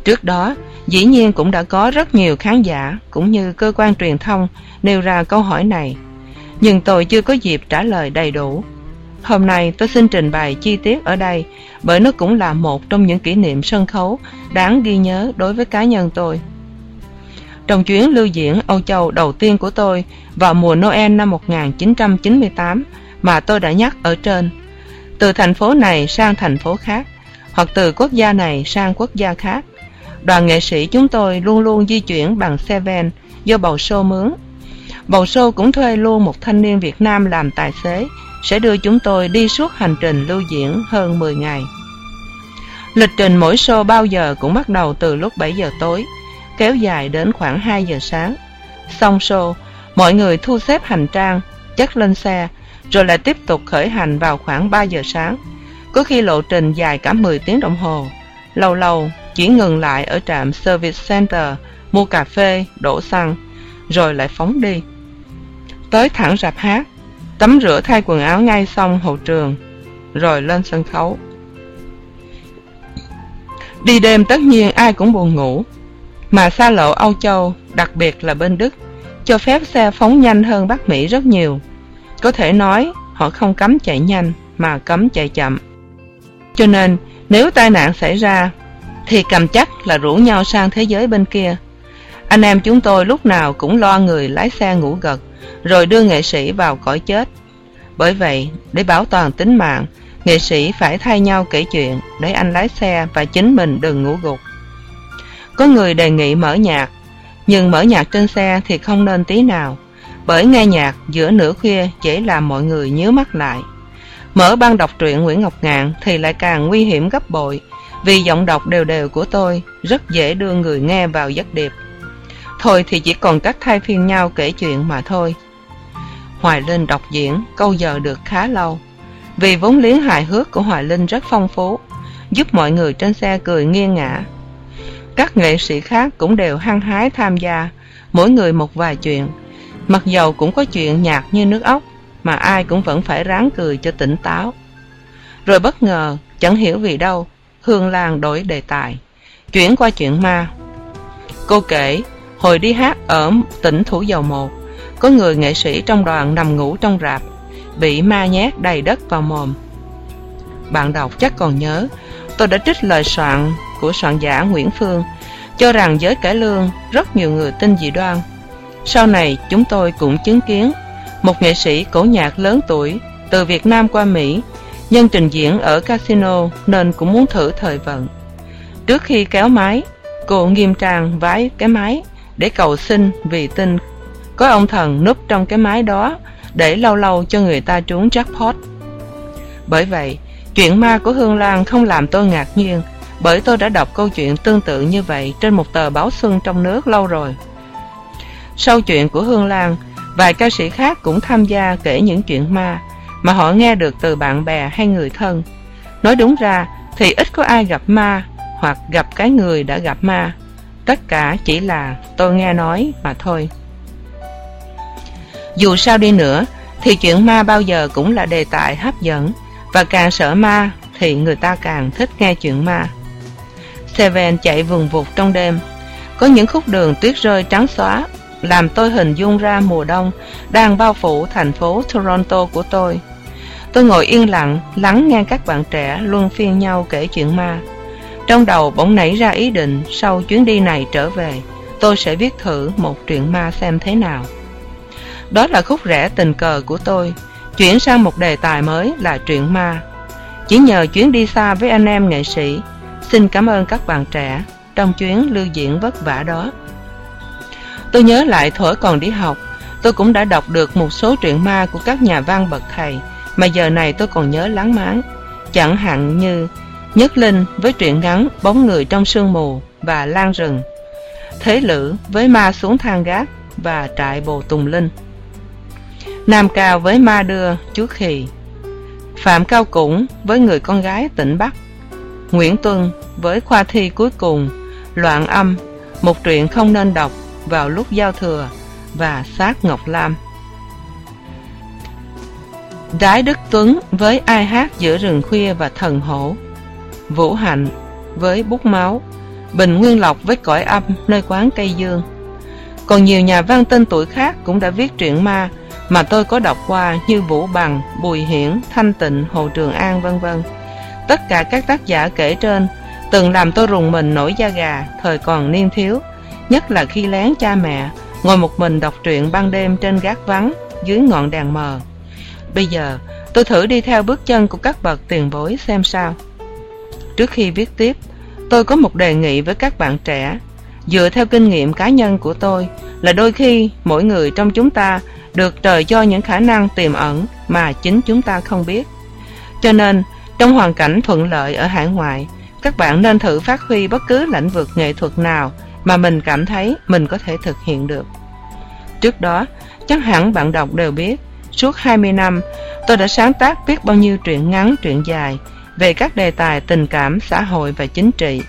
Trước đó, dĩ nhiên cũng đã có rất nhiều khán giả cũng như cơ quan truyền thông nêu ra câu hỏi này. Nhưng tôi chưa có dịp trả lời đầy đủ. Hôm nay tôi xin trình bày chi tiết ở đây bởi nó cũng là một trong những kỷ niệm sân khấu đáng ghi nhớ đối với cá nhân tôi. Trong chuyến lưu diễn âu châu đầu tiên của tôi vào mùa noel năm 1998 mà tôi đã nhắc ở trên từ thành phố này sang thành phố khác, hoặc từ quốc gia này sang quốc gia khác. Đoàn nghệ sĩ chúng tôi luôn luôn di chuyển bằng xe van do bầu sô mướn. Bầu sô cũng thuê luôn một thanh niên việt nam làm tài xế, sẽ đưa chúng tôi đi suốt hành trình lưu diễn hơn 10 ngày. Lịch trình mỗi show bao giờ cũng bắt đầu từ lúc bảy giờ tối, kéo dài đến khoảng hai giờ sáng. Xong show, mọi người thu xếp hành trang chất lên xe rồi lại tiếp tục khởi hành vào khoảng 3 giờ sáng. Có khi lộ trình dài cả 10 tiếng đồng hồ. Lâu lâu, chỉ ngừng lại ở trạm service center, mua cà phê, đổ xăng, rồi lại phóng đi. Tới thẳng rạp hát, tắm rửa thay quần áo ngay xong hậu trường, rồi lên sân khấu. Đi đêm tất nhiên ai cũng buồn ngủ, mà xa lộ âu châu, đặc biệt là bên đức, cho phép xe phóng nhanh hơn bắc mỹ rất nhiều có thể nói, họ không cấm chạy nhanh, mà cấm chạy chậm. Cho nên, nếu tai nạn xảy ra, thì cầm chắc là rủ nhau sang thế giới bên kia. Anh em chúng tôi lúc nào cũng lo người lái xe ngủ gật, rồi đưa nghệ sĩ vào cõi chết. Bởi vậy, để bảo toàn tính mạng, nghệ sĩ phải thay nhau kể chuyện để anh lái xe và chính mình đừng ngủ gục. Có người đề nghị mở nhạc, nhưng mở nhạc trên xe thì không nên tí nào bởi nghe nhạc, giữa nửa khuya dễ làm mọi người nhớ mắt lại. Mở ban đọc truyện nguyễn ngọc ngạn thì lại càng nguy hiểm gấp bội, vì giọng đọc đều đều của tôi rất dễ đưa người nghe vào giấc điệp. Thôi thì chỉ còn cách thay phiên nhau kể chuyện mà thôi. Hoài linh đọc diễn, câu giờ được khá lâu. Vì vốn liếng hài hước của hoài linh rất phong phú, giúp mọi người trên xe cười nghiêng ngã các nghệ sĩ khác cũng đều hăng hái tham gia, mỗi người một vài chuyện mặc dầu cũng có chuyện nhạt như nước ốc, mà ai cũng vẫn phải ráng cười cho tỉnh táo. Rồi bất ngờ, chẳng hiểu vì đâu, hương lan đổi đề tài, chuyển qua chuyện ma. Cô kể, hồi đi hát ở tỉnh thủ dầu một, có người nghệ sĩ trong đoàn nằm ngủ trong rạp, bị ma nhét đầy đất vào mồm. Bạn đọc chắc còn nhớ, tôi đã trích lời soạn của soạn giả nguyễn phương, cho rằng giới cải lương, rất nhiều người tin dị đoan sau này, chúng tôi cũng chứng kiến một nghệ sĩ cổ nhạc lớn tuổi từ việt nam qua mỹ, nhân trình diễn ở casino nên cũng muốn thử thời vận. Trước khi kéo máy, cô nghiêm trang vái cái máy để cầu xin vì tin có ông thần núp trong cái máy đó để lâu lâu cho người ta trúng jackpot. Bởi vậy, chuyện ma của hương lan không làm tôi ngạc nhiên, bởi tôi đã đọc câu chuyện tương tự như vậy trên một tờ báo xuân trong nước lâu rồi sau chuyện của hương lan, vài ca sĩ khác cũng tham gia kể những chuyện ma, mà họ nghe được từ bạn bè hay người thân. Nói đúng ra thì ít có ai gặp ma hoặc gặp cái người đã gặp ma. Tất cả chỉ là tôi nghe nói mà thôi. Dù sao đi nữa, thì chuyện ma bao giờ cũng là đề tài hấp dẫn, và càng sợ ma thì người ta càng thích nghe chuyện ma. Seven chạy vùng vụt trong đêm. Có những khúc đường tuyết rơi trắng xóa làm tôi hình dung ra mùa đông đang bao phủ thành phố toronto của tôi. Tôi ngồi yên lặng, lắng nghe các bạn trẻ luân phiên nhau kể chuyện ma. Trong đầu bỗng nảy ra ý định, sau chuyến đi này trở về, tôi sẽ viết thử một truyện ma xem thế nào. Đó là khúc rẽ tình cờ của tôi, chuyển sang một đề tài mới là truyện ma. Chỉ nhờ chuyến đi xa với anh em nghệ sĩ, xin cảm ơn các bạn trẻ trong chuyến lưu diễn vất vả đó tôi nhớ lại thổi còn đi học, tôi cũng đã đọc được một số truyện ma của các nhà văn bậc thầy, mà giờ này tôi còn nhớ láng máng. Chẳng hạn như nhất linh với truyện ngắn bóng người trong sương mù và lan rừng, thế lữ với ma xuống thang gác và trại bồ tùng linh, nam cao với ma đưa chú khì, phạm cao củng với người con gái tỉnh bắc, nguyễn tuân với khoa thi cuối cùng, loạn âm, một truyện không nên đọc vào lúc giao thừa và sát ngọc lam. Đái đức tuấn với ai hát giữa rừng khuya và thần hổ? Vũ hạnh với bút máu. Bình nguyên lộc với cõi âm, nơi quán cây dương. Còn nhiều nhà văn tên tuổi khác cũng đã viết truyện ma mà tôi có đọc qua như vũ bằng, bùi hiển, thanh tịnh, hồ trường an, vân vân. Tất cả các tác giả kể trên từng làm tôi rùng mình nổi da gà, thời còn niên thiếu nhất là khi lén cha mẹ, ngồi một mình đọc truyện ban đêm trên gác vắng, dưới ngọn đèn mờ. Bây giờ, tôi thử đi theo bước chân của các bậc tiền bối xem sao. Trước khi viết tiếp, tôi có một đề nghị với các bạn trẻ. Dựa theo kinh nghiệm cá nhân của tôi, là đôi khi mỗi người trong chúng ta được trời cho những khả năng tiềm ẩn mà chính chúng ta không biết. Cho nên, trong hoàn cảnh thuận lợi ở hải ngoại, các bạn nên thử phát huy bất cứ lĩnh vực nghệ thuật nào mà mình cảm thấy mình có thể thực hiện được. Trước đó, chắc hẳn bạn đọc đều biết, suốt hai mươi năm, tôi đã sáng tác viết bao nhiêu truyện ngắn, truyện dài về các đề tài tình cảm, xã hội và chính trị.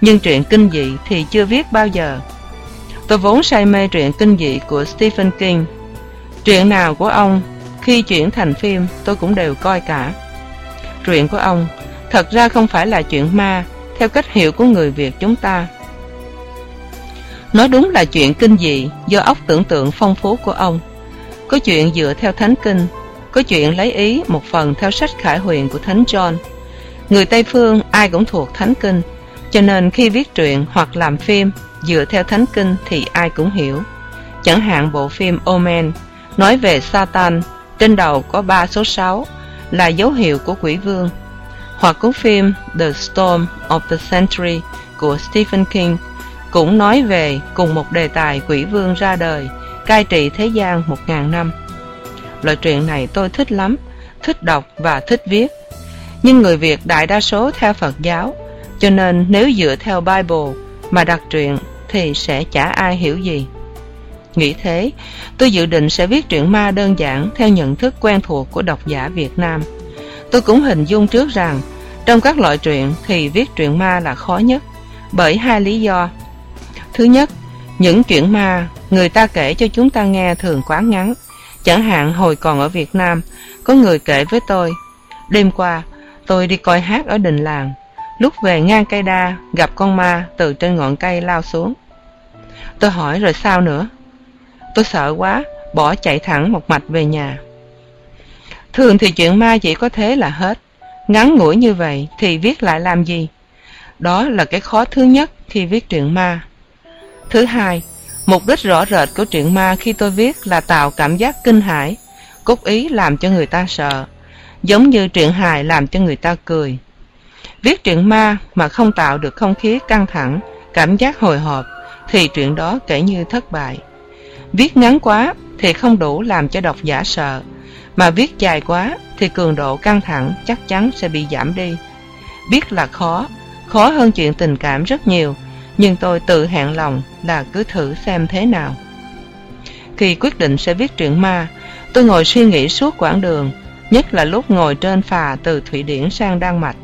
Nhưng truyện kinh dị thì chưa viết bao giờ. Tôi vốn say mê truyện kinh dị của stephen king. Truyện nào của ông, khi chuyển thành phim, tôi cũng đều coi cả. Truyện của ông thật ra không phải là chuyện ma, theo cách hiểu của người việt chúng ta nói đúng là chuyện kinh dị, do óc tưởng tượng phong phú của ông. Có chuyện dựa theo thánh kinh, có chuyện lấy ý một phần theo sách khải huyền của thánh john. Người tây phương ai cũng thuộc thánh kinh, cho nên khi viết truyện hoặc làm phim dựa theo thánh kinh thì ai cũng hiểu. Chẳng hạn bộ phim omen nói về satan, trên đầu có ba số sáu, là dấu hiệu của quỷ vương. Hoặc cuốn phim the storm of the century của stephen king cũng nói về cùng một đề tài quỷ vương ra đời, cai trị thế gian một ngàn năm. Loại truyện này tôi thích lắm, thích đọc và thích viết. Nhưng người việt đại đa số theo phật giáo, cho nên nếu dựa theo bible mà đặt truyện thì sẽ chả ai hiểu gì. Nghĩ thế, tôi dự định sẽ viết truyện ma đơn giản theo nhận thức quen thuộc của độc giả việt nam. Tôi cũng hình dung trước rằng trong các loại truyện thì viết truyện ma là khó nhất bởi hai lý do thứ nhất, những chuyện ma người ta kể cho chúng ta nghe thường quá ngắn. Chẳng hạn hồi còn ở việt nam, có người kể với tôi, đêm qua, tôi đi coi hát ở đình làng. Lúc về ngang cây đa, gặp con ma từ trên ngọn cây lao xuống. Tôi hỏi, rồi sao nữa? Tôi sợ quá, bỏ chạy thẳng một mạch về nhà. Thường thì chuyện ma chỉ có thế là hết. Ngắn ngủi như vậy thì viết lại làm gì? Đó là cái khó thứ nhất khi viết truyện ma thứ hai, mục đích rõ rệt của truyện ma khi tôi viết là tạo cảm giác kinh hãi, cốt ý làm cho người ta sợ, giống như truyện hài làm cho người ta cười. Viết truyện ma mà không tạo được không khí căng thẳng, cảm giác hồi hộp, thì chuyện đó kể như thất bại. Viết ngắn quá thì không đủ làm cho độc giả sợ, mà viết dài quá thì cường độ căng thẳng chắc chắn sẽ bị giảm đi. Biết là khó khó hơn chuyện tình cảm rất nhiều nhưng tôi tự hẹn lòng là cứ thử xem thế nào. Khi quyết định sẽ viết truyện ma, tôi ngồi suy nghĩ suốt quãng đường, nhất là lúc ngồi trên phà từ thụy điển sang đan mạch.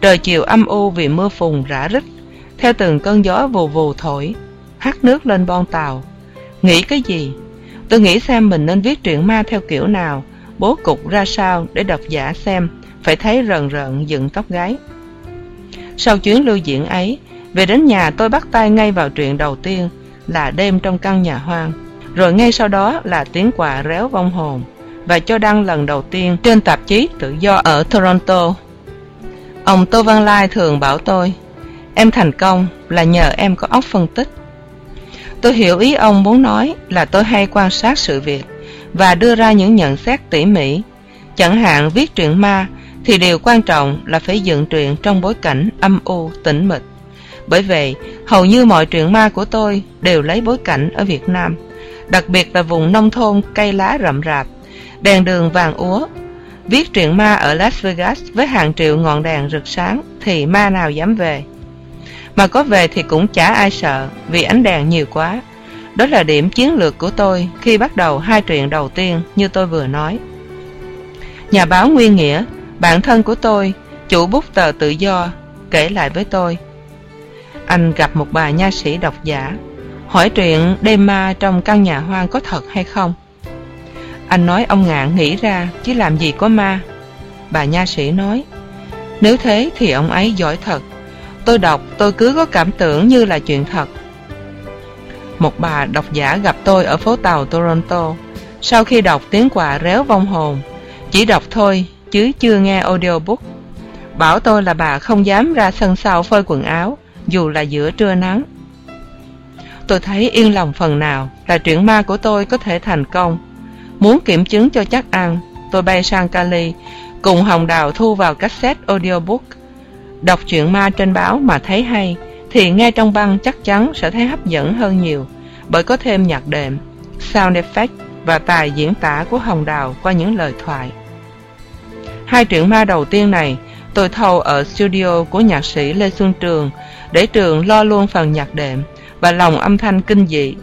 Trời chiều âm u vì mưa phùn rã rít theo từng cơn gió vù vù thổi, hắt nước lên bon tàu. Nghĩ cái gì? Tôi nghĩ xem mình nên viết truyện ma theo kiểu nào, bố cục ra sao để độc giả xem, phải thấy rần rợn dựng tóc gáy sau chuyến lưu diễn ấy về đến nhà, tôi bắt tay ngay vào truyện đầu tiên, là đêm trong căn nhà hoang. Rồi ngay sau đó là tiếng quà réo vong hồn. Và cho đăng lần đầu tiên trên tạp chí tự do ở toronto. Ông tô văn lai thường bảo tôi, em thành công là nhờ em có óc phân tích. Tôi hiểu ý ông muốn nói là tôi hay quan sát sự việc và đưa ra những nhận xét tỉ mỉ. Chẳng hạn viết truyện ma thì điều quan trọng là phải dựng truyện trong bối cảnh âm u, tĩnh mịch bởi vậy, hầu như mọi truyện ma của tôi đều lấy bối cảnh ở việt nam, đặc biệt là vùng nông thôn cây lá rậm rạp, đèn đường vàng úa. Viết truyện ma ở las vegas với hàng triệu ngọn đèn rực sáng thì ma nào dám về? Mà có về thì cũng chả ai sợ, vì ánh đèn nhiều quá. Đó là điểm chiến lược của tôi khi bắt đầu hai truyện đầu tiên như tôi vừa nói. Nhà báo nguyên nghĩa, bạn thân của tôi, chủ bút tờ tự do, kể lại với tôi anh gặp một bà nha sĩ độc giả, hỏi chuyện đêm ma trong căn nhà hoang có thật hay không? Anh nói ông ngạn nghĩ ra, chứ làm gì có ma. Bà nha sĩ nói, nếu thế thì ông ấy giỏi thật. Tôi đọc, tôi cứ có cảm tưởng như là chuyện thật. Một bà độc giả gặp tôi ở phố tàu toronto. Sau khi đọc tiếng quà réo vong hồn, chỉ đọc thôi, chứ chưa nghe audiobook. Bảo tôi là bà không dám ra sân sau phơi quần áo dù là giữa trưa nắng. Tôi thấy yên lòng phần nào là chuyện ma của tôi có thể thành công. Muốn kiểm chứng cho chắc ăn, tôi bay sang cali, cùng hồng đào thu vào cassette audiobook. Đọc chuyện ma trên báo mà thấy hay, thì nghe trong băng chắc chắn sẽ thấy hấp dẫn hơn nhiều, bởi có thêm nhạc đệm, sound effect và tài diễn tả của hồng đào qua những lời thoại. Hai truyện ma đầu tiên này tôi thâu ở studio của nhạc sĩ lê xuân trường để trường lo luôn phần nhạc đệm và lòng âm thanh kinh dị.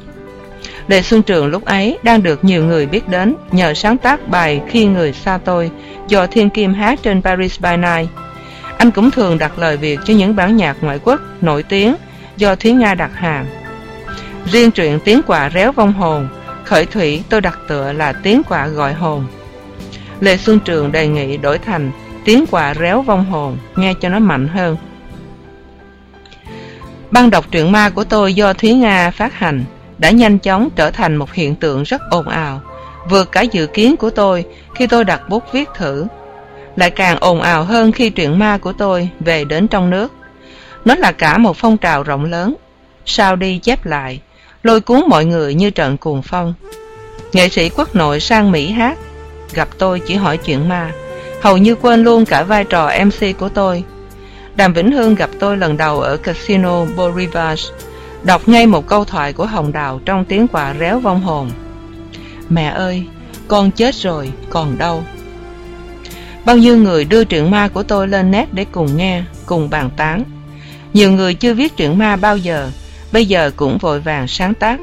Lê xuân trường lúc ấy đang được nhiều người biết đến nhờ sáng tác bài khi người xa tôi do thiên kim hát trên paris by night. Anh cũng thường đặt lời việc cho những bản nhạc ngoại quốc nổi tiếng do thúy nga đặt hàng. Riêng truyện tiếng quạ réo vong hồn, khởi thủy tôi đặt tựa là tiếng quạ gọi hồn. Lê xuân trường đề nghị đổi thành tiếng quạ réo vong hồn, nghe cho nó mạnh hơn băng đọc truyện ma của tôi do thúy nga phát hành đã nhanh chóng trở thành một hiện tượng rất ồn ào, vượt cả dự kiến của tôi khi tôi đặt bút viết thử. Lại càng ồn ào hơn khi truyện ma của tôi về đến trong nước. Nó là cả một phong trào rộng lớn, sao đi chép lại, lôi cuốn mọi người như trận cuồng phong. Nghệ sĩ quốc nội sang mỹ hát, gặp tôi chỉ hỏi chuyện ma, hầu như quên luôn cả vai trò mc của tôi đàm vĩnh hương gặp tôi lần đầu ở casino bolivar đọc ngay một câu thoại của hồng đào trong tiếng quà réo vong hồn. Mẹ ơi, con chết rồi, còn đâu? Bao nhiêu người đưa truyện ma của tôi lên nét để cùng nghe, cùng bàn tán. Nhiều người chưa viết truyện ma bao giờ, bây giờ cũng vội vàng sáng tác,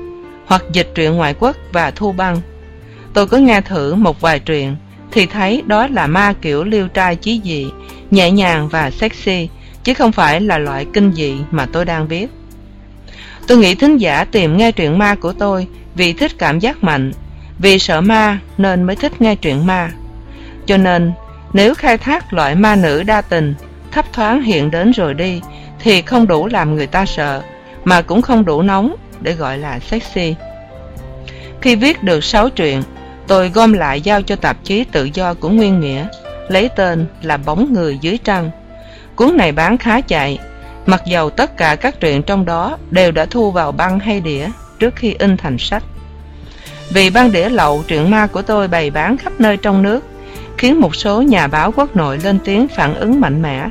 hoặc dịch truyện ngoại quốc và thu băng. Tôi có nghe thử một vài truyện, thì thấy đó là ma kiểu liêu trai chí dị, nhẹ nhàng và sexy chứ không phải là loại kinh dị mà tôi đang viết. Tôi nghĩ thính giả tìm nghe truyện ma của tôi vì thích cảm giác mạnh, vì sợ ma nên mới thích nghe truyện ma. Cho nên, nếu khai thác loại ma nữ đa tình, thấp thoáng hiện đến rồi đi, thì không đủ làm người ta sợ, mà cũng không đủ nóng để gọi là sexy. Khi viết được sáu truyện, tôi gom lại giao cho tạp chí tự do của nguyên nghĩa, lấy tên là bóng người dưới trăng cuốn này bán khá chạy. Mặc dầu tất cả các truyện trong đó đều đã thu vào băng hay đĩa trước khi in thành sách. Vì băng đĩa lậu, truyện ma của tôi bày bán khắp nơi trong nước, khiến một số nhà báo quốc nội lên tiếng phản ứng mạnh mẽ.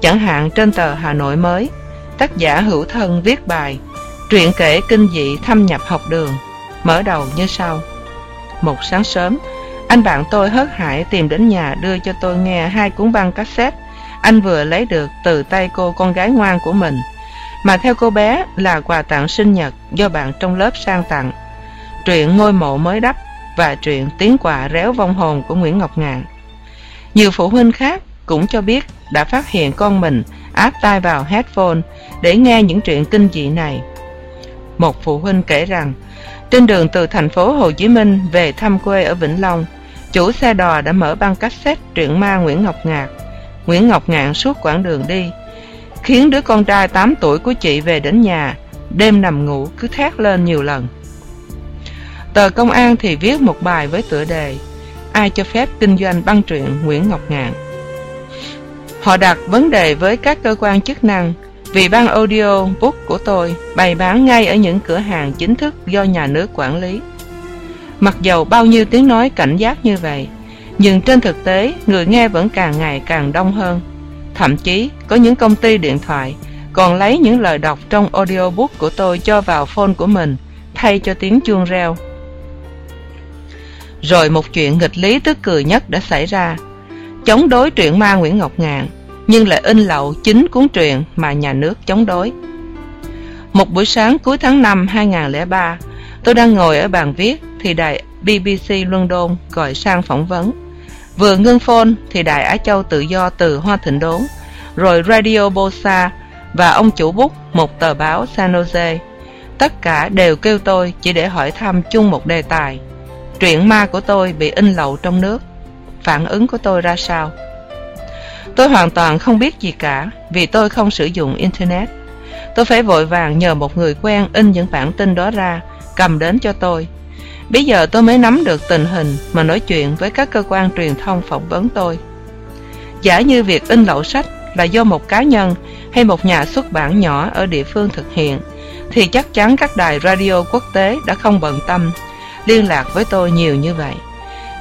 Chẳng hạn, trên tờ hà nội mới, tác giả hữu thân viết bài, truyện kể kinh dị thâm nhập học đường mở đầu như sau. Một sáng sớm, anh bạn tôi hớt hải tìm đến nhà đưa cho tôi nghe hai cuốn băng cassette anh vừa lấy được từ tay cô con gái ngoan của mình, mà theo cô bé là quà tặng sinh nhật do bạn trong lớp sang tặng. Truyện ngôi mộ mới đắp và truyện tiếng quà réo vong hồn của nguyễn ngọc ngạn. Nhiều phụ huynh khác cũng cho biết đã phát hiện con mình áp tai vào headphone để nghe những chuyện kinh dị này. Một phụ huynh kể rằng, trên đường từ thành phố hồ chí minh về thăm quê ở vĩnh long, chủ xe đò đã mở băng cassette truyện ma nguyễn ngọc ngạc nguyễn ngọc ngạn suốt quãng đường đi, khiến đứa con trai tám tuổi của chị về đến nhà. Đêm nằm ngủ cứ thét lên nhiều lần. Tờ công an thì viết một bài với tựa đề, ai cho phép kinh doanh băng truyện nguyễn ngọc ngạn? Họ đặt vấn đề với các cơ quan chức năng, vì băng audio book của tôi bày bán ngay ở những cửa hàng chính thức do nhà nước quản lý. Mặc dầu bao nhiêu tiếng nói cảnh giác như vậy nhưng trên thực tế người nghe vẫn càng ngày càng đông hơn. Thậm chí có những công ty điện thoại còn lấy những lời đọc trong audiobook của tôi cho vào phone của mình thay cho tiếng chuông reo. Rồi một chuyện nghịch lý tức cười nhất đã xảy ra. Chống đối truyện ma nguyễn ngọc ngạn nhưng lại in lậu chính cuốn truyện mà nhà nước chống đối. Một buổi sáng cuối tháng năm 2003, tôi đang ngồi ở bàn viết thì đài bbc london gọi sang phỏng vấn vừa ngưng phone thì đài á châu tự do từ hoa thịnh đốn, rồi radio bosa và ông chủ bút một tờ báo san jose. Tất cả đều kêu tôi chỉ để hỏi thăm chung một đề tài. Truyện ma của tôi bị in lậu trong nước. Phản ứng của tôi ra sao? Tôi hoàn toàn không biết gì cả, vì tôi không sử dụng internet. Tôi phải vội vàng nhờ một người quen in những bản tin đó ra, cầm đến cho tôi bây giờ tôi mới nắm được tình hình mà nói chuyện với các cơ quan truyền thông phỏng vấn tôi. Giả như việc in lậu sách là do một cá nhân hay một nhà xuất bản nhỏ ở địa phương thực hiện, thì chắc chắn các đài radio quốc tế đã không bận tâm liên lạc với tôi nhiều như vậy.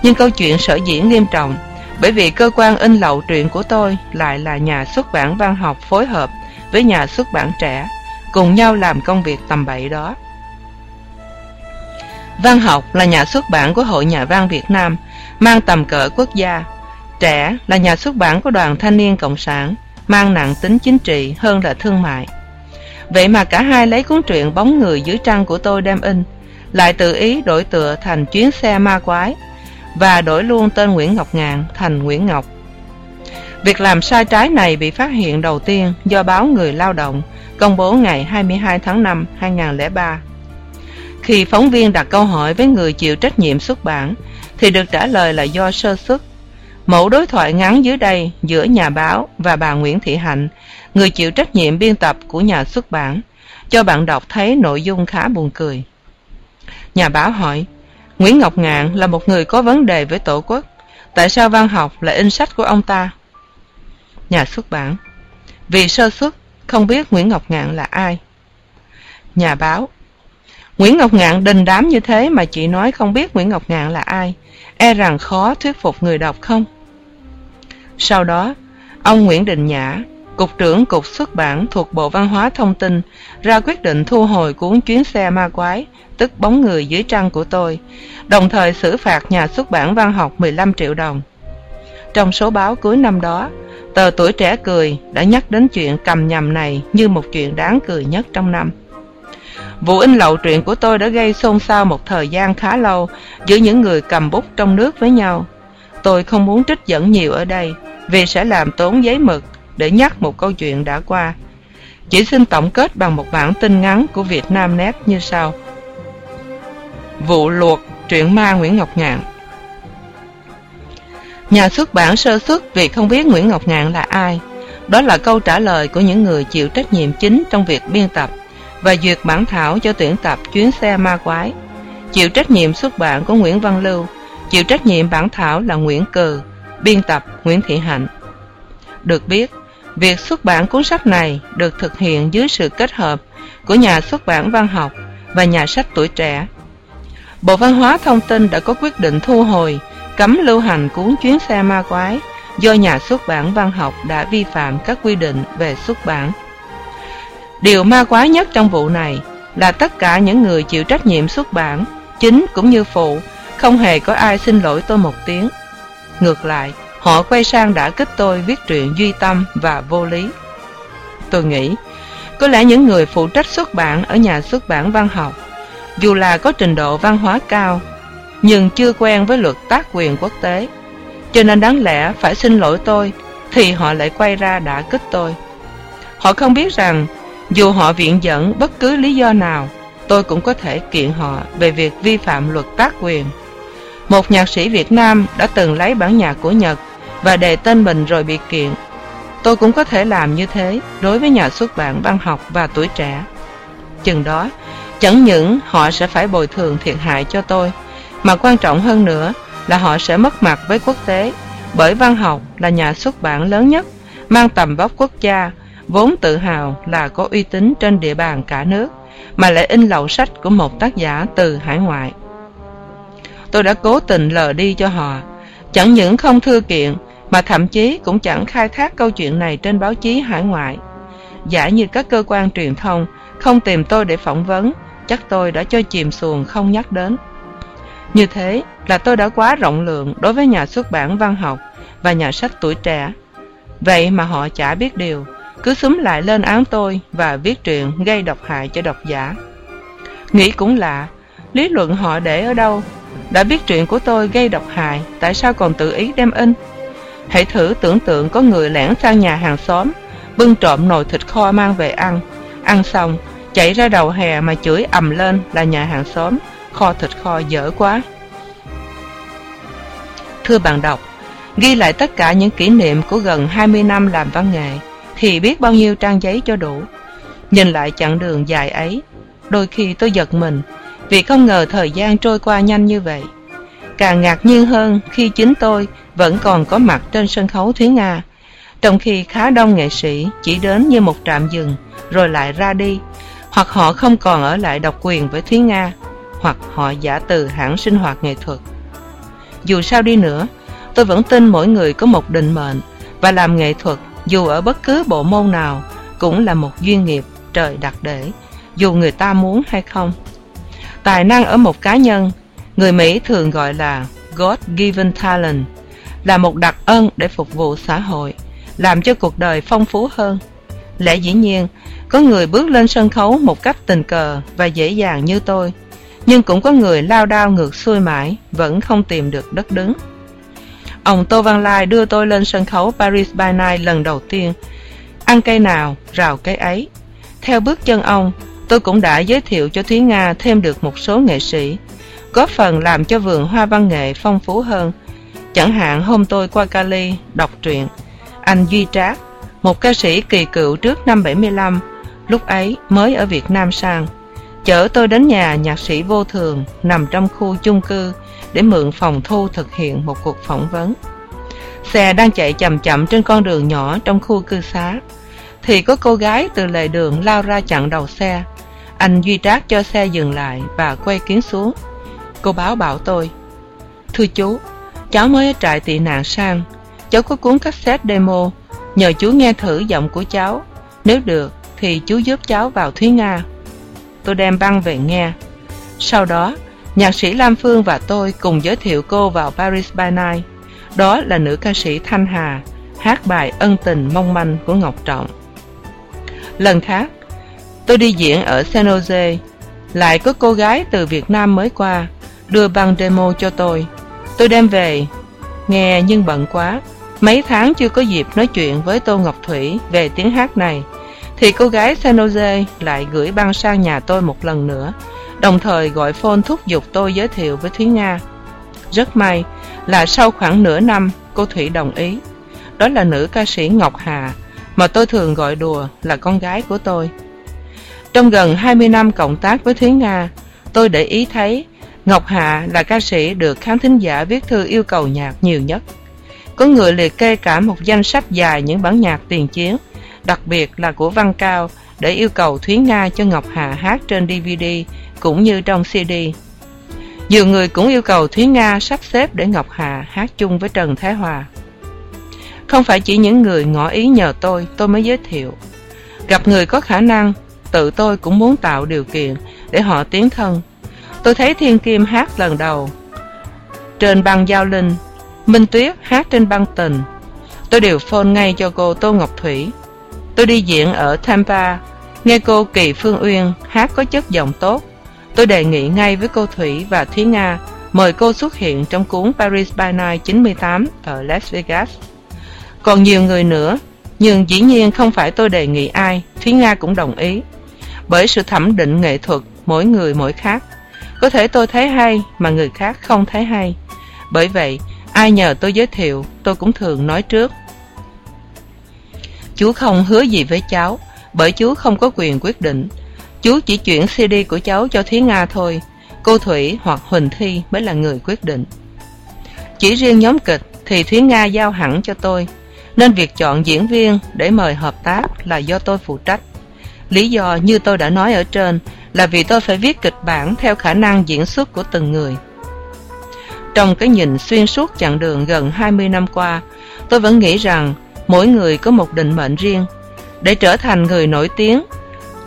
Nhưng câu chuyện sở dĩ nghiêm trọng, bởi vì cơ quan in lậu truyện của tôi lại là nhà xuất bản văn học phối hợp với nhà xuất bản trẻ, cùng nhau làm công việc tầm bậy đó văn học là nhà xuất bản của hội nhà văn việt nam, mang tầm cỡ quốc gia. Trẻ là nhà xuất bản của đoàn thanh niên cộng sản, mang nặng tính chính trị hơn là thương mại. Vậy mà cả hai lấy cuốn truyện bóng người dưới trăng của tôi đem in, lại tự ý đổi tựa thành chuyến xe ma quái và đổi luôn tên nguyễn ngọc ngạn thành nguyễn ngọc. Việc làm sai trái này bị phát hiện đầu tiên do báo người lao động công bố ngày 22 tháng 5 2003 khi phóng viên đặt câu hỏi với người chịu trách nhiệm xuất bản, thì được trả lời là do sơ xuất mẫu đối thoại ngắn dưới đây giữa nhà báo và bà nguyễn thị hạnh, người chịu trách nhiệm biên tập của nhà xuất bản, cho bạn đọc thấy nội dung khá buồn cười. Nhà báo hỏi, nguyễn ngọc ngạn là một người có vấn đề với tổ quốc, tại sao văn học lại in sách của ông ta? Nhà xuất bản, vì sơ xuất không biết nguyễn ngọc ngạn là ai. Nhà báo. Nguyễn Ngọc Ngạn đình đám như thế mà chị nói không biết Nguyễn Ngọc Ngạn là ai, e rằng khó thuyết phục người đọc không? Sau đó, ông Nguyễn Đình Nhã, Cục trưởng Cục xuất bản thuộc Bộ Văn hóa Thông tin, ra quyết định thu hồi cuốn chuyến xe ma quái, tức bóng người dưới trăng của tôi, đồng thời xử phạt nhà xuất bản văn học 15 triệu đồng. Trong số báo cuối năm đó, tờ Tuổi Trẻ Cười đã nhắc đến chuyện cầm nhầm này như một chuyện đáng cười nhất trong năm. Vụ in lậu truyện của tôi đã gây xôn xao một thời gian khá lâu giữa những người cầm bút trong nước với nhau. Tôi không muốn trích dẫn nhiều ở đây, vì sẽ làm tốn giấy mực để nhắc một câu chuyện đã qua. Chỉ xin tổng kết bằng một bản tin ngắn của Việt Nam Net như sau. Vụ luộc truyện ma Nguyễn Ngọc Ngạn Nhà xuất bản sơ xuất vì không biết Nguyễn Ngọc Ngạn là ai. Đó là câu trả lời của những người chịu trách nhiệm chính trong việc biên tập và duyệt bản thảo cho tuyển tập chuyến xe ma quái. Chịu trách nhiệm xuất bản của Nguyễn Văn Lưu, chịu trách nhiệm bản thảo là Nguyễn Cừ, biên tập Nguyễn Thị Hạnh. Được biết, việc xuất bản cuốn sách này được thực hiện dưới sự kết hợp của nhà xuất bản văn học và nhà sách tuổi trẻ. Bộ Văn hóa Thông tin đã có quyết định thu hồi, cấm lưu hành cuốn chuyến xe ma quái do nhà xuất bản văn học đã vi phạm các quy định về xuất bản. Điều ma quái nhất trong vụ này là tất cả những người chịu trách nhiệm xuất bản, chính cũng như phụ, không hề có ai xin lỗi tôi một tiếng. Ngược lại, họ quay sang đã kích tôi viết truyện duy tâm và vô lý. Tôi nghĩ, có lẽ những người phụ trách xuất bản ở nhà xuất bản văn học, dù là có trình độ văn hóa cao, nhưng chưa quen với luật tác quyền quốc tế, cho nên đáng lẽ phải xin lỗi tôi, thì họ lại quay ra đã kích tôi. Họ không biết rằng dù họ viện dẫn bất cứ lý do nào, tôi cũng có thể kiện họ về việc vi phạm luật tác quyền. Một nhạc sĩ Việt Nam đã từng lấy bản nhạc của Nhật và đề tên mình rồi bị kiện. Tôi cũng có thể làm như thế đối với nhà xuất bản văn học và tuổi trẻ. Chừng đó, chẳng những họ sẽ phải bồi thường thiệt hại cho tôi, mà quan trọng hơn nữa là họ sẽ mất mặt với quốc tế, bởi văn học là nhà xuất bản lớn nhất, mang tầm vóc quốc gia, vốn tự hào là có uy tín trên địa bàn cả nước, mà lại in lậu sách của một tác giả từ hải ngoại. Tôi đã cố tình lờ đi cho họ, chẳng những không thư kiện, mà thậm chí cũng chẳng khai thác câu chuyện này trên báo chí hải ngoại. Giả như các cơ quan truyền thông không tìm tôi để phỏng vấn, chắc tôi đã cho chìm xuồng không nhắc đến. Như thế là tôi đã quá rộng lượng đối với nhà xuất bản văn học và nhà sách tuổi trẻ. Vậy mà họ chả biết điều, cứ xúm lại lên án tôi và viết truyện gây độc hại cho độc giả. Nghĩ cũng lạ, lý luận họ để ở đâu? Đã biết chuyện của tôi gây độc hại, tại sao còn tự ý đem in? Hãy thử tưởng tượng có người lẻn sang nhà hàng xóm, bưng trộm nồi thịt kho mang về ăn. Ăn xong, chạy ra đầu hè mà chửi ầm lên là nhà hàng xóm, kho thịt kho dở quá. Thưa bạn đọc, ghi lại tất cả những kỷ niệm của gần 20 năm làm văn nghệ, thì biết bao nhiêu trang giấy cho đủ. Nhìn lại chặng đường dài ấy, đôi khi tôi giật mình, vì không ngờ thời gian trôi qua nhanh như vậy. Càng ngạc nhiên hơn khi chính tôi vẫn còn có mặt trên sân khấu Thúy Nga, trong khi khá đông nghệ sĩ chỉ đến như một trạm dừng rồi lại ra đi, hoặc họ không còn ở lại độc quyền với Thúy Nga, hoặc họ giả từ hãng sinh hoạt nghệ thuật. Dù sao đi nữa, tôi vẫn tin mỗi người có một định mệnh và làm nghệ thuật dù ở bất cứ bộ môn nào cũng là một duyên nghiệp trời đặt để, dù người ta muốn hay không. Tài năng ở một cá nhân, người Mỹ thường gọi là God-given talent, là một đặc ân để phục vụ xã hội, làm cho cuộc đời phong phú hơn. Lẽ dĩ nhiên, có người bước lên sân khấu một cách tình cờ và dễ dàng như tôi, nhưng cũng có người lao đao ngược xuôi mãi, vẫn không tìm được đất đứng. Ông Tô Văn Lai đưa tôi lên sân khấu Paris by Night lần đầu tiên. Ăn cây nào, rào cây ấy. Theo bước chân ông, tôi cũng đã giới thiệu cho Thúy Nga thêm được một số nghệ sĩ, góp phần làm cho vườn hoa văn nghệ phong phú hơn. Chẳng hạn hôm tôi qua Cali đọc truyện, anh Duy Trác, một ca sĩ kỳ cựu trước năm 75, lúc ấy mới ở Việt Nam sang, chở tôi đến nhà nhạc sĩ vô thường nằm trong khu chung cư để mượn phòng thu thực hiện một cuộc phỏng vấn. Xe đang chạy chậm chậm trên con đường nhỏ trong khu cư xá, thì có cô gái từ lề đường lao ra chặn đầu xe. anh duy trác cho xe dừng lại và quay kiến xuống. Cô báo bảo tôi thưa chú cháu mới ở trại tị nạn sang. Cháu có cuốn cassette demo. Nhờ chú nghe thử giọng của cháu. Nếu được thì chú giúp cháu vào thúy nga. Tôi đem băng về nghe. Sau đó nhạc sĩ lam phương và tôi cùng giới thiệu cô vào paris by night. Đó là nữ ca sĩ thanh hà, hát bài ân tình mong manh của ngọc trọng. Lần khác, tôi đi diễn ở san jose. Lại có cô gái từ việt nam mới qua, đưa băng demo cho tôi. Tôi đem về. Nghe nhưng bận quá. Mấy tháng chưa có dịp nói chuyện với tô ngọc thủy về tiếng hát này, thì cô gái san jose lại gửi băng sang nhà tôi một lần nữa đồng thời gọi phone thúc giục tôi giới thiệu với thúy nga. Rất may là sau khoảng nửa năm, cô thủy đồng ý. Đó là nữ ca sĩ ngọc hà, mà tôi thường gọi đùa là con gái của tôi. Trong gần hai mươi năm cộng tác với thúy nga, tôi để ý thấy ngọc hà là ca sĩ được khán thính giả viết thư yêu cầu nhạc nhiều nhất. Có người liệt kê cả một danh sách dài những bản nhạc tiền chiến, đặc biệt là của văn cao, để yêu cầu thúy nga cho ngọc hà hát trên dvd cũng như trong cd nhiều người cũng yêu cầu thúy nga sắp xếp để ngọc hà hát chung với trần thái hòa. Không phải chỉ những người ngỏ ý nhờ tôi tôi mới giới thiệu. Gặp người có khả năng, tự tôi cũng muốn tạo điều kiện để họ tiến thân. Tôi thấy thiên kim hát lần đầu. Trên băng giao linh, minh tuyết hát trên băng tình. Tôi đều phone ngay cho cô tô ngọc thủy. Tôi đi diễn ở tampa, nghe cô kỳ phương uyên hát có chất giọng tốt tôi đề nghị ngay với cô thủy và thúy nga, mời cô xuất hiện trong cuốn paris by night 98 ở las vegas. Còn nhiều người nữa, nhưng dĩ nhiên không phải tôi đề nghị ai, thúy nga cũng đồng ý. Bởi sự thẩm định nghệ thuật, mỗi người mỗi khác. Có thể tôi thấy hay, mà người khác không thấy hay. Bởi vậy, ai nhờ tôi giới thiệu, tôi cũng thường nói trước. Chú không hứa gì với cháu, bởi chú không có quyền quyết định chú chỉ chuyển cd của cháu cho thúy nga thôi. Cô thủy hoặc huỳnh thi mới là người quyết định. Chỉ riêng nhóm kịch thì thúy nga giao hẳn cho tôi. Nên việc chọn diễn viên để mời hợp tác là do tôi phụ trách. Lý do như tôi đã nói ở trên là vì tôi phải viết kịch bản theo khả năng diễn xuất của từng người. Trong cái nhìn xuyên suốt chặng đường gần hai mươi năm qua, tôi vẫn nghĩ rằng mỗi người có một định mệnh riêng. Để trở thành người nổi tiếng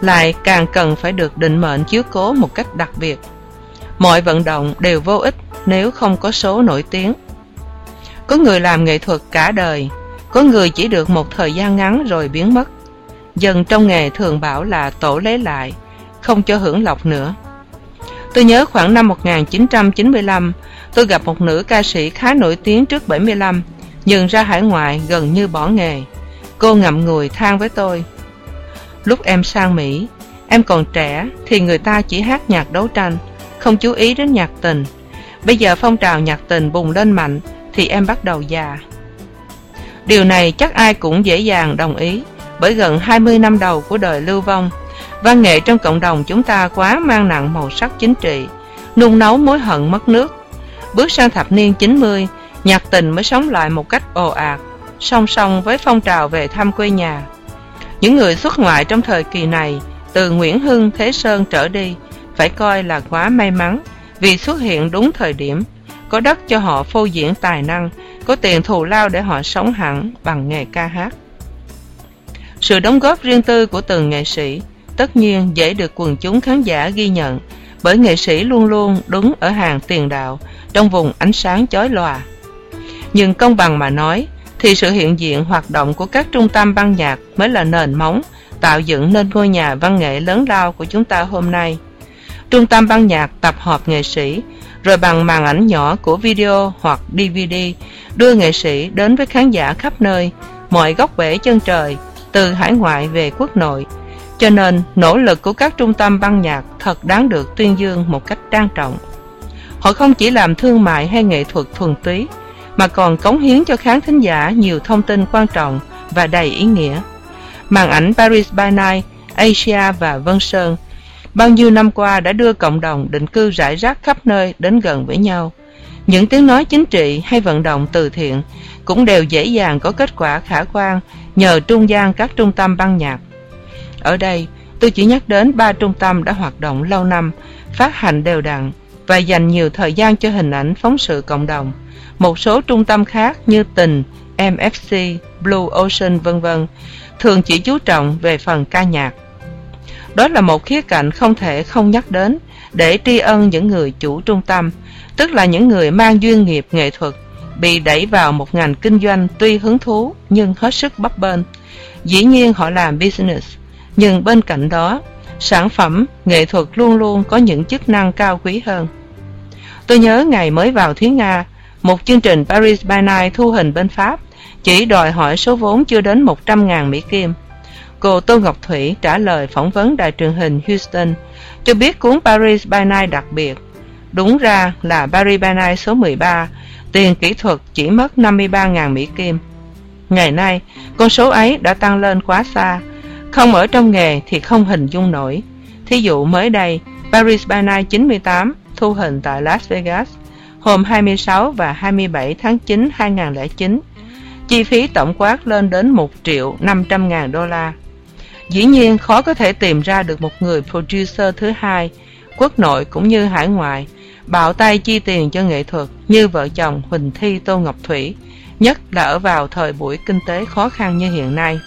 lại càng cần phải được định mệnh chiếu cố một cách đặc biệt. Mọi vận động đều vô ích nếu không có số nổi tiếng. Có người làm nghệ thuật cả đời, có người chỉ được một thời gian ngắn rồi biến mất. Dần trong nghề thường bảo là tổ lấy lại, không cho hưởng lộc nữa. Tôi nhớ khoảng năm 1995 tôi gặp một nữ ca sĩ khá nổi tiếng trước 75 nhưng ra hải ngoại gần như bỏ nghề. Cô ngậm ngùi than với tôi lúc em sang mỹ, em còn trẻ thì người ta chỉ hát nhạc đấu tranh, không chú ý đến nhạc tình. Bây giờ phong trào nhạc tình bùng lên mạnh thì em bắt đầu già. Điều này chắc ai cũng dễ dàng đồng ý bởi gần hai mươi năm đầu của đời lưu vong, văn nghệ trong cộng đồng chúng ta quá mang nặng màu sắc chính trị, nung nấu mối hận mất nước. Bước sang thập niên chín mươi, nhạc tình mới sống lại một cách ồ ạt, song song với phong trào về thăm quê nhà những người xuất ngoại trong thời kỳ này, từ nguyễn hưng, thế sơn trở đi, phải coi là quá may mắn vì xuất hiện đúng thời điểm. Có đất cho họ phô diễn tài năng, có tiền thù lao để họ sống hẳn bằng nghề ca hát. Sự đóng góp riêng tư của từng nghệ sĩ tất nhiên dễ được quần chúng khán giả ghi nhận bởi nghệ sĩ luôn luôn đứng ở hàng tiền đạo trong vùng ánh sáng chói lòa. Nhưng công bằng mà nói thì sự hiện diện hoạt động của các trung tâm ban nhạc mới là nền móng, tạo dựng nên ngôi nhà văn nghệ lớn lao của chúng ta hôm nay. Trung tâm ban nhạc tập hợp nghệ sĩ, rồi bằng màn ảnh nhỏ của video hoặc dvd đưa nghệ sĩ đến với khán giả khắp nơi, mọi góc bể chân trời, từ hải ngoại về quốc nội. Cho nên, nỗ lực của các trung tâm ban nhạc thật đáng được tuyên dương một cách trang trọng. Họ không chỉ làm thương mại hay nghệ thuật thuần túy mà còn cống hiến cho khán thính giả nhiều thông tin quan trọng và đầy ý nghĩa. Màn ảnh paris by night, asia và vân sơn bao nhiêu năm qua đã đưa cộng đồng định cư rải rác khắp nơi đến gần với nhau. Những tiếng nói chính trị hay vận động từ thiện cũng đều dễ dàng có kết quả khả quan nhờ trung gian các trung tâm băng nhạc. Ở đây, tôi chỉ nhắc đến ba trung tâm đã hoạt động lâu năm, phát hành đều đặn và dành nhiều thời gian cho hình ảnh phóng sự cộng đồng một số trung tâm khác như tình mfc blue ocean, vân vân, thường chỉ chú trọng về phần ca nhạc. Đó là một khía cạnh không thể không nhắc đến để tri ân những người chủ trung tâm, tức là những người mang duyên nghiệp nghệ thuật, bị đẩy vào một ngành kinh doanh tuy hứng thú nhưng hết sức bấp bênh. Dĩ nhiên họ làm business, nhưng bên cạnh đó, sản phẩm, nghệ thuật luôn luôn có những chức năng cao quý hơn. Tôi nhớ ngày mới vào thúy nga một chương trình paris by night thu hình bên pháp chỉ đòi hỏi số vốn chưa đến một trăm ngàn mỹ kim. Cô tô ngọc thủy trả lời phỏng vấn đài truyền hình houston cho biết cuốn paris by night đặc biệt. Đúng ra là paris by night số 13, tiền kỹ thuật chỉ mất năm mươi ba ngàn mỹ kim. Ngày nay con số ấy đã tăng lên quá xa. Không ở trong nghề thì không hình dung nổi. Thí dụ mới đây paris by night chín mươi tám thu hình tại las vegas hôm 26 và 27 tháng 9 2009 chi phí tổng quát lên đến một triệu năm trăm ngàn đô la. Dĩ nhiên khó có thể tìm ra được một người producer thứ hai, quốc nội cũng như hải ngoại, bạo tay chi tiền cho nghệ thuật như vợ chồng huỳnh thi, tô ngọc thủy, nhất là ở vào thời buổi kinh tế khó khăn như hiện nay.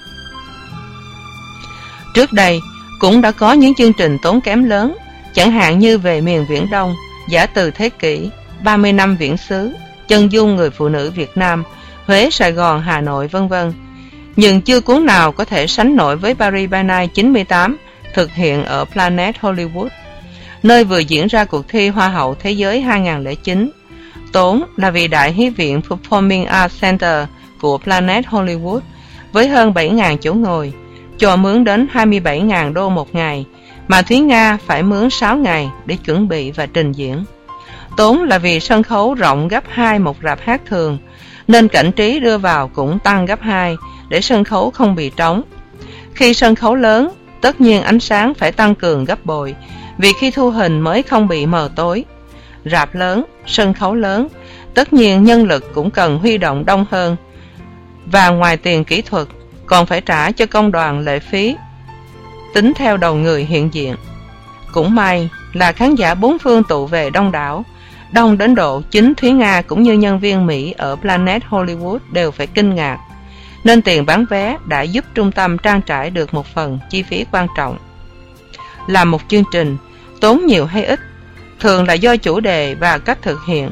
Trước đây, cũng đã có những chương trình tốn kém lớn, chẳng hạn như về miền viễn đông, giả từ thế kỷ ba mươi năm viễn xứ, chân dung người phụ nữ việt nam, huế, sài gòn, hà nội, vân vân. Nhưng chưa cuốn nào có thể sánh nổi với paris by night chín mươi tám thực hiện ở planet hollywood, nơi vừa diễn ra cuộc thi hoa hậu thế giới 2009 tốn là vì đại hí viện performing arts center của planet hollywood với hơn 7.000 chỗ ngồi, cho mướn đến 27.000 đô một ngày, mà thúy nga phải mướn 6 ngày để chuẩn bị và trình diễn tốn là vì sân khấu rộng gấp hai một rạp hát thường, nên cảnh trí đưa vào cũng tăng gấp hai để sân khấu không bị trống. Khi sân khấu lớn, tất nhiên ánh sáng phải tăng cường gấp bội, vì khi thu hình mới không bị mờ tối. Rạp lớn, sân khấu lớn, tất nhiên nhân lực cũng cần huy động đông hơn. Và ngoài tiền kỹ thuật, còn phải trả cho công đoàn lệ phí, tính theo đầu người hiện diện. Cũng may là khán giả bốn phương tụ về đông đảo đông đến độ chính thúy nga cũng như nhân viên mỹ ở planet hollywood đều phải kinh ngạc. Nên tiền bán vé đã giúp trung tâm trang trải được một phần chi phí quan trọng. Làm một chương trình, tốn nhiều hay ít, thường là do chủ đề và cách thực hiện.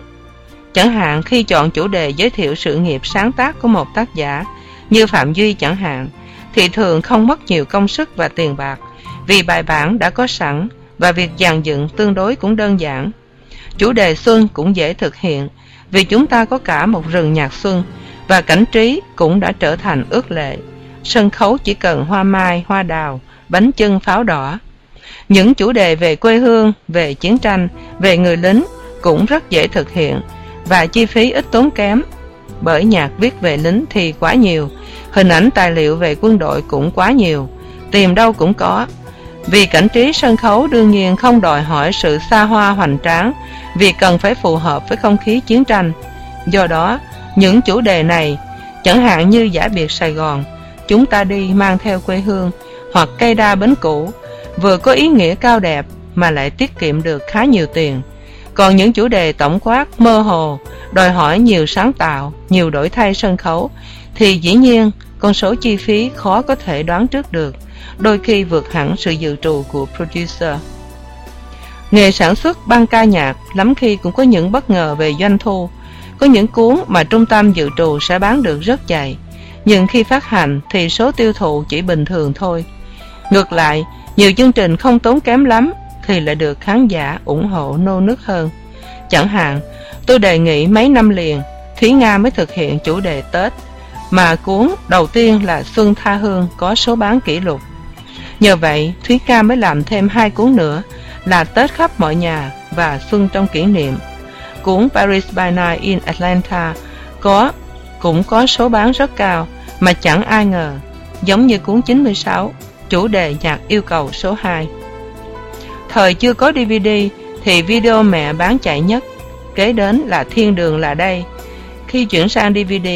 Chẳng hạn, khi chọn chủ đề giới thiệu sự nghiệp sáng tác của một tác giả như phạm duy chẳng hạn, thì thường không mất nhiều công sức và tiền bạc, vì bài bản đã có sẵn và việc dàn dựng tương đối cũng đơn giản chủ đề xuân cũng dễ thực hiện, vì chúng ta có cả một rừng nhạc xuân, và cảnh trí cũng đã trở thành ước lệ. Sân khấu chỉ cần hoa mai, hoa đào, bánh chưng, pháo đỏ. Những chủ đề về quê hương, về chiến tranh, về người lính cũng rất dễ thực hiện, và chi phí ít tốn kém. Bởi nhạc viết về lính thì quá nhiều, hình ảnh tài liệu về quân đội cũng quá nhiều, tìm đâu cũng có vì cảnh trí sân khấu đương nhiên không đòi hỏi sự xa hoa hoành tráng, vì cần phải phù hợp với không khí chiến tranh. Do đó, những chủ đề này, chẳng hạn như giả biệt sài gòn, chúng ta đi mang theo quê hương hoặc cây đa bến cũ, vừa có ý nghĩa cao đẹp mà lại tiết kiệm được khá nhiều tiền. Còn những chủ đề tổng quát, mơ hồ, đòi hỏi nhiều sáng tạo, nhiều đổi thay sân khấu, thì dĩ nhiên con số chi phí khó có thể đoán trước được đôi khi vượt hẳn sự dự trù của producer. Nghề sản xuất băng ca nhạc, lắm khi cũng có những bất ngờ về doanh thu. Có những cuốn mà trung tâm dự trù sẽ bán được rất dày nhưng khi phát hành thì số tiêu thụ chỉ bình thường thôi. Ngược lại, nhiều chương trình không tốn kém lắm thì lại được khán giả ủng hộ nô nức hơn. Chẳng hạn, tôi đề nghị mấy năm liền, thúy nga mới thực hiện chủ đề tết, mà cuốn đầu tiên là xuân tha hương có số bán kỷ lục nhờ vậy, thúy ca mới làm thêm hai cuốn nữa, là tết khắp mọi nhà và xuân trong kỷ niệm. Cuốn paris by night in atlanta có, cũng có số bán rất cao, mà chẳng ai ngờ, giống như cuốn 96 chủ đề nhạc yêu cầu số 2 thời chưa có dvd thì video mẹ bán chạy nhất, kế đến là thiên đường là đây. Khi chuyển sang dvd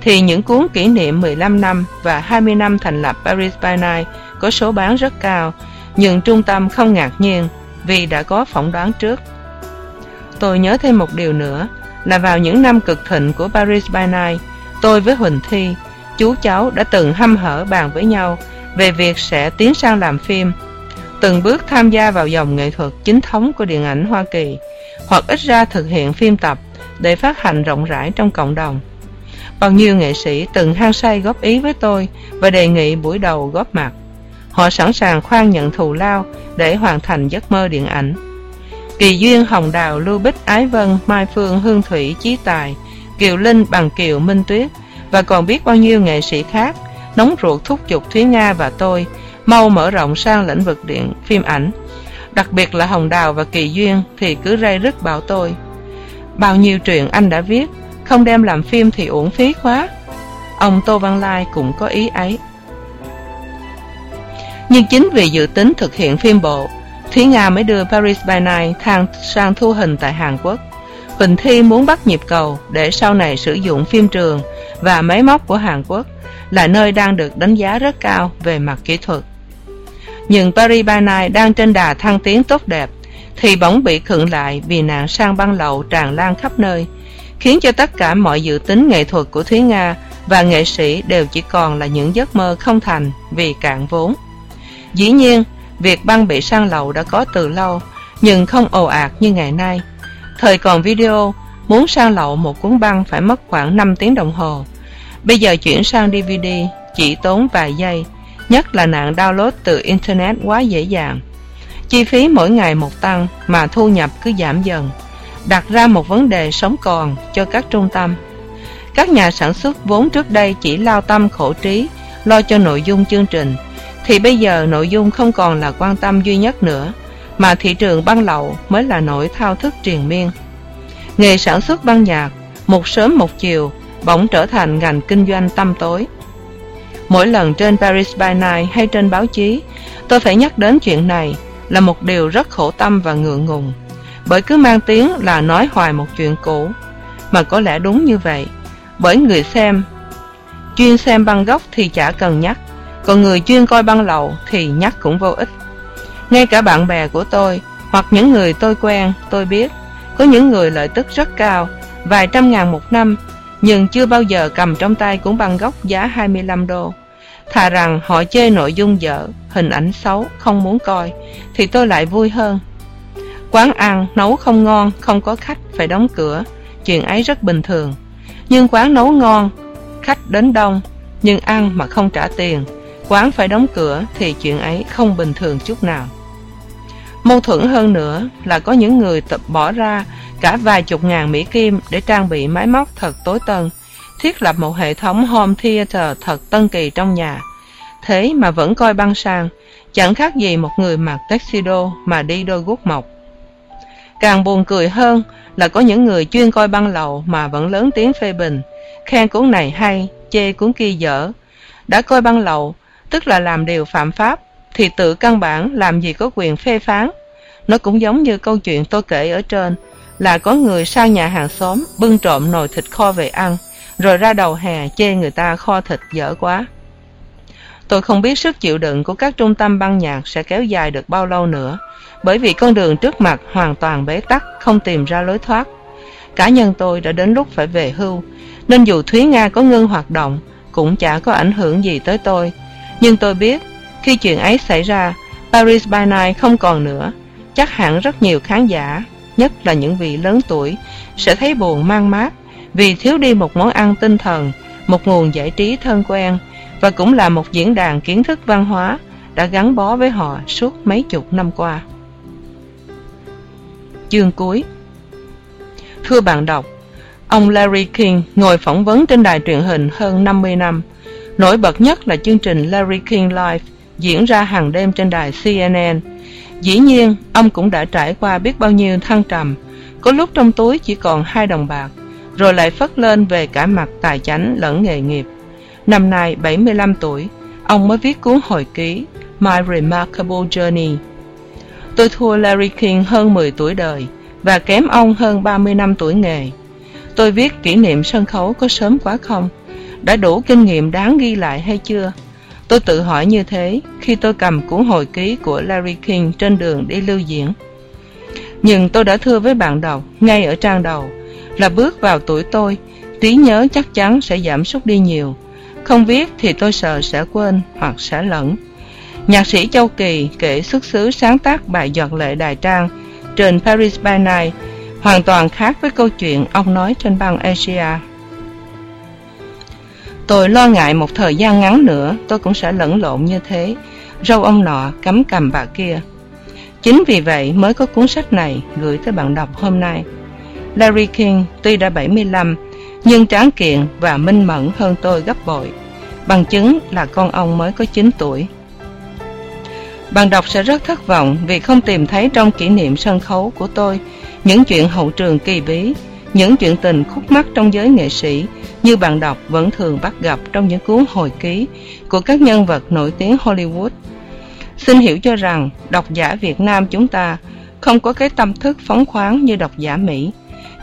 thì những cuốn kỷ niệm 15 năm và 20 năm thành lập paris by night có số bán rất cao nhưng trung tâm không ngạc nhiên vì đã có phỏng đoán trước. Tôi nhớ thêm một điều nữa là vào những năm cực thịnh của Paris by Night, tôi với Huỳnh Thi, chú cháu đã từng hăm hở bàn với nhau về việc sẽ tiến sang làm phim, từng bước tham gia vào dòng nghệ thuật chính thống của điện ảnh Hoa Kỳ, hoặc ít ra thực hiện phim tập để phát hành rộng rãi trong cộng đồng. Bao nhiêu nghệ sĩ từng hăng say góp ý với tôi và đề nghị buổi đầu góp mặt. Họ sẵn sàng khoan nhận thù lao để hoàn thành giấc mơ điện ảnh. Kỳ Duyên, Hồng Đào, Lưu Bích, Ái Vân, Mai Phương, Hương Thủy, Chí Tài, Kiều Linh, Bằng Kiều, Minh Tuyết và còn biết bao nhiêu nghệ sĩ khác nóng ruột thúc giục Thúy Nga và tôi mau mở rộng sang lĩnh vực điện phim ảnh. Đặc biệt là Hồng Đào và Kỳ Duyên thì cứ ray rứt bảo tôi. Bao nhiêu chuyện anh đã viết, không đem làm phim thì uổng phí quá. Ông Tô Văn Lai cũng có ý ấy. Nhưng chính vì dự tính thực hiện phim bộ, Thúy Nga mới đưa Paris by Night thang sang thu hình tại Hàn Quốc. Huỳnh Thi muốn bắt nhịp cầu để sau này sử dụng phim trường và máy móc của Hàn Quốc là nơi đang được đánh giá rất cao về mặt kỹ thuật. Nhưng Paris by Night đang trên đà thăng tiến tốt đẹp thì bỗng bị khựng lại vì nạn sang băng lậu tràn lan khắp nơi, khiến cho tất cả mọi dự tính nghệ thuật của Thúy Nga và nghệ sĩ đều chỉ còn là những giấc mơ không thành vì cạn vốn. Dĩ nhiên, việc băng bị sang lậu đã có từ lâu, nhưng không ồ ạt như ngày nay. Thời còn video, muốn sang lậu một cuốn băng phải mất khoảng 5 tiếng đồng hồ. Bây giờ chuyển sang DVD chỉ tốn vài giây, nhất là nạn download từ Internet quá dễ dàng. Chi phí mỗi ngày một tăng mà thu nhập cứ giảm dần, đặt ra một vấn đề sống còn cho các trung tâm. Các nhà sản xuất vốn trước đây chỉ lao tâm khổ trí, lo cho nội dung chương trình, thì bây giờ nội dung không còn là quan tâm duy nhất nữa, mà thị trường băng lậu mới là nỗi thao thức triền miên. Nghề sản xuất băng nhạc, một sớm một chiều, bỗng trở thành ngành kinh doanh tăm tối. Mỗi lần trên Paris by Night hay trên báo chí, tôi phải nhắc đến chuyện này là một điều rất khổ tâm và ngượng ngùng, bởi cứ mang tiếng là nói hoài một chuyện cũ, mà có lẽ đúng như vậy, bởi người xem, chuyên xem băng gốc thì chả cần nhắc, còn người chuyên coi băng lậu thì nhắc cũng vô ích. Ngay cả bạn bè của tôi, hoặc những người tôi quen, tôi biết, có những người lợi tức rất cao, vài trăm ngàn một năm, nhưng chưa bao giờ cầm trong tay cuốn băng gốc giá 25 đô. Thà rằng họ chơi nội dung dở, hình ảnh xấu, không muốn coi, thì tôi lại vui hơn. Quán ăn, nấu không ngon, không có khách, phải đóng cửa, chuyện ấy rất bình thường. Nhưng quán nấu ngon, khách đến đông, nhưng ăn mà không trả tiền, quán phải đóng cửa thì chuyện ấy không bình thường chút nào. Mâu thuẫn hơn nữa là có những người tập bỏ ra cả vài chục ngàn Mỹ Kim để trang bị máy móc thật tối tân, thiết lập một hệ thống home theater thật tân kỳ trong nhà. Thế mà vẫn coi băng sang, chẳng khác gì một người mặc tuxedo mà đi đôi guốc mộc. Càng buồn cười hơn là có những người chuyên coi băng lậu mà vẫn lớn tiếng phê bình, khen cuốn này hay, chê cuốn kia dở. Đã coi băng lậu, tức là làm điều phạm pháp, thì tự căn bản làm gì có quyền phê phán. Nó cũng giống như câu chuyện tôi kể ở trên, là có người sang nhà hàng xóm bưng trộm nồi thịt kho về ăn, rồi ra đầu hè chê người ta kho thịt dở quá. Tôi không biết sức chịu đựng của các trung tâm băng nhạc sẽ kéo dài được bao lâu nữa, bởi vì con đường trước mặt hoàn toàn bế tắc, không tìm ra lối thoát. Cá nhân tôi đã đến lúc phải về hưu, nên dù Thúy Nga có ngưng hoạt động, cũng chả có ảnh hưởng gì tới tôi. Nhưng tôi biết, khi chuyện ấy xảy ra, Paris by Night không còn nữa, chắc hẳn rất nhiều khán giả, nhất là những vị lớn tuổi, sẽ thấy buồn mang mát vì thiếu đi một món ăn tinh thần, một nguồn giải trí thân quen, và cũng là một diễn đàn kiến thức văn hóa đã gắn bó với họ suốt mấy chục năm qua. Chương cuối Thưa bạn đọc, ông Larry King ngồi phỏng vấn trên đài truyền hình hơn 50 năm. Nổi bật nhất là chương trình Larry King Live diễn ra hàng đêm trên đài CNN. Dĩ nhiên, ông cũng đã trải qua biết bao nhiêu thăng trầm, có lúc trong túi chỉ còn hai đồng bạc, rồi lại phất lên về cả mặt tài chánh lẫn nghề nghiệp. Năm nay 75 tuổi, ông mới viết cuốn hồi ký My Remarkable Journey. Tôi thua Larry King hơn 10 tuổi đời và kém ông hơn 30 năm tuổi nghề. Tôi viết kỷ niệm sân khấu có sớm quá không? Đã đủ kinh nghiệm đáng ghi lại hay chưa? Tôi tự hỏi như thế khi tôi cầm cuốn hồi ký của Larry King trên đường đi lưu diễn. Nhưng tôi đã thưa với bạn đọc ngay ở trang đầu là bước vào tuổi tôi, trí nhớ chắc chắn sẽ giảm sút đi nhiều. Không viết thì tôi sợ sẽ quên hoặc sẽ lẫn. Nhạc sĩ Châu Kỳ kể xuất xứ sáng tác bài giọt lệ đài trang trên Paris by Night hoàn toàn khác với câu chuyện ông nói trên băng Asia. Tôi lo ngại một thời gian ngắn nữa tôi cũng sẽ lẫn lộn như thế, râu ông nọ cắm cầm bà kia. Chính vì vậy mới có cuốn sách này gửi tới bạn đọc hôm nay. Larry King tuy đã 75 nhưng tráng kiện và minh mẫn hơn tôi gấp bội. Bằng chứng là con ông mới có 9 tuổi. Bạn đọc sẽ rất thất vọng vì không tìm thấy trong kỷ niệm sân khấu của tôi những chuyện hậu trường kỳ bí, những chuyện tình khúc mắc trong giới nghệ sĩ như bạn đọc vẫn thường bắt gặp trong những cuốn hồi ký của các nhân vật nổi tiếng Hollywood. Xin hiểu cho rằng độc giả Việt Nam chúng ta không có cái tâm thức phóng khoáng như độc giả Mỹ,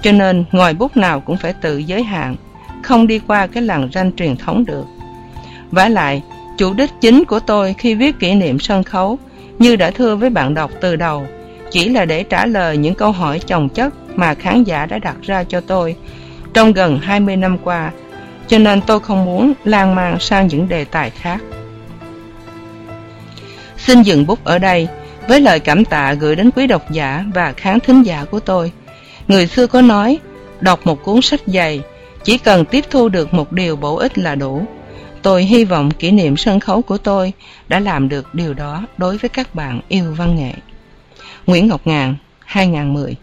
cho nên ngòi bút nào cũng phải tự giới hạn, không đi qua cái làng ranh truyền thống được. vả lại, chủ đích chính của tôi khi viết kỷ niệm sân khấu, như đã thưa với bạn đọc từ đầu, chỉ là để trả lời những câu hỏi chồng chất mà khán giả đã đặt ra cho tôi trong gần 20 năm qua, cho nên tôi không muốn lan man sang những đề tài khác. Xin dừng bút ở đây với lời cảm tạ gửi đến quý độc giả và khán thính giả của tôi. Người xưa có nói, đọc một cuốn sách dày, chỉ cần tiếp thu được một điều bổ ích là đủ. Tôi hy vọng kỷ niệm sân khấu của tôi đã làm được điều đó đối với các bạn yêu văn nghệ. Nguyễn Ngọc Ngàn, 2010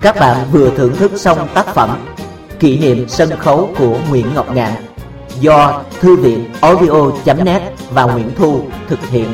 Các bạn vừa thưởng thức xong tác phẩm Kỷ niệm sân khấu của Nguyễn Ngọc Ngạn do Thư viện audio.net và Nguyễn Thu thực hiện.